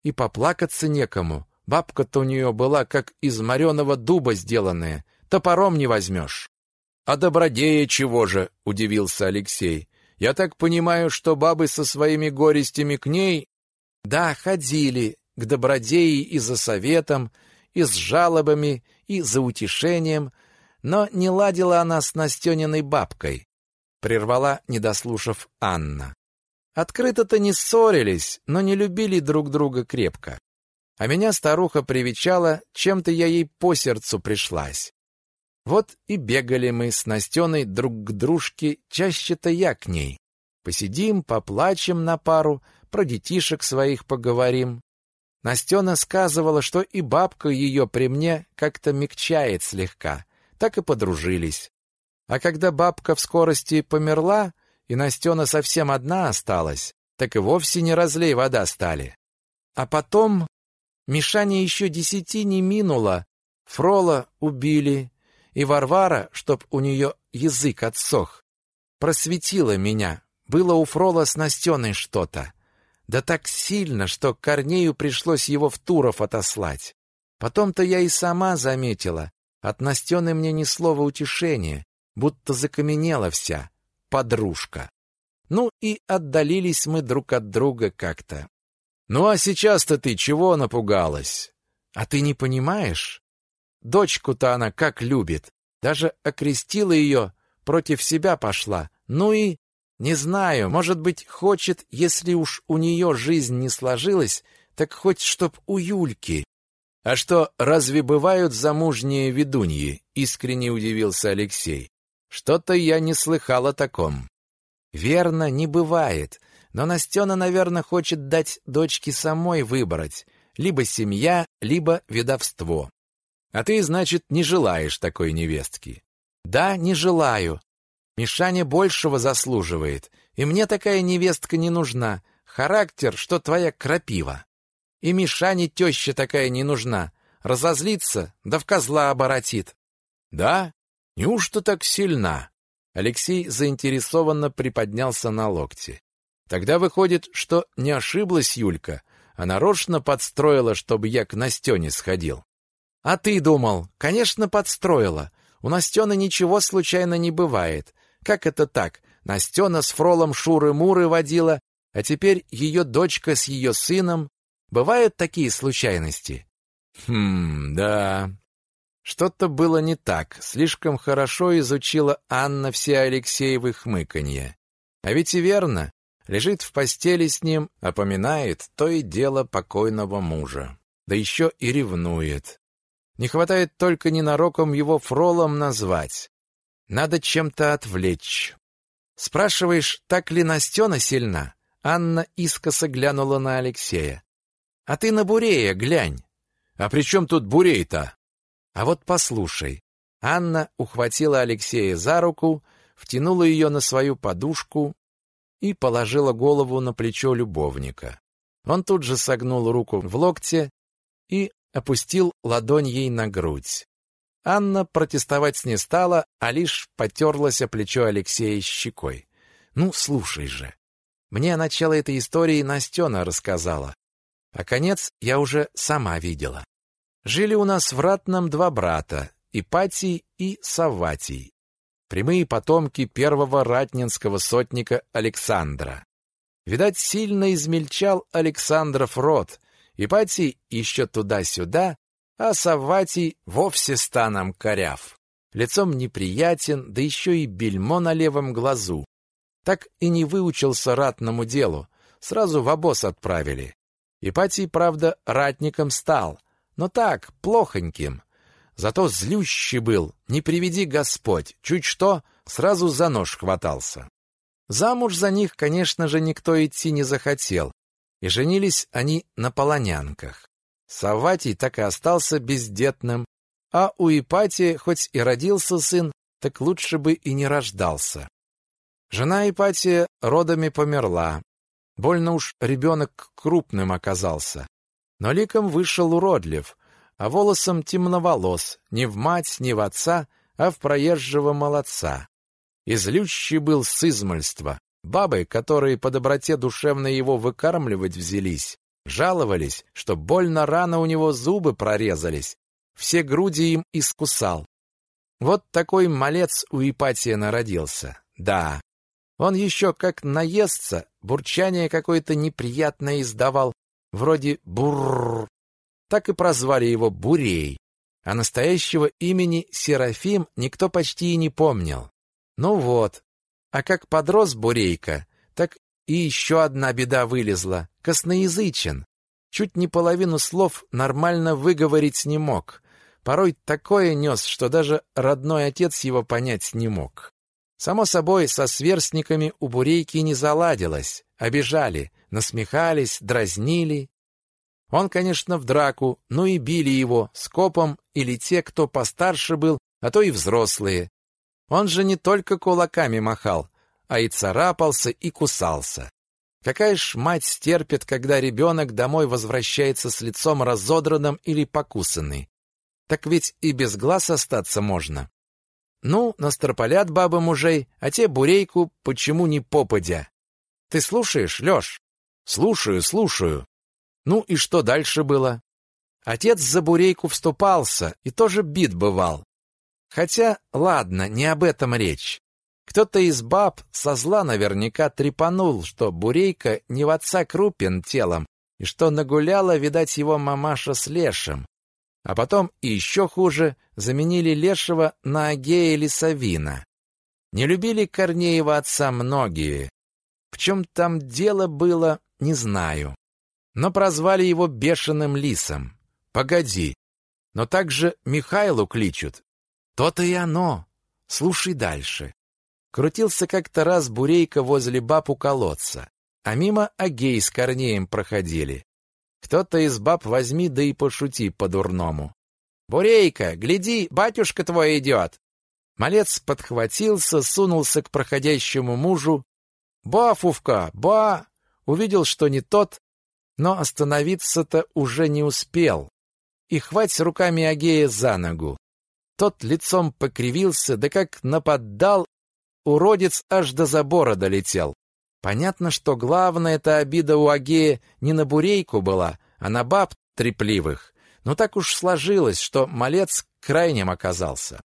И поплакаться некому, бабка-то у нее была как из мореного дуба сделанная, топором не возьмешь. «А добродея чего же?» — удивился Алексей. «Я так понимаю, что бабы со своими горестями к ней...» «Да, ходили к добродеи и за советом, и с жалобами, и за утешением, но не ладила она с Настениной бабкой», — прервала, не дослушав Анна. «Открыто-то не ссорились, но не любили друг друга крепко. А меня старуха привечала, чем-то я ей по сердцу пришлась. Вот и бегали мы с Настеной друг к дружке, чаще-то я к ней. Посидим, поплачем на пару, про детишек своих поговорим. Настена сказывала, что и бабка ее при мне как-то мягчает слегка. Так и подружились. А когда бабка в скорости померла, и Настена совсем одна осталась, так и вовсе не разлей вода стали. А потом Мишаня еще десяти не минуло. Фрола убили, и Варвара, чтоб у нее язык отсох, просветила меня. Было у Фрола с Настеной что-то. Да так сильно, что Корнею пришлось его в Туров отослать. Потом-то я и сама заметила. От Настены мне ни слова утешения, будто закаменела вся, подружка. Ну и отдалились мы друг от друга как-то. Ну а сейчас-то ты чего напугалась? А ты не понимаешь? Дочку-то она как любит. Даже окрестила ее, против себя пошла. Ну и, не знаю, может быть, хочет, если уж у нее жизнь не сложилась, так хоть чтоб у Юльки. А что, разве бывают замужние ведуньи? Искренне удивился Алексей. Что-то я не слыхал о таком. Верно, не бывает. Но Настена, наверное, хочет дать дочке самой выбрать. Либо семья, либо ведовство. А ты, значит, не желаешь такой невестки? Да, не желаю. Мишаня большего заслуживает, и мне такая невестка не нужна. Характер, что твоя крапива. И Мишане теща такая не нужна. Разозлится, да в козла оборотит. Да? Неужто так сильна? Алексей заинтересованно приподнялся на локте. Тогда выходит, что не ошиблась Юлька, а нарочно подстроила, чтобы я к Настене сходил. А ты думал? Конечно, подстроила. У Настены ничего случайно не бывает. Как это так? Настена с Фролом Шуры-Муры водила, а теперь ее дочка с ее сыном. Бывают такие случайности? Хм, да. Что-то было не так. Слишком хорошо изучила Анна все Алексеевы хмыканье. А ведь и верно. Лежит в постели с ним, опоминает то и дело покойного мужа. Да еще и ревнует. Не хватает только ненароком его фролом назвать. Надо чем-то отвлечь. Спрашиваешь, так ли Настена сильна? Анна искоса глянула на Алексея. А ты на Бурея глянь. А при чем тут Бурей-то? А вот послушай. Анна ухватила Алексея за руку, втянула ее на свою подушку и положила голову на плечо любовника. Он тут же согнул руку в локте и опустил ладонь ей на грудь. Анна протестовать не стала, а лишь потерлась о плечо Алексея щекой. «Ну, слушай же. Мне начало этой истории Настена рассказала, а конец я уже сама видела. Жили у нас в Ратном два брата, Ипатий и Савватий, прямые потомки первого ратнинского сотника Александра. Видать, сильно измельчал Александров род, Ипатий еще туда-сюда, а Савватий вовсе станом коряв. Лицом неприятен, да еще и бельмо на левом глазу. Так и не выучился ратному делу, сразу в обоз отправили. Ипатий, правда, ратником стал, но так, плохоньким. Зато злющий был, не приведи Господь, чуть что, сразу за нож хватался. Замуж за них, конечно же, никто идти не захотел, и женились они на полонянках. Савватий так и остался бездетным, а у Ипатии хоть и родился сын, так лучше бы и не рождался. Жена Ипатия родами померла. Больно уж ребенок крупным оказался. Но ликом вышел уродлив, а волосом темноволос, не в мать, не в отца, а в проезжего молодца. Излющий был с измольства, Бабы, которые по доброте душевно его выкармливать взялись, жаловались, что больно рано у него зубы прорезались, все груди им искусал. Вот такой малец у Ипатия народился. Да, он еще как наестся, бурчание какое-то неприятное издавал, вроде бурр. Так и прозвали его Бурей, а настоящего имени Серафим никто почти и не помнил. Ну вот, а как подрос Бурейка, так и еще одна беда вылезла. Косноязычен. Чуть не половину слов нормально выговорить не мог. Порой такое нес, что даже родной отец его понять не мог. Само собой, со сверстниками у Бурейки не заладилось. Обижали, насмехались, дразнили. Он, конечно, в драку, но и били его скопом или те, кто постарше был, а то и взрослые. Он же не только кулаками махал, а и царапался и кусался. Какая ж мать стерпит, когда ребенок домой возвращается с лицом разодранным или покусанный? Так ведь и без глаз остаться можно. Ну, настропалят бабы мужей, а те бурейку почему не попадя. Ты слушаешь, Лёш? Слушаю, слушаю. Ну и что дальше было? Отец за бурейку вступался и тоже бит бывал. Хотя, ладно, не об этом речь. Кто-то из баб со зла наверняка трепанул, что Бурейка не в отца крупен телом, и что нагуляла, видать, его мамаша с Лешем. А потом, и еще хуже, заменили Лешего на Агея Лисовина. Не любили Корнеева отца многие. В чем там дело было, не знаю. Но прозвали его бешеным лисом. Погоди, но также Михайлу кличут. То-то и оно. Слушай дальше. Крутился как-то раз Бурейка возле баб у колодца, а мимо Агей с Корнеем проходили. Кто-то из баб возьми да и пошути по-дурному. «Бурейка, гляди, батюшка твой идет!» Малец подхватился, сунулся к проходящему мужу. «Бафувка, ба!» Увидел, что не тот, но остановиться-то уже не успел. И хвать руками Агея за ногу. Тот лицом покривился, да как нападал уродец аж до забора долетел. Понятно, что главная эта обида у Агея не на бурейку была, а на баб трепливых. Но так уж сложилось, что малец крайним оказался.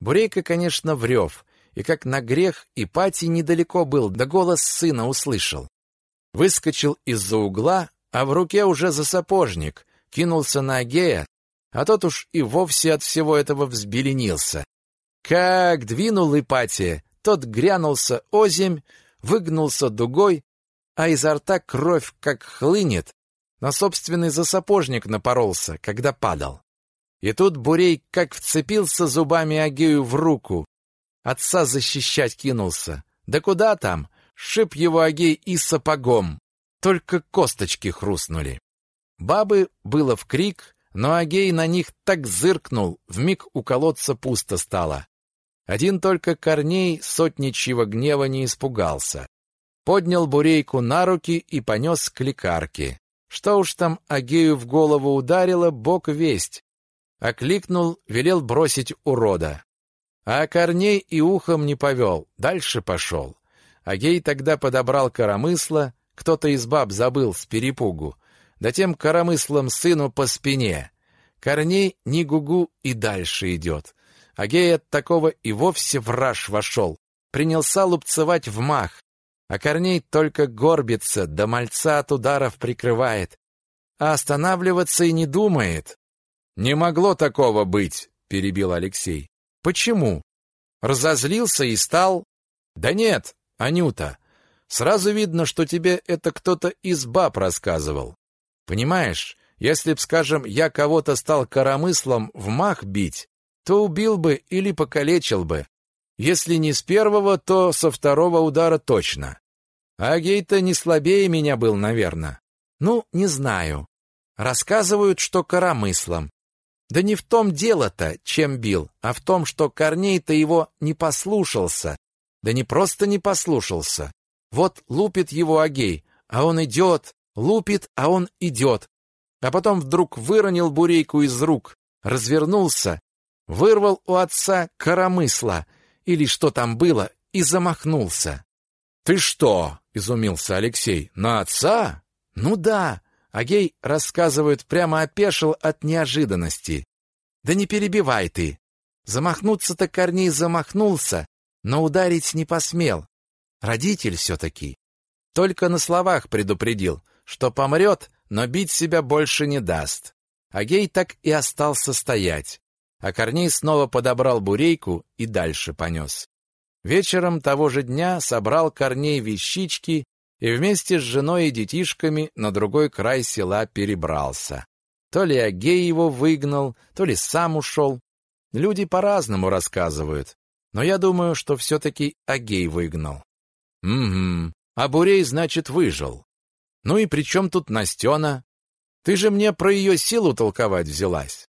Бурейка, конечно, врев, и как на грех и пати недалеко был, да голос сына услышал. Выскочил из-за угла, а в руке уже за сапожник, кинулся на Агея, а тот уж и вовсе от всего этого взбеленился. Как двинул Ипатия, тот грянулся озимь, выгнулся дугой, а изо рта кровь как хлынет. На собственный засапожник напоролся, когда падал. И тут Бурей как вцепился зубами Агею в руку. Отца защищать кинулся. Да куда там? Шип его Агей и сапогом. Только косточки хрустнули. Бабы было в крик, но Агей на них так зыркнул, вмиг у колодца пусто стало. Один только Корней сотничьего гнева не испугался. Поднял бурейку на руки и понес к лекарке. Что уж там Агею в голову ударило, бог весть. Окликнул, велел бросить урода. А Корней и ухом не повел, дальше пошел. Агей тогда подобрал коромысла, кто-то из баб забыл с перепугу, затем коромыслом сыну по спине. Корней ни гугу и дальше идет. Агей от такого и вовсе в раж вошел, принялся лупцевать в мах, а Корней только горбится, да мальца от ударов прикрывает, а останавливаться и не думает. «Не могло такого быть», — перебил Алексей. «Почему?» Разозлился и стал... «Да нет, Анюта, сразу видно, что тебе это кто-то из баб рассказывал. Понимаешь, если б, скажем, я кого-то стал коромыслом в мах бить, то убил бы или покалечил бы. Если не с первого, то со второго удара точно. А Гей-то не слабее меня был, наверное. Ну, не знаю. Рассказывают, что коромыслом. Да не в том дело-то, чем бил, а в том, что Корней-то его не послушался. Да не просто не послушался. Вот лупит его Агей, а он идет, лупит, а он идет. А потом вдруг выронил бурейку из рук, развернулся вырвал у отца коромысла, или что там было, и замахнулся. «Ты что?» — изумился Алексей. «На отца?» «Ну да!» Агей, рассказывает, прямо опешил от неожиданности. «Да не перебивай ты!» Замахнуться-то Корней замахнулся, но ударить не посмел. Родитель все-таки. Только на словах предупредил, что помрет, но бить себя больше не даст. Агей так и остался стоять а Корней снова подобрал бурейку и дальше понес. Вечером того же дня собрал Корней вещички и вместе с женой и детишками на другой край села перебрался. То ли Агей его выгнал, то ли сам ушел. Люди по-разному рассказывают, но я думаю, что все-таки Агей выгнал. Угу, а Бурей, значит, выжил. Ну и при чем тут Настена? Ты же мне про ее силу толковать взялась.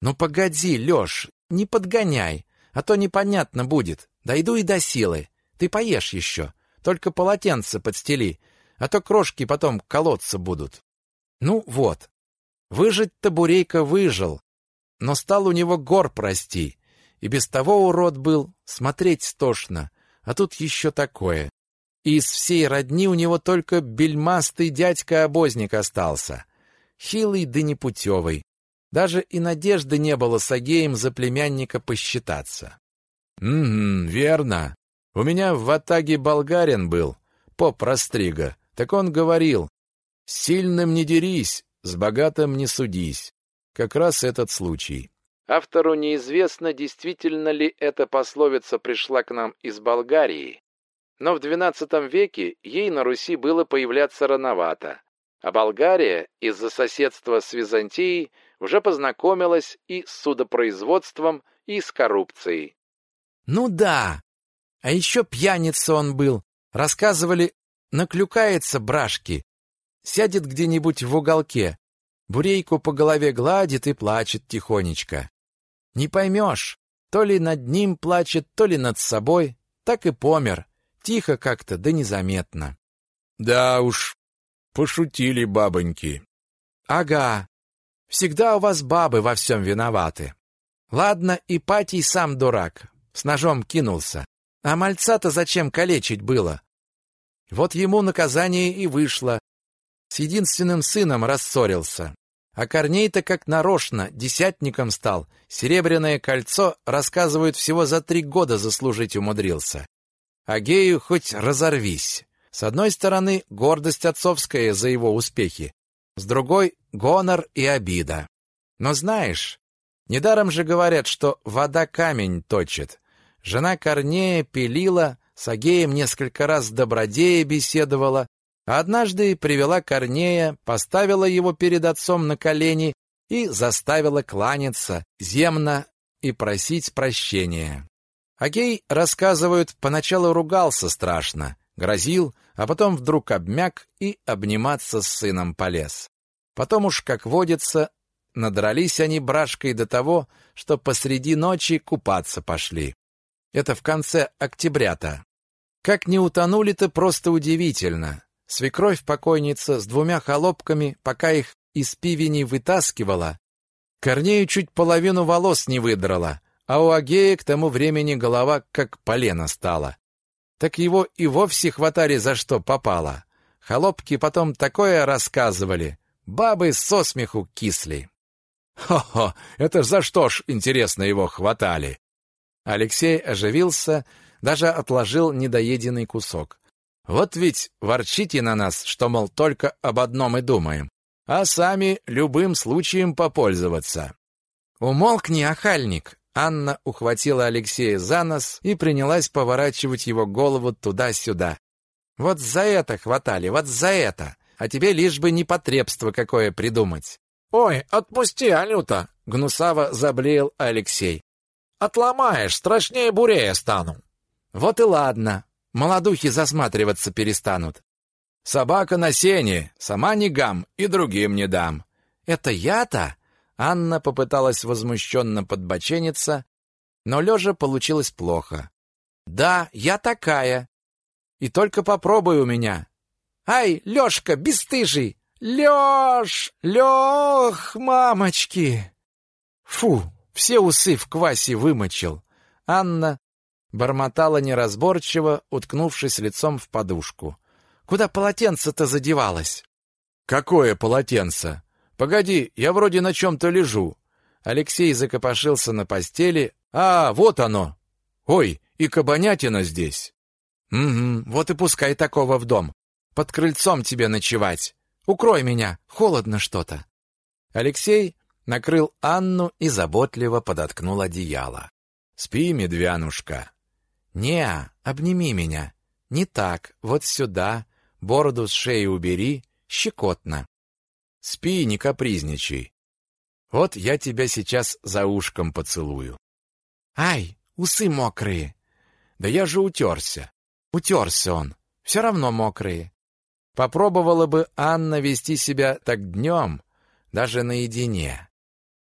«Ну погоди, Лёш, не подгоняй, а то непонятно будет. Дойду и до силы. Ты поешь еще, только полотенце подстели, а то крошки потом колоться будут. Ну вот, выжить-то Бурейка выжил, но стал у него гор прости, и без того урод был, смотреть тошно, а тут еще такое. И из всей родни у него только бельмастый дядька-обозник остался, хилый да непутевый. Даже и надежды не было с Агеем за племянника посчитаться. «Угу, верно. У меня в Ватаге болгарин был, поп Растрига. Так он говорил, «С сильным не дерись, с богатым не судись». Как раз этот случай. Автору неизвестно, действительно ли эта пословица пришла к нам из Болгарии, но в XII веке ей на Руси было появляться рановато, а Болгария из-за соседства с Византией уже познакомилась и с судопроизводством, и с коррупцией. «Ну да! А еще пьяница он был. Рассказывали, наклюкается брашки, сядет где-нибудь в уголке, бурейку по голове гладит и плачет тихонечко. Не поймешь, то ли над ним плачет, то ли над собой, так и помер, тихо как-то, да незаметно. Да уж, пошутили бабоньки. Ага, всегда у вас бабы во всем виноваты. Ладно, и Патий сам дурак, с ножом кинулся. А мальца-то зачем калечить было? Вот ему наказание и вышло. С единственным сыном рассорился. А Корней-то как нарочно десятником стал. Серебряное кольцо, рассказывают, всего за три года заслужить умудрился. А Гею хоть разорвись. С одной стороны, гордость отцовская за его успехи. С другой — гонор и обида. Но знаешь, недаром же говорят, что вода камень точит. Жена Корнея пилила, с Агеем несколько раз добродея беседовала, однажды привела Корнея, поставила его перед отцом на колени и заставила кланяться земно и просить прощения. Агей, рассказывают, поначалу ругался страшно, грозил, а потом вдруг обмяк и обниматься с сыном полез. Потом уж, как водится, надрались они брашкой до того, что посреди ночи купаться пошли. Это в конце октября-то. Как не утонули-то, просто удивительно. Свекровь покойница с двумя холопками, пока их из пивени вытаскивала, Корнею чуть половину волос не выдрала, а у Агея к тому времени голова как полено стала. Так его и вовсе хватали за что попало. Холопки потом такое рассказывали, бабы со смеху кисли. Хо-хо, это за что ж, интересно, его хватали? Алексей оживился, даже отложил недоеденный кусок. Вот ведь ворчите на нас, что, мол, только об одном и думаем, а сами любым случаем попользоваться. Умолкни, охальник. Анна ухватила Алексея за нос и принялась поворачивать его голову туда-сюда. Вот за это хватали, вот за это. А тебе лишь бы непотребство какое придумать. Ой, отпусти, Анюта, гнусаво заблеял Алексей. Отломаешь, страшнее бурея стану. Вот и ладно. Молодухи засматриваться перестанут. Собака на сене, сама не гам и другим не дам. Это я-то? Анна попыталась возмущенно подбочениться, но лежа получилось плохо. Да, я такая. И только попробуй у меня. Ай, Лёшка, бесстыжий! Лёш! Лёх, мамочки! Фу, все усы в квасе вымочил. Анна бормотала неразборчиво, уткнувшись лицом в подушку. Куда полотенце-то задевалось? Какое полотенце? Погоди, я вроде на чем то лежу. Алексей закопошился на постели. А, вот оно. Ой, и кабанятина здесь. Угу, вот и пускай такого в дом. Под крыльцом тебе ночевать. Укрой меня, холодно что-то. Алексей накрыл Анну и заботливо подоткнул одеяло. Спи, медвянушка. Не, обними меня. Не так, вот сюда, бороду с шеи убери, щекотно. Спи, не капризничай. Вот я тебя сейчас за ушком поцелую. Ай, усы мокрые. Да я же утерся. Утерся он. Все равно мокрые. Попробовала бы Анна вести себя так днем, даже наедине.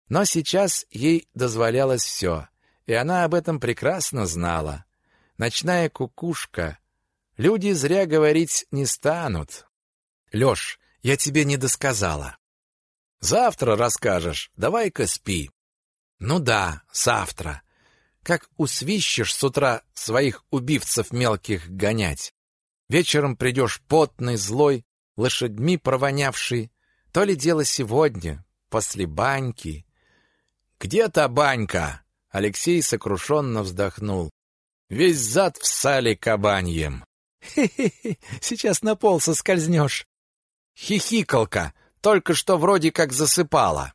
Но сейчас ей дозволялось все, и она об этом прекрасно знала. Ночная кукушка. Люди зря говорить не станут. Лёш, я тебе не досказала. Завтра расскажешь. Давай-ка спи. Ну да, завтра. Как усвищешь с утра своих убивцев мелких гонять. Вечером придешь потный, злой, лошадьми провонявший. То ли дело сегодня, после баньки. Где та банька? Алексей сокрушенно вздохнул. Весь зад в сале кабаньем. Хе-хе-хе, сейчас на пол соскользнешь. Хихикалка, только что вроде как засыпала.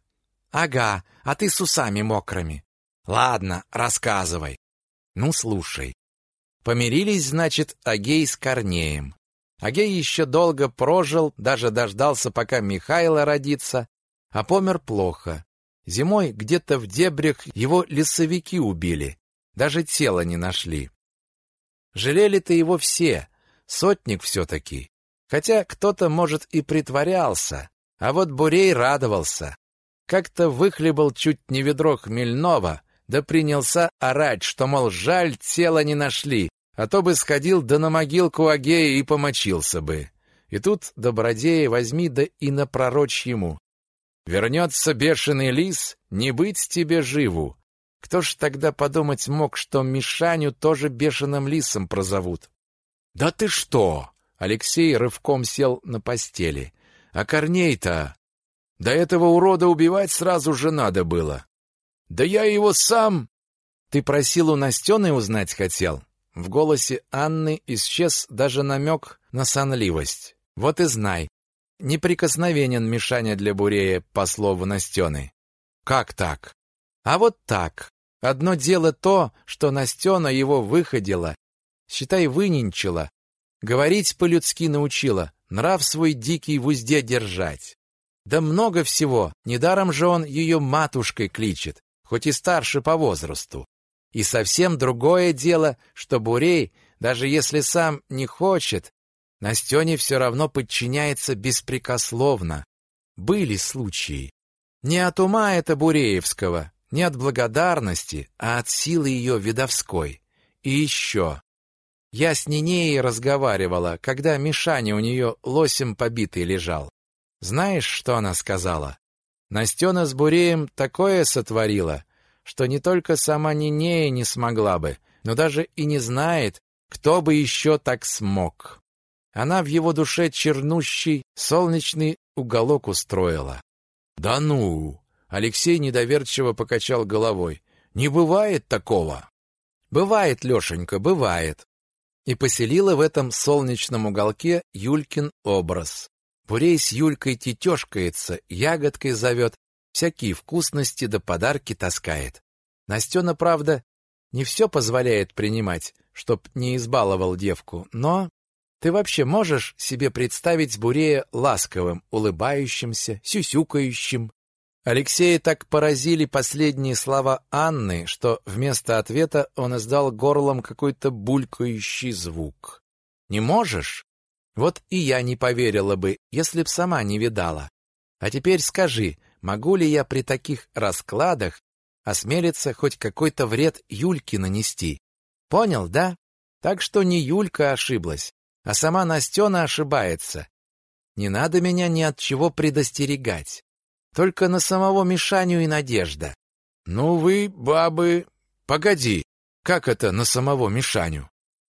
Ага, а ты с усами мокрыми. Ладно, рассказывай. Ну, слушай. Помирились, значит, Агей с Корнеем. Агей еще долго прожил, даже дождался, пока Михайло родится, а помер плохо. Зимой где-то в дебрях его лесовики убили, даже тело не нашли. Жалели-то его все, сотник все-таки. Хотя кто-то, может, и притворялся, а вот Бурей радовался. Как-то выхлебал чуть не ведро хмельного, да принялся орать, что, мол, жаль, тело не нашли, а то бы сходил да на могилку Агея и помочился бы. И тут, добродея, возьми да и напророчь ему. Вернется бешеный лис, не быть тебе живу. Кто ж тогда подумать мог, что Мишаню тоже бешеным лисом прозовут? Да ты что? Алексей рывком сел на постели. А Корней-то... До этого урода убивать сразу же надо было. Да я его сам... Ты просил у Настены узнать хотел? В голосе Анны исчез даже намек на сонливость. Вот и знай. Неприкосновенен Мишаня для Бурея, по слову Настены. Как так? А вот так. Одно дело то, что Настена его выходила, считай, выненчила, говорить по-людски научила, нрав свой дикий в узде держать. Да много всего, недаром же он ее матушкой кличет, хоть и старше по возрасту. И совсем другое дело, что Бурей, даже если сам не хочет, Настене все равно подчиняется беспрекословно. Были случаи. Не от ума это Буреевского, не от благодарности, а от силы ее видовской. И еще. Я с Нинеей разговаривала, когда Мишаня у нее лосем побитый лежал. Знаешь, что она сказала? Настена с Буреем такое сотворила, что не только сама Нинея не смогла бы, но даже и не знает, кто бы еще так смог. Она в его душе чернущий солнечный уголок устроила. «Да ну!» — Алексей недоверчиво покачал головой. «Не бывает такого!» «Бывает, Лешенька, бывает!» И поселила в этом солнечном уголке Юлькин образ. Бурей с Юлькой тетешкается, ягодкой зовет, всякие вкусности да подарки таскает. Настена, правда, не все позволяет принимать, чтоб не избаловал девку, но ты вообще можешь себе представить Бурея ласковым, улыбающимся, сюсюкающим? Алексея так поразили последние слова Анны, что вместо ответа он издал горлом какой-то булькающий звук. «Не можешь?» Вот и я не поверила бы, если б сама не видала. А теперь скажи, могу ли я при таких раскладах осмелиться хоть какой-то вред Юльке нанести? Понял, да? Так что не Юлька ошиблась, а сама Настена ошибается. Не надо меня ни от чего предостерегать. Только на самого Мишаню и надежда. Ну вы, бабы... Погоди, как это на самого Мишаню?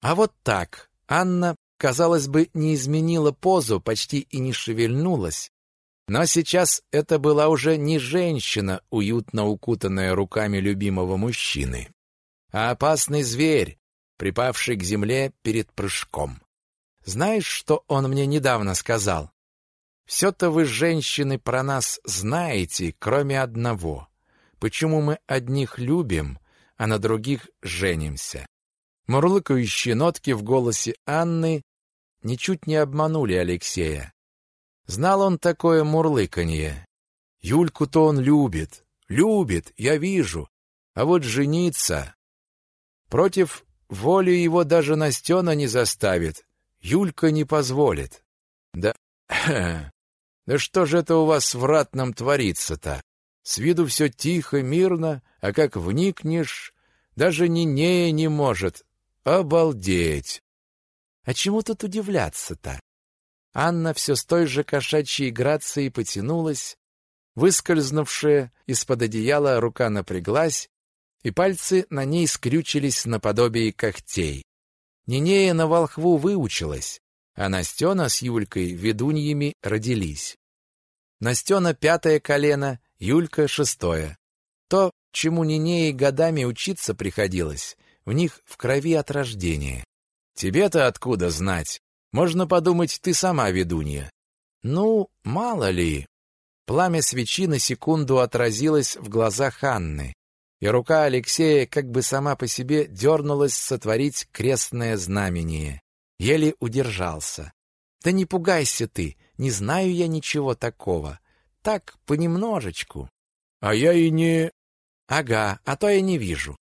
А вот так. Анна, казалось бы, не изменила позу, почти и не шевельнулась, но сейчас это была уже не женщина, уютно укутанная руками любимого мужчины, а опасный зверь, припавший к земле перед прыжком. Знаешь, что он мне недавно сказал? Все-то вы, женщины, про нас знаете, кроме одного. Почему мы одних любим, а на других женимся? Мурлыкающие нотки в голосе Анны ничуть не обманули Алексея. Знал он такое мурлыканье. Юльку-то он любит, любит, я вижу. А вот жениться... Против воли его даже Настена не заставит. Юлька не позволит. Да... Да что же это у вас в ратном творится-то? С виду все тихо, мирно, а как вникнешь, даже Нинея не может. Обалдеть! А чему тут удивляться-то? Анна все с той же кошачьей грацией потянулась, выскользнувшая из-под одеяла рука напряглась, и пальцы на ней скрючились наподобие когтей. Нинея на волхву выучилась, а Настена с Юлькой ведуньями родились. Настена пятое колено, Юлька шестое. То, чему Нинее годами учиться приходилось, в них в крови от рождения. Тебе-то откуда знать? Можно подумать, ты сама ведунья. Ну, мало ли. Пламя свечи на секунду отразилось в глазах Анны, и рука Алексея как бы сама по себе дернулась сотворить крестное знамение. Еле удержался. Да не пугайся ты, не знаю я ничего такого. Так, понемножечку. А я и не... Ага, а то я не вижу.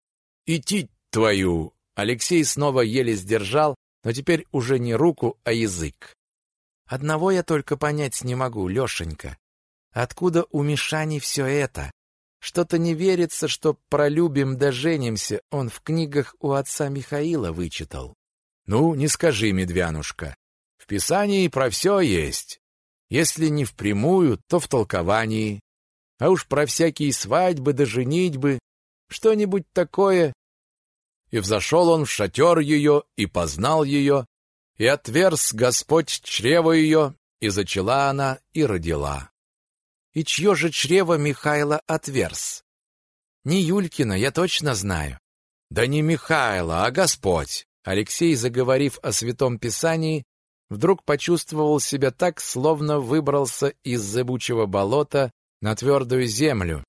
Идти твою! Алексей снова еле сдержал, но теперь уже не руку, а язык. Одного я только понять не могу, Лешенька. Откуда у Мишани все это? Что-то не верится, что про любим да женимся он в книгах у отца Михаила вычитал. Ну, не скажи, медвянушка. В Писании про все есть. Если не впрямую, то в толковании. А уж про всякие свадьбы да женитьбы, что-нибудь такое. И взошел он в шатер ее, и познал ее, и отверз Господь чрево ее, и зачала она, и родила. И чье же чрево Михайло отверз? Не Юлькина, я точно знаю. Да не Михайло, а Господь. Алексей, заговорив о Святом Писании, вдруг почувствовал себя так, словно выбрался из зыбучего болота на твердую землю.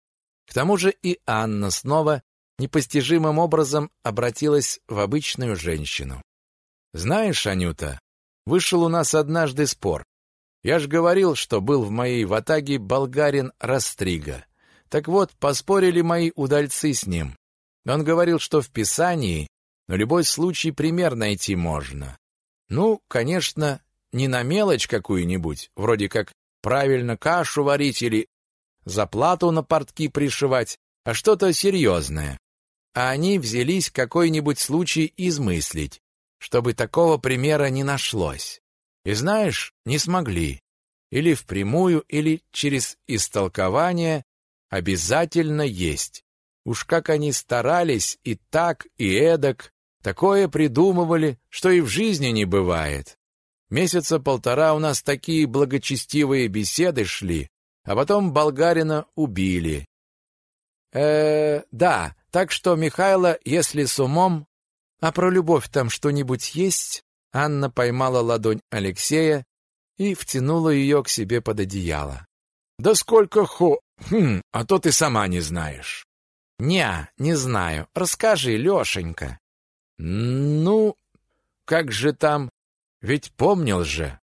К тому же и Анна снова непостижимым образом обратилась в обычную женщину. «Знаешь, Анюта, вышел у нас однажды спор. Я ж говорил, что был в моей ватаге болгарин Растрига. Так вот, поспорили мои удальцы с ним. Он говорил, что в Писании на любой случай пример найти можно. Ну, конечно, не на мелочь какую-нибудь, вроде как правильно кашу варить или заплату на портки пришивать, а что-то серьезное. А они взялись какой-нибудь случай измыслить, чтобы такого примера не нашлось. И знаешь, не смогли. Или впрямую, или через истолкование обязательно есть. Уж как они старались и так, и эдак, Такое придумывали, что и в жизни не бывает. Месяца полтора у нас такие благочестивые беседы шли, а потом болгарина убили. Э, да, так что Михайло, если с умом, а про любовь там что-нибудь есть? Анна поймала ладонь Алексея и втянула ее к себе под одеяло. Да сколько хо... Хм, а то ты сама не знаешь. Не, не знаю. Расскажи, Лешенька. Ну, как же там? Ведь помнил же.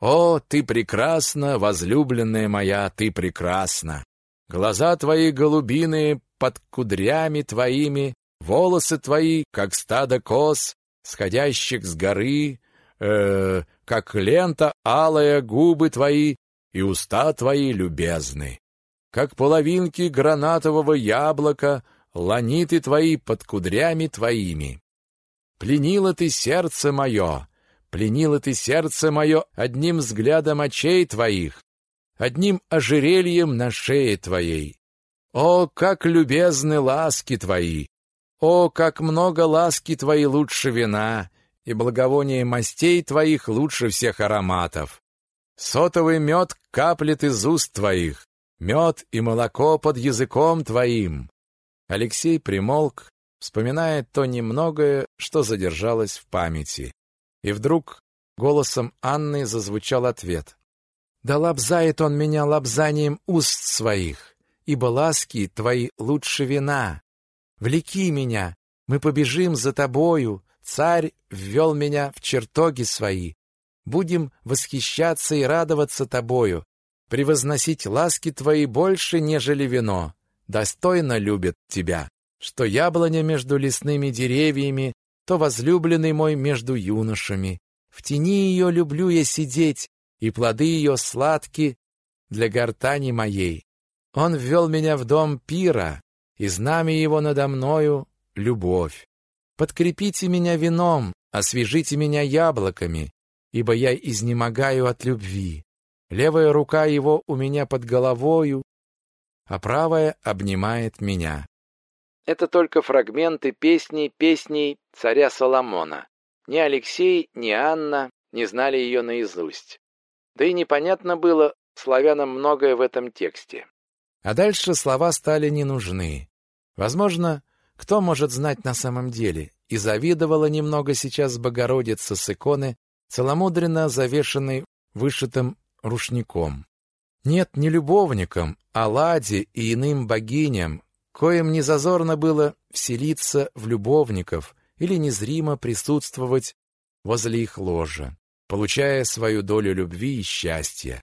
О, ты прекрасна, возлюбленная моя, ты прекрасна. Глаза твои голубиные под кудрями твоими, волосы твои, как стадо коз, сходящих с горы, э, как лента алая губы твои и уста твои любезны. Как половинки гранатового яблока, ланиты твои под кудрями твоими. Пленила ты сердце мое, пленила ты сердце мое одним взглядом очей твоих, одним ожерельем на шее твоей. О, как любезны ласки твои! О, как много ласки твои лучше вина, и благовоние мастей твоих лучше всех ароматов. Сотовый мед каплет из уст твоих, мед и молоко под языком твоим. Алексей примолк, вспоминая то немногое, что задержалось в памяти. И вдруг голосом Анны зазвучал ответ. «Да лобзает он меня лобзанием уст своих, ибо ласки твои лучше вина. Влеки меня, мы побежим за тобою, царь ввел меня в чертоги свои. Будем восхищаться и радоваться тобою, превозносить ласки твои больше, нежели вино. Достойно любят тебя что яблоня между лесными деревьями, то возлюбленный мой между юношами. В тени ее люблю я сидеть, и плоды ее сладки для гортани моей. Он ввел меня в дом пира, и знамя его надо мною — любовь. Подкрепите меня вином, освежите меня яблоками, ибо я изнемогаю от любви. Левая рука его у меня под головою, а правая обнимает меня. Это только фрагменты песни песней царя Соломона. Ни Алексей, ни Анна не знали ее наизусть. Да и непонятно было славянам многое в этом тексте. А дальше слова стали не нужны. Возможно, кто может знать на самом деле, и завидовала немного сейчас Богородица с иконы, целомудренно завешенной вышитым рушником. Нет, не любовникам, а Ладе и иным богиням, коим не зазорно было вселиться в любовников или незримо присутствовать возле их ложа, получая свою долю любви и счастья.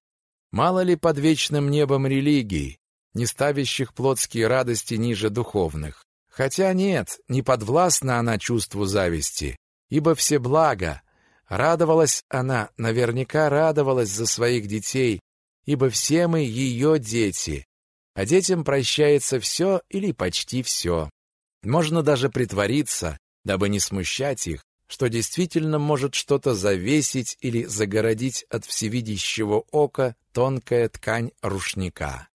Мало ли под вечным небом религий, не ставящих плотские радости ниже духовных. Хотя нет, не подвластна она чувству зависти, ибо все благо. Радовалась она, наверняка радовалась за своих детей, ибо все мы ее дети. А детям прощается все или почти все. Можно даже притвориться, дабы не смущать их, что действительно может что-то завесить или загородить от всевидящего ока тонкая ткань рушника.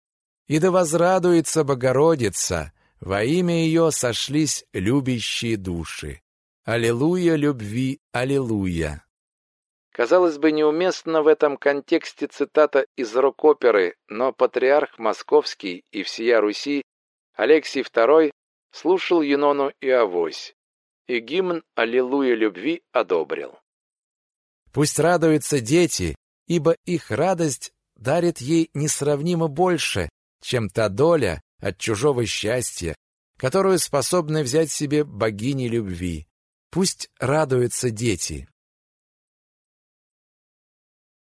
И да возрадуется Богородица, во имя ее сошлись любящие души. Аллилуйя любви, аллилуйя. Казалось бы, неуместно в этом контексте цитата из рок-оперы, но патриарх Московский и всея Руси Алексий II слушал Юнону и Авось, и гимн «Аллилуйя любви» одобрил. Пусть радуются дети, ибо их радость дарит ей несравнимо больше, чем та доля от чужого счастья, которую способны взять себе богини любви. Пусть радуются дети.